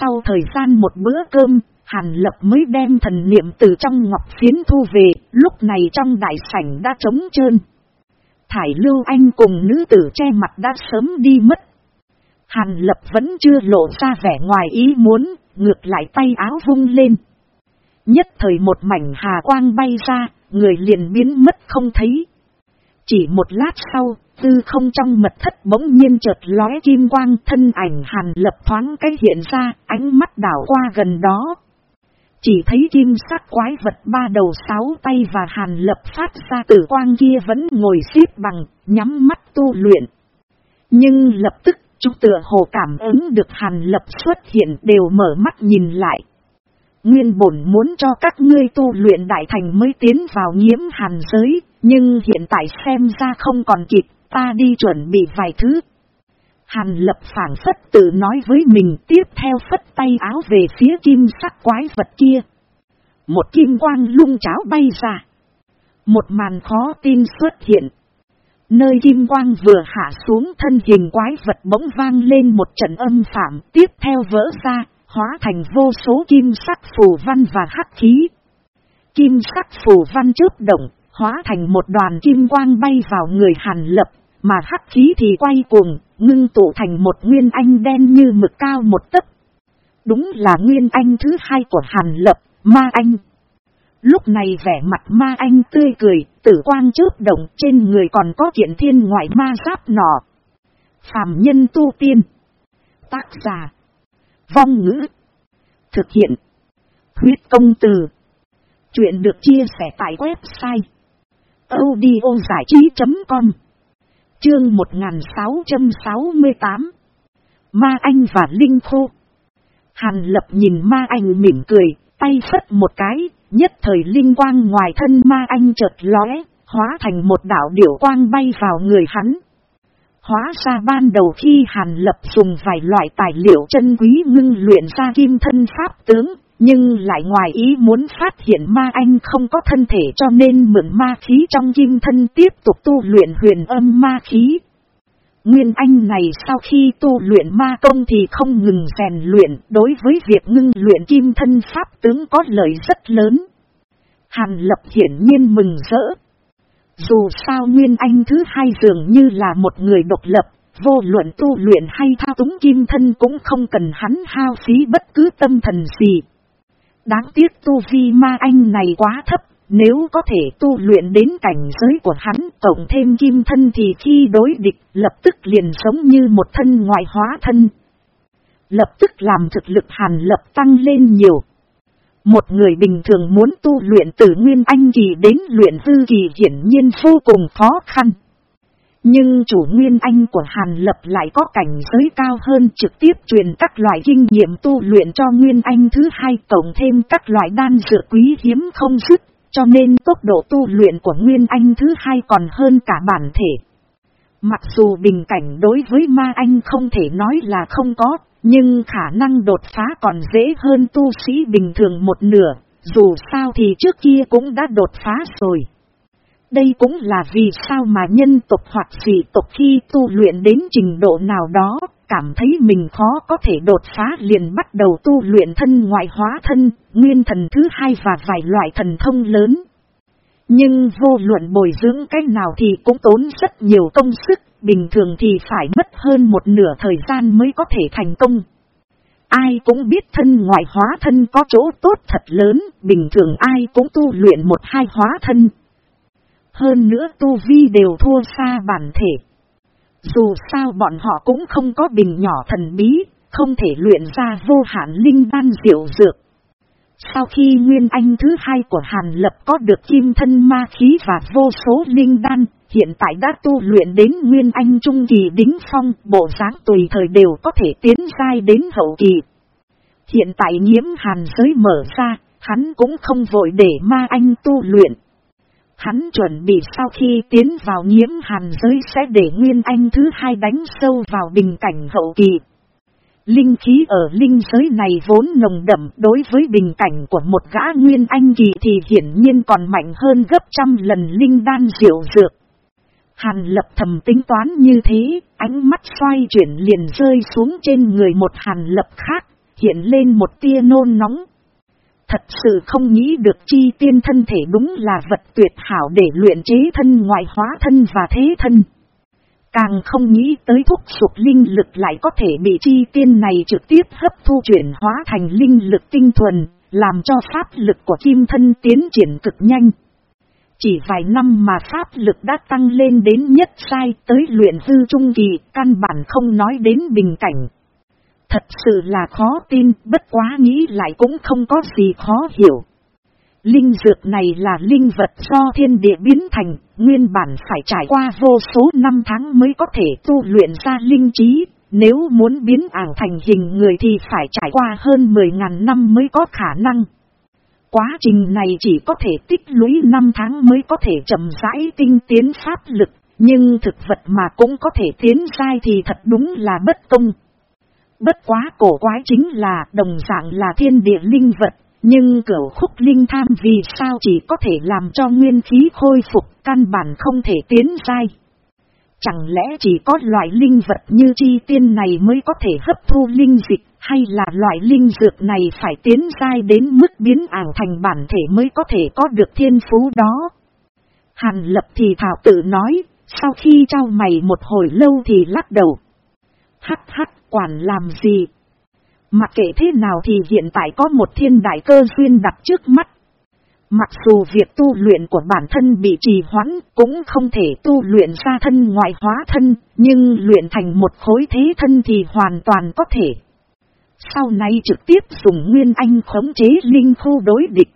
Sau thời gian một bữa cơm, Hàn Lập mới đem thần niệm từ trong ngọc phiến thu về, lúc này trong đại sảnh đã trống trơn. Thải Lưu Anh cùng nữ tử che mặt đã sớm đi mất. Hàn Lập vẫn chưa lộ ra vẻ ngoài ý muốn, ngược lại tay áo vung lên. Nhất thời một mảnh hà quang bay ra, người liền biến mất không thấy. Chỉ một lát sau, tư không trong mật thất bỗng nhiên chợt lóe kim quang thân ảnh hàn lập thoáng cái hiện ra, ánh mắt đảo qua gần đó. Chỉ thấy kim sắc quái vật ba đầu sáu tay và hàn lập phát ra tử quang kia vẫn ngồi xếp bằng, nhắm mắt tu luyện. Nhưng lập tức chúng tựa hồ cảm ứng được hàn lập xuất hiện đều mở mắt nhìn lại. Nguyên bổn muốn cho các ngươi tu luyện đại thành mới tiến vào nhiễm hàn giới, nhưng hiện tại xem ra không còn kịp, ta đi chuẩn bị vài thứ. Hàn lập phản phất tự nói với mình tiếp theo phất tay áo về phía kim sắc quái vật kia. Một kim quang lung cháo bay ra. Một màn khó tin xuất hiện. Nơi kim quang vừa hạ xuống thân hình quái vật bỗng vang lên một trận âm phạm tiếp theo vỡ ra, hóa thành vô số kim sắc phù văn và hắc khí. Kim sắc phù văn chớp động, hóa thành một đoàn kim quang bay vào người hàn lập, mà hắc khí thì quay cuồng, ngưng tụ thành một nguyên anh đen như mực cao một tấc. Đúng là nguyên anh thứ hai của hàn lập, ma anh. Lúc này vẻ mặt ma anh tươi cười, tử quang chớp động trên người còn có kiện thiên ngoại ma giáp nọ. Phạm nhân tu tiên. Tác giả. Vong ngữ. Thực hiện. Huyết công từ. Chuyện được chia sẻ tại website. audiozải trí.com Chương 1668 Ma Anh và Linh Khô Hàn lập nhìn Ma Anh mỉm cười, tay phất một cái, nhất thời linh quang ngoài thân Ma Anh chợt lóe, hóa thành một đảo điểu quang bay vào người hắn. Hóa ra ban đầu khi Hàn Lập dùng vài loại tài liệu chân quý ngưng luyện ra kim thân pháp tướng, nhưng lại ngoài ý muốn phát hiện ma anh không có thân thể cho nên mượn ma khí trong kim thân tiếp tục tu luyện huyền âm ma khí. Nguyên anh này sau khi tu luyện ma công thì không ngừng rèn luyện đối với việc ngưng luyện kim thân pháp tướng có lợi rất lớn. Hàn lập hiển nhiên mừng rỡ. Dù sao Nguyên Anh thứ hai dường như là một người độc lập, vô luận tu luyện hay thao túng kim thân cũng không cần hắn hao phí bất cứ tâm thần gì. Đáng tiếc tu vi ma anh này quá thấp, nếu có thể tu luyện đến cảnh giới của hắn cộng thêm kim thân thì khi đối địch lập tức liền sống như một thân ngoại hóa thân. Lập tức làm thực lực hàn lập tăng lên nhiều. Một người bình thường muốn tu luyện từ nguyên anh kỳ đến luyện hư kỳ hiển nhiên vô cùng khó khăn. Nhưng chủ nguyên anh của Hàn Lập lại có cảnh giới cao hơn trực tiếp truyền các loại kinh nghiệm tu luyện cho nguyên anh thứ hai tổng thêm các loại đan dược quý hiếm không dứt, cho nên tốc độ tu luyện của nguyên anh thứ hai còn hơn cả bản thể. Mặc dù bình cảnh đối với ma anh không thể nói là không có, nhưng khả năng đột phá còn dễ hơn tu sĩ bình thường một nửa, dù sao thì trước kia cũng đã đột phá rồi. Đây cũng là vì sao mà nhân tộc hoặc dị tộc khi tu luyện đến trình độ nào đó, cảm thấy mình khó có thể đột phá liền bắt đầu tu luyện thân ngoại hóa thân, nguyên thần thứ hai và vài loại thần thông lớn. Nhưng vô luận bồi dưỡng cách nào thì cũng tốn rất nhiều công sức, bình thường thì phải mất hơn một nửa thời gian mới có thể thành công. Ai cũng biết thân ngoại hóa thân có chỗ tốt thật lớn, bình thường ai cũng tu luyện một hai hóa thân. Hơn nữa tu vi đều thua xa bản thể. Dù sao bọn họ cũng không có bình nhỏ thần bí, không thể luyện ra vô hạn linh đan diệu dược. Sau khi Nguyên Anh thứ hai của Hàn Lập có được kim thân ma khí và vô số linh đan, hiện tại đã tu luyện đến Nguyên Anh Trung Kỳ đính phong, bộ dáng tùy thời đều có thể tiến sai đến hậu kỳ. Hiện tại nhiễm Hàn giới mở ra, hắn cũng không vội để ma anh tu luyện. Hắn chuẩn bị sau khi tiến vào nhiễm hàn giới sẽ để Nguyên Anh thứ hai đánh sâu vào bình cảnh hậu kỳ. Linh khí ở linh giới này vốn nồng đậm đối với bình cảnh của một gã Nguyên Anh kỳ thì hiển nhiên còn mạnh hơn gấp trăm lần linh đan diệu dược. Hàn lập thầm tính toán như thế, ánh mắt xoay chuyển liền rơi xuống trên người một hàn lập khác, hiện lên một tia nôn nóng. Thật sự không nghĩ được chi tiên thân thể đúng là vật tuyệt hảo để luyện chế thân ngoại hóa thân và thế thân. Càng không nghĩ tới thúc sụp linh lực lại có thể bị chi tiên này trực tiếp hấp thu chuyển hóa thành linh lực tinh thuần, làm cho pháp lực của kim thân tiến triển cực nhanh. chỉ vài năm mà pháp lực đã tăng lên đến nhất sai tới luyện hư trung kỳ, căn bản không nói đến bình cảnh. Thật sự là khó tin, bất quá nghĩ lại cũng không có gì khó hiểu. Linh dược này là linh vật do thiên địa biến thành, nguyên bản phải trải qua vô số năm tháng mới có thể tu luyện ra linh trí, nếu muốn biến ảo thành hình người thì phải trải qua hơn 10.000 năm mới có khả năng. Quá trình này chỉ có thể tích lũy 5 tháng mới có thể chậm rãi tinh tiến pháp lực, nhưng thực vật mà cũng có thể tiến sai thì thật đúng là bất công. Bất quá cổ quái chính là đồng dạng là thiên địa linh vật, nhưng cửu khúc linh tham vì sao chỉ có thể làm cho nguyên khí khôi phục căn bản không thể tiến sai. Chẳng lẽ chỉ có loại linh vật như chi tiên này mới có thể hấp thu linh dịch, hay là loại linh dược này phải tiến dai đến mức biến ảo thành bản thể mới có thể có được thiên phú đó? Hàn lập thì thảo tự nói, sau khi trao mày một hồi lâu thì lắc đầu. Hắc hắc, quản làm gì? Mặc kệ thế nào thì hiện tại có một thiên đại cơ duyên đặt trước mắt. Mặc dù việc tu luyện của bản thân bị trì hoãn cũng không thể tu luyện ra thân ngoại hóa thân, nhưng luyện thành một khối thế thân thì hoàn toàn có thể. Sau này trực tiếp dùng Nguyên Anh khống chế linh khu đối địch.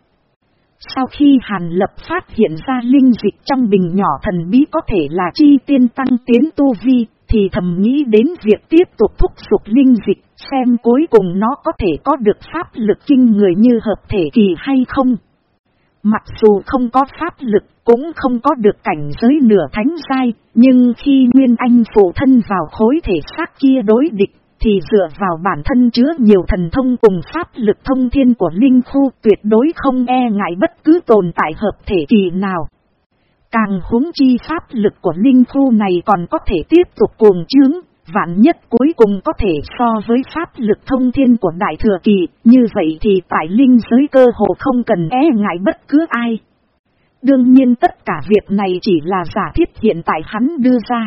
Sau khi Hàn Lập phát hiện ra linh dịch trong bình nhỏ thần bí có thể là chi tiên tăng tiến tu vi, thì thầm nghĩ đến việc tiếp tục thúc giục linh dịch, xem cuối cùng nó có thể có được pháp lực kinh người như hợp thể kỳ hay không. Mặc dù không có pháp lực, cũng không có được cảnh giới nửa thánh sai, nhưng khi Nguyên Anh phụ thân vào khối thể xác kia đối địch, thì dựa vào bản thân chứa nhiều thần thông cùng pháp lực thông thiên của Linh Khu tuyệt đối không e ngại bất cứ tồn tại hợp thể kỳ nào. Càng huống chi pháp lực của Linh Khu này còn có thể tiếp tục cuồng chướng, vạn nhất cuối cùng có thể so với pháp lực thông thiên của Đại Thừa Kỳ, như vậy thì tại Linh giới cơ hồ không cần e ngại bất cứ ai. Đương nhiên tất cả việc này chỉ là giả thiết hiện tại hắn đưa ra.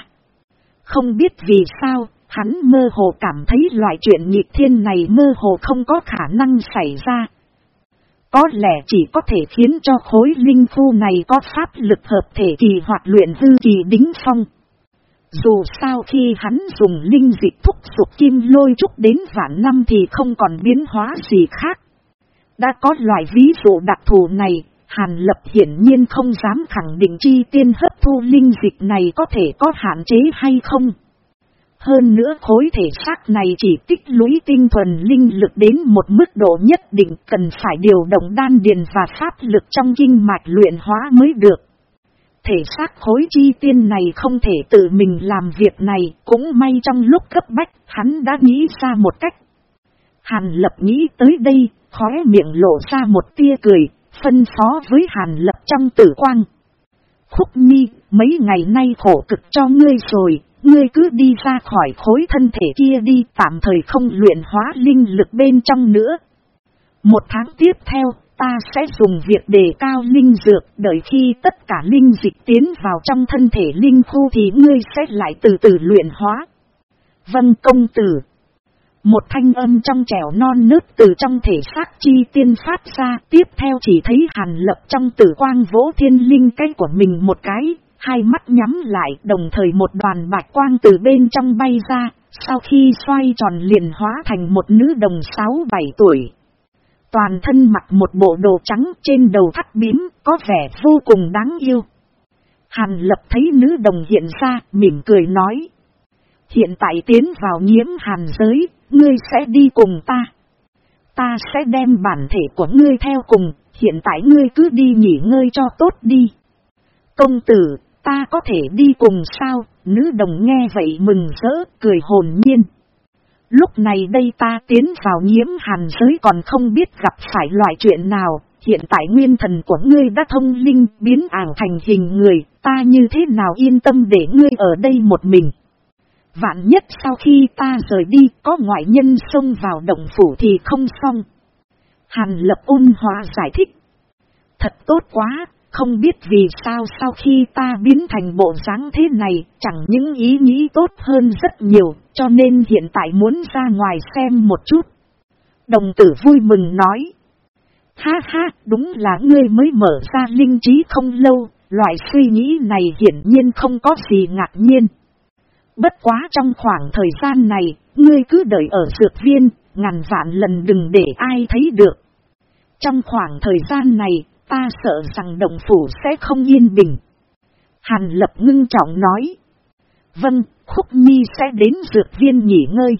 Không biết vì sao, hắn mơ hồ cảm thấy loại chuyện nhịp thiên này mơ hồ không có khả năng xảy ra. Có lẽ chỉ có thể khiến cho khối linh phu này có pháp lực hợp thể kỳ hoặc luyện hư kỳ đính phong. Dù sao khi hắn dùng linh dịch thúc sụp kim lôi trúc đến vạn năm thì không còn biến hóa gì khác. Đã có loại ví dụ đặc thù này, Hàn Lập hiển nhiên không dám khẳng định chi tiên hấp thu linh dịch này có thể có hạn chế hay không. Hơn nữa khối thể xác này chỉ tích lũy tinh thuần linh lực đến một mức độ nhất định cần phải điều động đan điền và pháp lực trong kinh mạch luyện hóa mới được. Thể xác khối chi tiên này không thể tự mình làm việc này, cũng may trong lúc cấp bách, hắn đã nghĩ ra một cách. Hàn lập nghĩ tới đây, khóe miệng lộ ra một tia cười, phân phó với hàn lập trong tử quang. Khúc mi, mấy ngày nay khổ cực cho ngươi rồi, ngươi cứ đi ra khỏi khối thân thể kia đi tạm thời không luyện hóa linh lực bên trong nữa. Một tháng tiếp theo, ta sẽ dùng việc đề cao linh dược, đợi khi tất cả linh dịch tiến vào trong thân thể linh khu thì ngươi sẽ lại từ từ luyện hóa. Vân công tử. Một thanh âm trong trẻo non nớt từ trong thể xác chi tiên phát ra, tiếp theo chỉ thấy hàn lập trong tử quang vỗ thiên linh cái của mình một cái, hai mắt nhắm lại đồng thời một đoàn bạch quang từ bên trong bay ra, sau khi xoay tròn liền hóa thành một nữ đồng sáu bảy tuổi. Toàn thân mặc một bộ đồ trắng trên đầu thắt bím, có vẻ vô cùng đáng yêu. Hàn lập thấy nữ đồng hiện ra, mỉm cười nói. Hiện tại tiến vào nhiễm hàn giới, ngươi sẽ đi cùng ta. Ta sẽ đem bản thể của ngươi theo cùng, hiện tại ngươi cứ đi nghỉ ngơi cho tốt đi. Công tử, ta có thể đi cùng sao, nữ đồng nghe vậy mừng rỡ, cười hồn nhiên. Lúc này đây ta tiến vào nhiễm hàn giới còn không biết gặp phải loại chuyện nào, hiện tại nguyên thần của ngươi đã thông linh biến ảo thành hình người, ta như thế nào yên tâm để ngươi ở đây một mình. Vạn nhất sau khi ta rời đi có ngoại nhân xông vào động phủ thì không xong. Hàn lập ôn hòa giải thích. Thật tốt quá, không biết vì sao sau khi ta biến thành bộ dáng thế này, chẳng những ý nghĩ tốt hơn rất nhiều, cho nên hiện tại muốn ra ngoài xem một chút. Đồng tử vui mừng nói. Ha ha, đúng là ngươi mới mở ra linh trí không lâu, Loại suy nghĩ này hiển nhiên không có gì ngạc nhiên. Bất quá trong khoảng thời gian này, ngươi cứ đợi ở dược viên, ngàn vạn lần đừng để ai thấy được. Trong khoảng thời gian này, ta sợ rằng đồng phủ sẽ không yên bình. Hàn lập ngưng trọng nói. Vâng, Khúc Nhi sẽ đến dược viên nghỉ ngơi.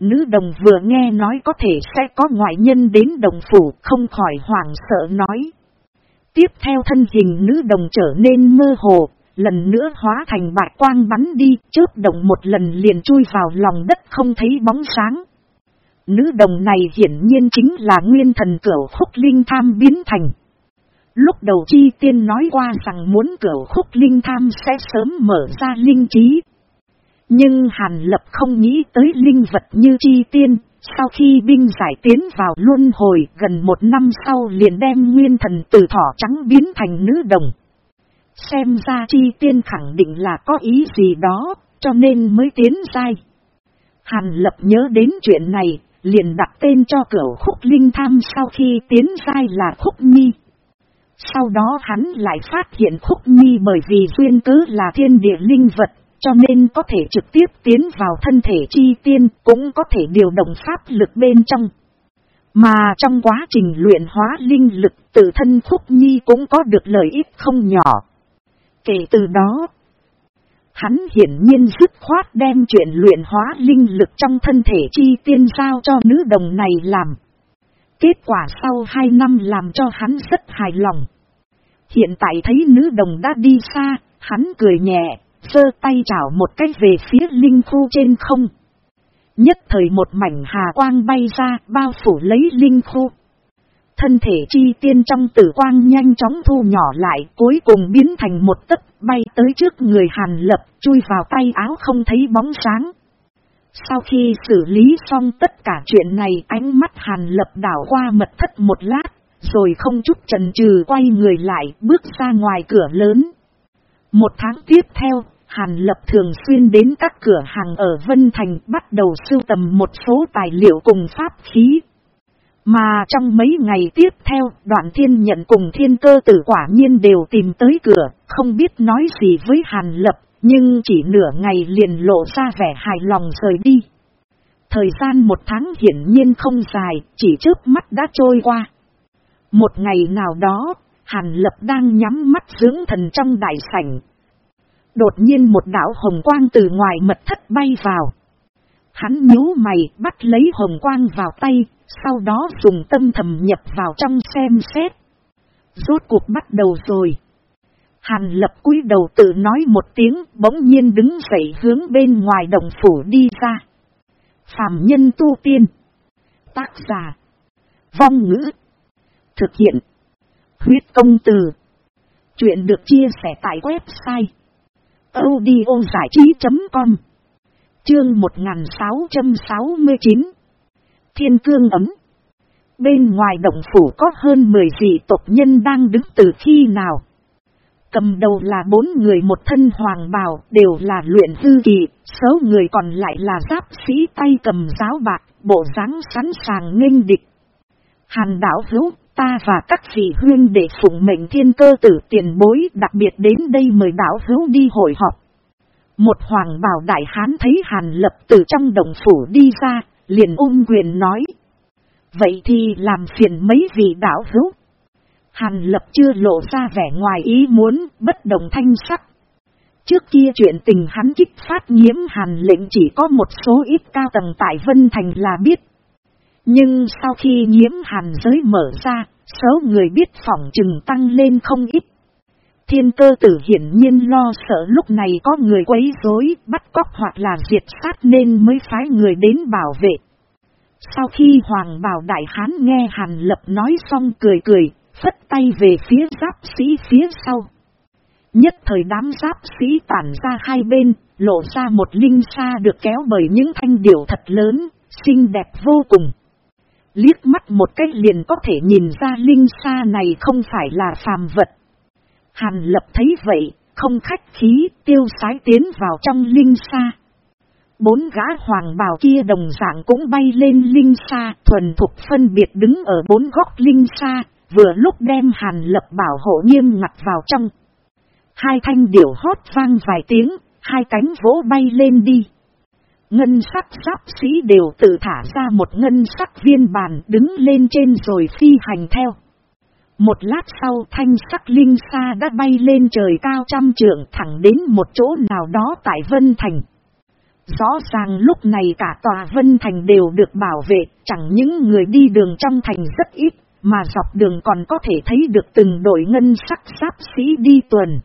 Nữ đồng vừa nghe nói có thể sẽ có ngoại nhân đến đồng phủ không khỏi hoảng sợ nói. Tiếp theo thân hình nữ đồng trở nên mơ hồ, lần nữa hóa thành bạch quang bắn đi, chớp động một lần liền chui vào lòng đất không thấy bóng sáng. Nữ đồng này hiển nhiên chính là nguyên thần cửu khúc linh tham biến thành. Lúc đầu chi tiên nói qua rằng muốn cửu khúc linh tham sẽ sớm mở ra linh trí. Nhưng Hàn Lập không nghĩ tới linh vật như chi tiên, sau khi binh giải tiến vào luân hồi gần một năm sau liền đem nguyên thần từ thỏ trắng biến thành nữ đồng. Xem ra chi tiên khẳng định là có ý gì đó, cho nên mới tiến sai Hàn lập nhớ đến chuyện này, liền đặt tên cho cửu khúc linh tham sau khi tiến sai là khúc nhi. Sau đó hắn lại phát hiện khúc nhi bởi vì duyên cứ là thiên địa linh vật, cho nên có thể trực tiếp tiến vào thân thể chi tiên, cũng có thể điều động pháp lực bên trong. Mà trong quá trình luyện hóa linh lực tự thân khúc nhi cũng có được lợi ích không nhỏ. Kể từ đó, hắn hiển nhiên dứt khoát đem chuyện luyện hóa linh lực trong thân thể chi tiên giao cho nữ đồng này làm. Kết quả sau hai năm làm cho hắn rất hài lòng. Hiện tại thấy nữ đồng đã đi xa, hắn cười nhẹ, sơ tay chảo một cách về phía linh khu trên không. Nhất thời một mảnh hà quang bay ra bao phủ lấy linh khu. Thân thể chi tiên trong tử quang nhanh chóng thu nhỏ lại cuối cùng biến thành một tấc bay tới trước người hàn lập chui vào tay áo không thấy bóng sáng. Sau khi xử lý xong tất cả chuyện này ánh mắt hàn lập đảo qua mật thất một lát, rồi không chút chần chừ quay người lại bước ra ngoài cửa lớn. Một tháng tiếp theo, Hàn Lập thường xuyên đến các cửa hàng ở Vân Thành bắt đầu sưu tầm một số tài liệu cùng pháp khí. Mà trong mấy ngày tiếp theo, đoạn thiên nhận cùng thiên cơ tử quả nhiên đều tìm tới cửa, không biết nói gì với Hàn Lập, nhưng chỉ nửa ngày liền lộ ra vẻ hài lòng rời đi. Thời gian một tháng hiển nhiên không dài, chỉ trước mắt đã trôi qua. Một ngày nào đó, Hàn Lập đang nhắm mắt dưỡng thần trong đại sảnh. Đột nhiên một đảo hồng quang từ ngoài mật thất bay vào. Hắn nhíu mày bắt lấy hồng quang vào tay, sau đó dùng tâm thầm nhập vào trong xem xét. Rốt cuộc bắt đầu rồi. Hàn lập cúi đầu tự nói một tiếng, bỗng nhiên đứng dậy hướng bên ngoài đồng phủ đi ra. Phạm nhân tu tiên. Tác giả. Vong ngữ. Thực hiện. Huyết công từ. Chuyện được chia sẻ tại website. audiozải trí.com Chương 1669 Thiên cương ấm Bên ngoài động phủ có hơn 10 vị tộc nhân đang đứng từ khi nào. Cầm đầu là bốn người một thân hoàng bào đều là luyện dư kỳ, số người còn lại là giáp sĩ tay cầm giáo bạc, bộ dáng sẵn sàng nghênh địch. Hàn đảo hữu, ta và các vị huyên để phụng mệnh thiên cơ tử tiền bối đặc biệt đến đây mời đảo hữu đi hội họp. Một hoàng bào đại hán thấy hàn lập từ trong đồng phủ đi ra, liền ung quyền nói. Vậy thì làm phiền mấy vị đảo hữu. Hàn lập chưa lộ ra vẻ ngoài ý muốn, bất đồng thanh sắc. Trước kia chuyện tình hắn kích phát nhiễm hàn lệnh chỉ có một số ít cao tầng tại Vân Thành là biết. Nhưng sau khi nhiễm hàn giới mở ra, số người biết phỏng chừng tăng lên không ít. Thiên cơ tử hiển nhiên lo sợ lúc này có người quấy rối, bắt cóc hoặc là diệt sát nên mới phái người đến bảo vệ. Sau khi Hoàng Bảo Đại Hán nghe Hàn Lập nói xong cười cười, phất tay về phía giáp sĩ phía sau. Nhất thời đám giáp sĩ tản ra hai bên, lộ ra một linh xa được kéo bởi những thanh điểu thật lớn, xinh đẹp vô cùng. Liếc mắt một cách liền có thể nhìn ra linh xa này không phải là phàm vật. Hàn lập thấy vậy, không khách khí, tiêu sái tiến vào trong linh xa. Bốn gã hoàng bào kia đồng dạng cũng bay lên linh xa, thuần thục phân biệt đứng ở bốn góc linh xa, vừa lúc đem hàn lập bảo hộ nghiêm ngặt vào trong. Hai thanh điểu hót vang vài tiếng, hai cánh vỗ bay lên đi. Ngân sắc giáp sĩ đều tự thả ra một ngân sắc viên bàn đứng lên trên rồi phi hành theo. Một lát sau thanh sắc linh xa đã bay lên trời cao trăm trượng thẳng đến một chỗ nào đó tại Vân Thành. Rõ ràng lúc này cả tòa Vân Thành đều được bảo vệ, chẳng những người đi đường trong thành rất ít, mà dọc đường còn có thể thấy được từng đội ngân sắc giáp sĩ đi tuần.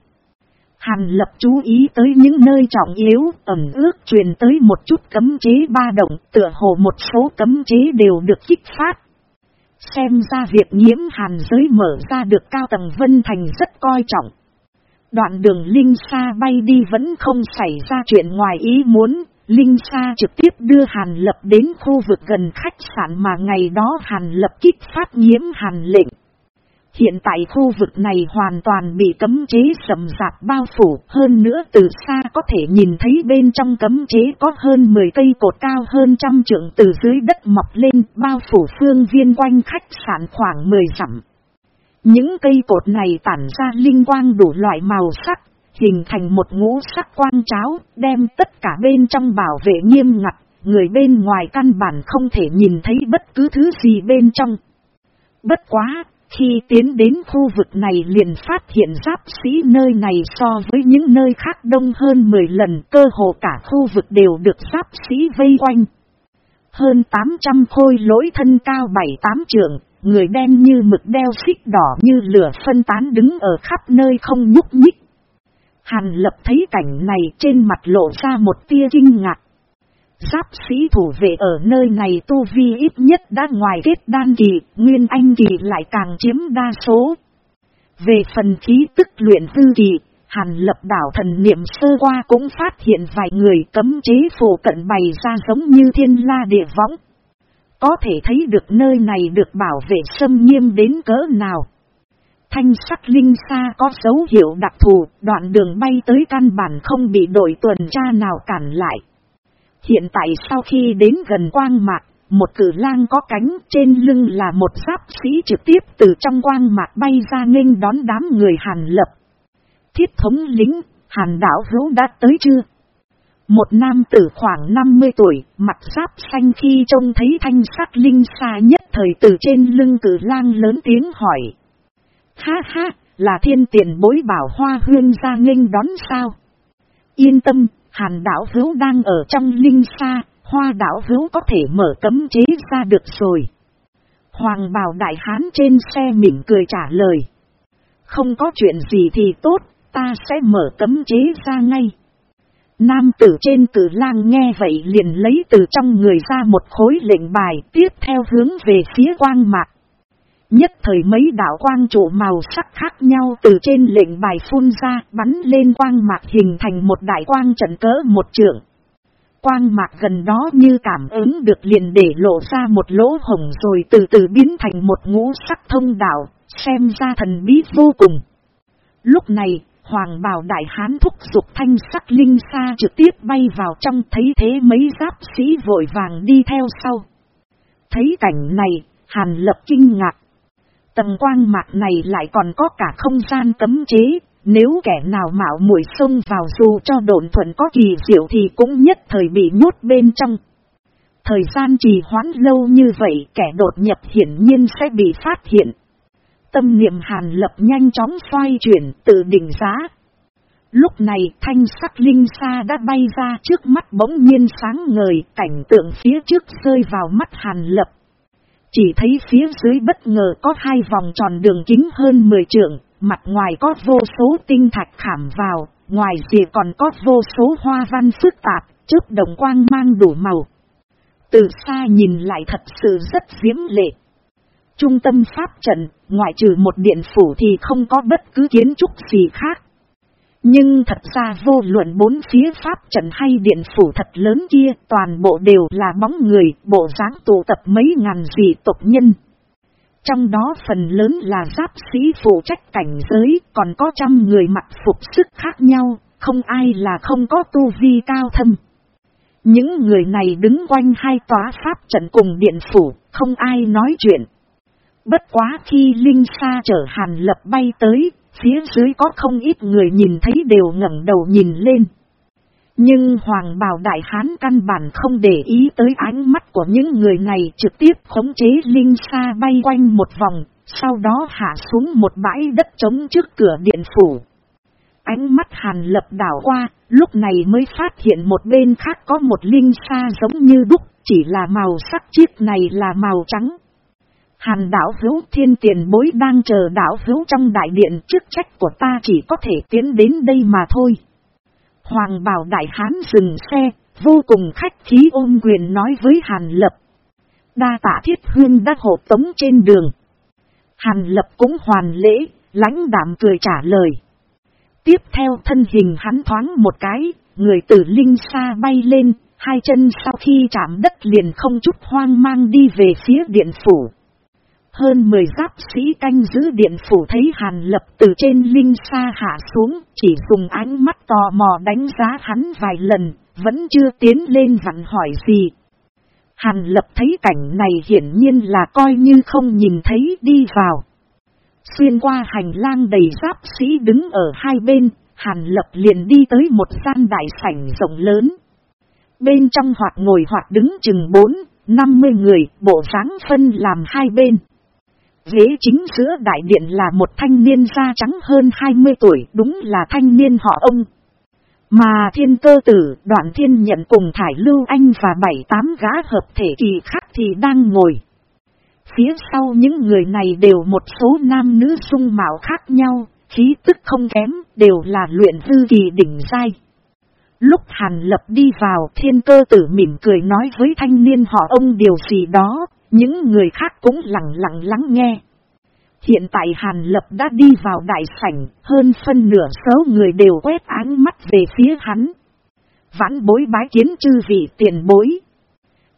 Hàn lập chú ý tới những nơi trọng yếu, ẩm ước truyền tới một chút cấm chế ba động, tựa hồ một số cấm chế đều được kích phát. Xem ra việc nhiễm hàn giới mở ra được cao tầng Vân Thành rất coi trọng. Đoạn đường Linh Sa bay đi vẫn không xảy ra chuyện ngoài ý muốn, Linh Sa trực tiếp đưa Hàn Lập đến khu vực gần khách sạn mà ngày đó Hàn Lập kích phát nhiễm Hàn lệnh. Hiện tại khu vực này hoàn toàn bị cấm chế sầm rạp bao phủ, hơn nữa từ xa có thể nhìn thấy bên trong cấm chế có hơn 10 cây cột cao hơn trăm trượng từ dưới đất mọc lên, bao phủ phương viên quanh khách sạn khoảng 10 dặm. Những cây cột này tản ra linh quang đủ loại màu sắc, hình thành một ngũ sắc quang cháo, đem tất cả bên trong bảo vệ nghiêm ngặt, người bên ngoài căn bản không thể nhìn thấy bất cứ thứ gì bên trong. Bất quá, khi tiến đến khu vực này liền phát hiện giáp sĩ nơi này so với những nơi khác đông hơn 10 lần cơ hồ cả khu vực đều được giáp sĩ vây quanh. Hơn 800 khôi lỗi thân cao 7-8 trượng, người đen như mực đeo xích đỏ như lửa phân tán đứng ở khắp nơi không nhúc nhích. Hàn lập thấy cảnh này trên mặt lộ ra một tia kinh ngạc. Giáp sĩ thủ vệ ở nơi này tu vi ít nhất đã ngoài kết đan kỳ, nguyên anh kỳ lại càng chiếm đa số. Về phần khí tức luyện hư kỳ, hàn lập đảo thần niệm sơ qua cũng phát hiện vài người cấm chế phổ cận bày ra giống như thiên la địa võng. Có thể thấy được nơi này được bảo vệ xâm nghiêm đến cỡ nào. Thanh sắc linh xa có dấu hiệu đặc thù, đoạn đường bay tới căn bản không bị đội tuần tra nào cản lại. Hiện tại sau khi đến gần quang mạc, một cử lang có cánh trên lưng là một giáp sĩ trực tiếp từ trong quang mạc bay ra nghênh đón đám người hàn lập. Thiết thống lính, hàn đảo hữu đã tới chưa? Một nam tử khoảng 50 tuổi, mặt giáp xanh khi trông thấy thanh sắc linh xa nhất thời từ trên lưng cử lang lớn tiếng hỏi. Ha ha, là thiên tiền bối bảo hoa huyên ra nghênh đón sao? Yên tâm, hàn đảo hữu đang ở trong linh xa, hoa đảo hữu có thể mở cấm chế ra được rồi. Hoàng bào đại hán trên xe mỉm cười trả lời. Không có chuyện gì thì tốt, ta sẽ mở cấm chế ra ngay. Nam tử trên tử lang nghe vậy liền lấy từ trong người ra một khối lệnh bài tiếp theo hướng về phía quang mạc. Nhất thời mấy đạo quang trụ màu sắc khác nhau từ trên lệnh bài phun ra bắn lên quang mạc hình thành một đại quang trận cỡ một trượng. Quang mạc gần đó như cảm ứng được liền để lộ ra một lỗ hồng rồi từ từ biến thành một ngũ sắc thông đạo, xem ra thần bí vô cùng. Lúc này, Hoàng bào đại hán thúc dục thanh sắc linh xa trực tiếp bay vào trong thấy thế mấy giáp sĩ vội vàng đi theo sau. Thấy cảnh này, hàn lập kinh ngạc. Tầng quang mạc này lại còn có cả không gian cấm chế, nếu kẻ nào mạo muội xông vào dù cho độn thuận có kỳ diệu thì cũng nhất thời bị nhốt bên trong. Thời gian trì hoãn lâu như vậy kẻ đột nhập hiển nhiên sẽ bị phát hiện. Tâm niệm hàn lập nhanh chóng xoay chuyển từ đỉnh giá. Lúc này thanh sắc linh xa đã bay ra trước mắt bỗng nhiên sáng ngời cảnh tượng phía trước rơi vào mắt hàn lập. Chỉ thấy phía dưới bất ngờ có hai vòng tròn đường kính hơn 10 trượng, mặt ngoài có vô số tinh thạch khảm vào, ngoài rìa còn có vô số hoa văn phức tạp, chớp đồng quang mang đủ màu. Từ xa nhìn lại thật sự rất diễm lệ. Trung tâm pháp trận, ngoại trừ một điện phủ thì không có bất cứ kiến trúc gì khác. Nhưng thật ra vô luận bốn phía pháp trận hay điện phủ thật lớn kia toàn bộ đều là bóng người, bộ dáng tụ tập mấy ngàn dị tộc nhân. Trong đó phần lớn là giáp sĩ phụ trách cảnh giới, còn có trăm người mặc phục sức khác nhau, không ai là không có tu vi cao thâm. Những người này đứng quanh hai tòa pháp trận cùng điện phủ, không ai nói chuyện. Bất quá khi Linh Sa chở Hàn Lập bay tới, phía dưới có không ít người nhìn thấy đều ngẩng đầu nhìn lên. Nhưng Hoàng Bảo Đại Hán căn bản không để ý tới ánh mắt của những người này trực tiếp khống chế Linh Sa bay quanh một vòng, sau đó hạ xuống một bãi đất trống trước cửa điện phủ. Ánh mắt Hàn lập đảo qua, lúc này mới phát hiện một bên khác có một Linh Sa giống như đúc, chỉ là màu sắc chiếc này là màu trắng. Hàn đảo hữu thiên tiền bối đang chờ đảo hữu trong đại điện chức trách của ta chỉ có thể tiến đến đây mà thôi. Hoàng bảo đại hán dừng xe, vô cùng khách khí ôm quyền nói với Hàn Lập. Đa tạ thiết huyên đã hộ tống trên đường. Hàn Lập cũng hoàn lễ, lãnh đạm cười trả lời. Tiếp theo thân hình hắn thoáng một cái, người tử linh xa bay lên, hai chân sau khi chạm đất liền không chút hoang mang đi về phía điện phủ. Hơn 10 giáp sĩ canh giữ điện phủ thấy Hàn Lập từ trên linh xa hạ xuống, chỉ dùng ánh mắt tò mò đánh giá hắn vài lần, vẫn chưa tiến lên vặn hỏi gì. Hàn Lập thấy cảnh này hiển nhiên là coi như không nhìn thấy đi vào. Xuyên qua hành lang đầy giáp sĩ đứng ở hai bên, Hàn Lập liền đi tới một gian đại sảnh rộng lớn. Bên trong hoặc ngồi hoặc đứng chừng bốn, năm mươi người, bộ dáng phân làm hai bên. Ghế chính giữa đại điện là một thanh niên da trắng hơn 20 tuổi, đúng là thanh niên họ ông. Mà thiên cơ tử, đoạn thiên nhận cùng Thải Lưu Anh và bảy tám gã hợp thể kỳ khác thì đang ngồi. Phía sau những người này đều một số nam nữ sung mạo khác nhau, khí tức không kém, đều là luyện hư kỳ đỉnh dai. Lúc Hàn Lập đi vào thiên cơ tử mỉm cười nói với thanh niên họ ông điều gì đó, những người khác cũng lặng lặng lắng nghe. Hiện tại Hàn Lập đã đi vào đại sảnh, hơn phân nửa số người đều quét ánh mắt về phía hắn. Vãn bối bái kiến chư vị tiền bối.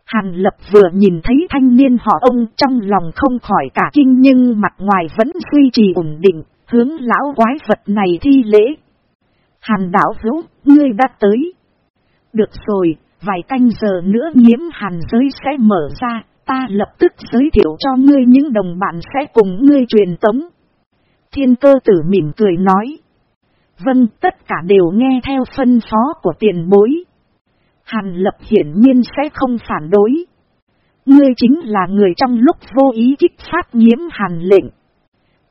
Hàn Lập vừa nhìn thấy thanh niên họ ông trong lòng không khỏi cả kinh nhưng mặt ngoài vẫn duy trì ổn định, hướng lão quái vật này thi lễ. Hàn đảo hữu, ngươi đã tới. Được rồi, vài canh giờ nữa nhiễm hàn giới sẽ mở ra, ta lập tức giới thiệu cho ngươi những đồng bạn sẽ cùng ngươi truyền tống. Thiên cơ tử mỉm cười nói. Vâng, tất cả đều nghe theo phân phó của tiền bối. Hàn lập hiển nhiên sẽ không phản đối. Ngươi chính là người trong lúc vô ý kích phát nhiễm hàn lệnh.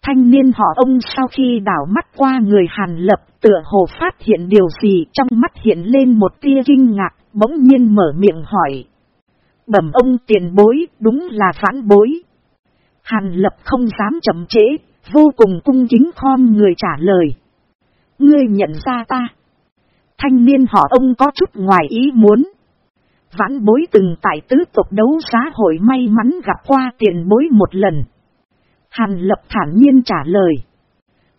Thanh niên họ ông sau khi đảo mắt qua người hàn lập tựa hồ phát hiện điều gì trong mắt hiện lên một tia kinh ngạc, bỗng nhiên mở miệng hỏi. Bẩm ông tiền bối, đúng là phản bối. Hàn lập không dám chậm trễ, vô cùng cung kính khom người trả lời. Ngươi nhận ra ta. Thanh niên họ ông có chút ngoài ý muốn. Vãn bối từng tại tứ tục đấu giá hội may mắn gặp qua tiền bối một lần. Hàn lập thản nhiên trả lời.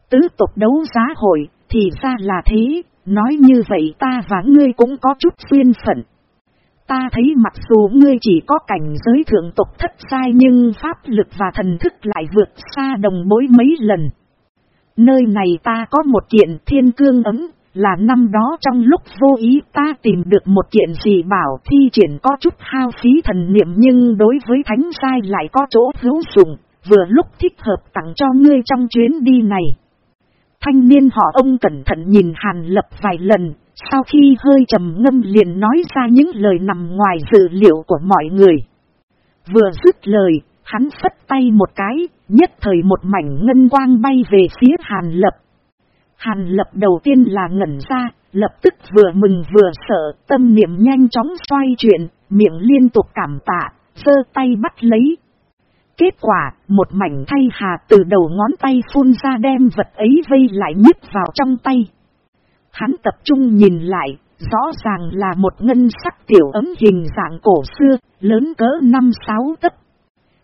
Tứ tục đấu giá hội, thì ra là thế, nói như vậy ta và ngươi cũng có chút duyên phận. Ta thấy mặc dù ngươi chỉ có cảnh giới thượng tộc thất sai nhưng pháp lực và thần thức lại vượt xa đồng bối mấy lần. Nơi này ta có một kiện thiên cương ấm, là năm đó trong lúc vô ý ta tìm được một kiện gì bảo thi triển có chút hao phí thần niệm nhưng đối với thánh sai lại có chỗ hữu dụng, vừa lúc thích hợp tặng cho ngươi trong chuyến đi này. Thanh niên họ ông cẩn thận nhìn Hàn Lập vài lần, sau khi hơi trầm ngâm liền nói ra những lời nằm ngoài dự liệu của mọi người. Vừa dứt lời, hắn phất tay một cái, nhất thời một mảnh ngân quang bay về phía Hàn Lập. Hàn Lập đầu tiên là ngẩn ra, lập tức vừa mừng vừa sợ, tâm niệm nhanh chóng xoay chuyển, miệng liên tục cảm tạ, sơ tay bắt lấy. Kết quả, một mảnh thay hà từ đầu ngón tay phun ra đem vật ấy vây lại nhít vào trong tay. Hắn tập trung nhìn lại, rõ ràng là một ngân sắc tiểu ấm hình dạng cổ xưa, lớn cỡ 5-6 tấc.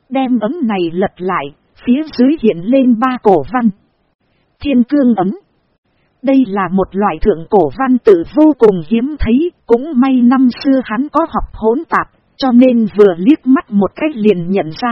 Đem ấm này lật lại, phía dưới hiện lên ba cổ văn. Thiên cương ấm. Đây là một loại thượng cổ văn tự vô cùng hiếm thấy, cũng may năm xưa hắn có học hỗn tạp, cho nên vừa liếc mắt một cách liền nhận ra.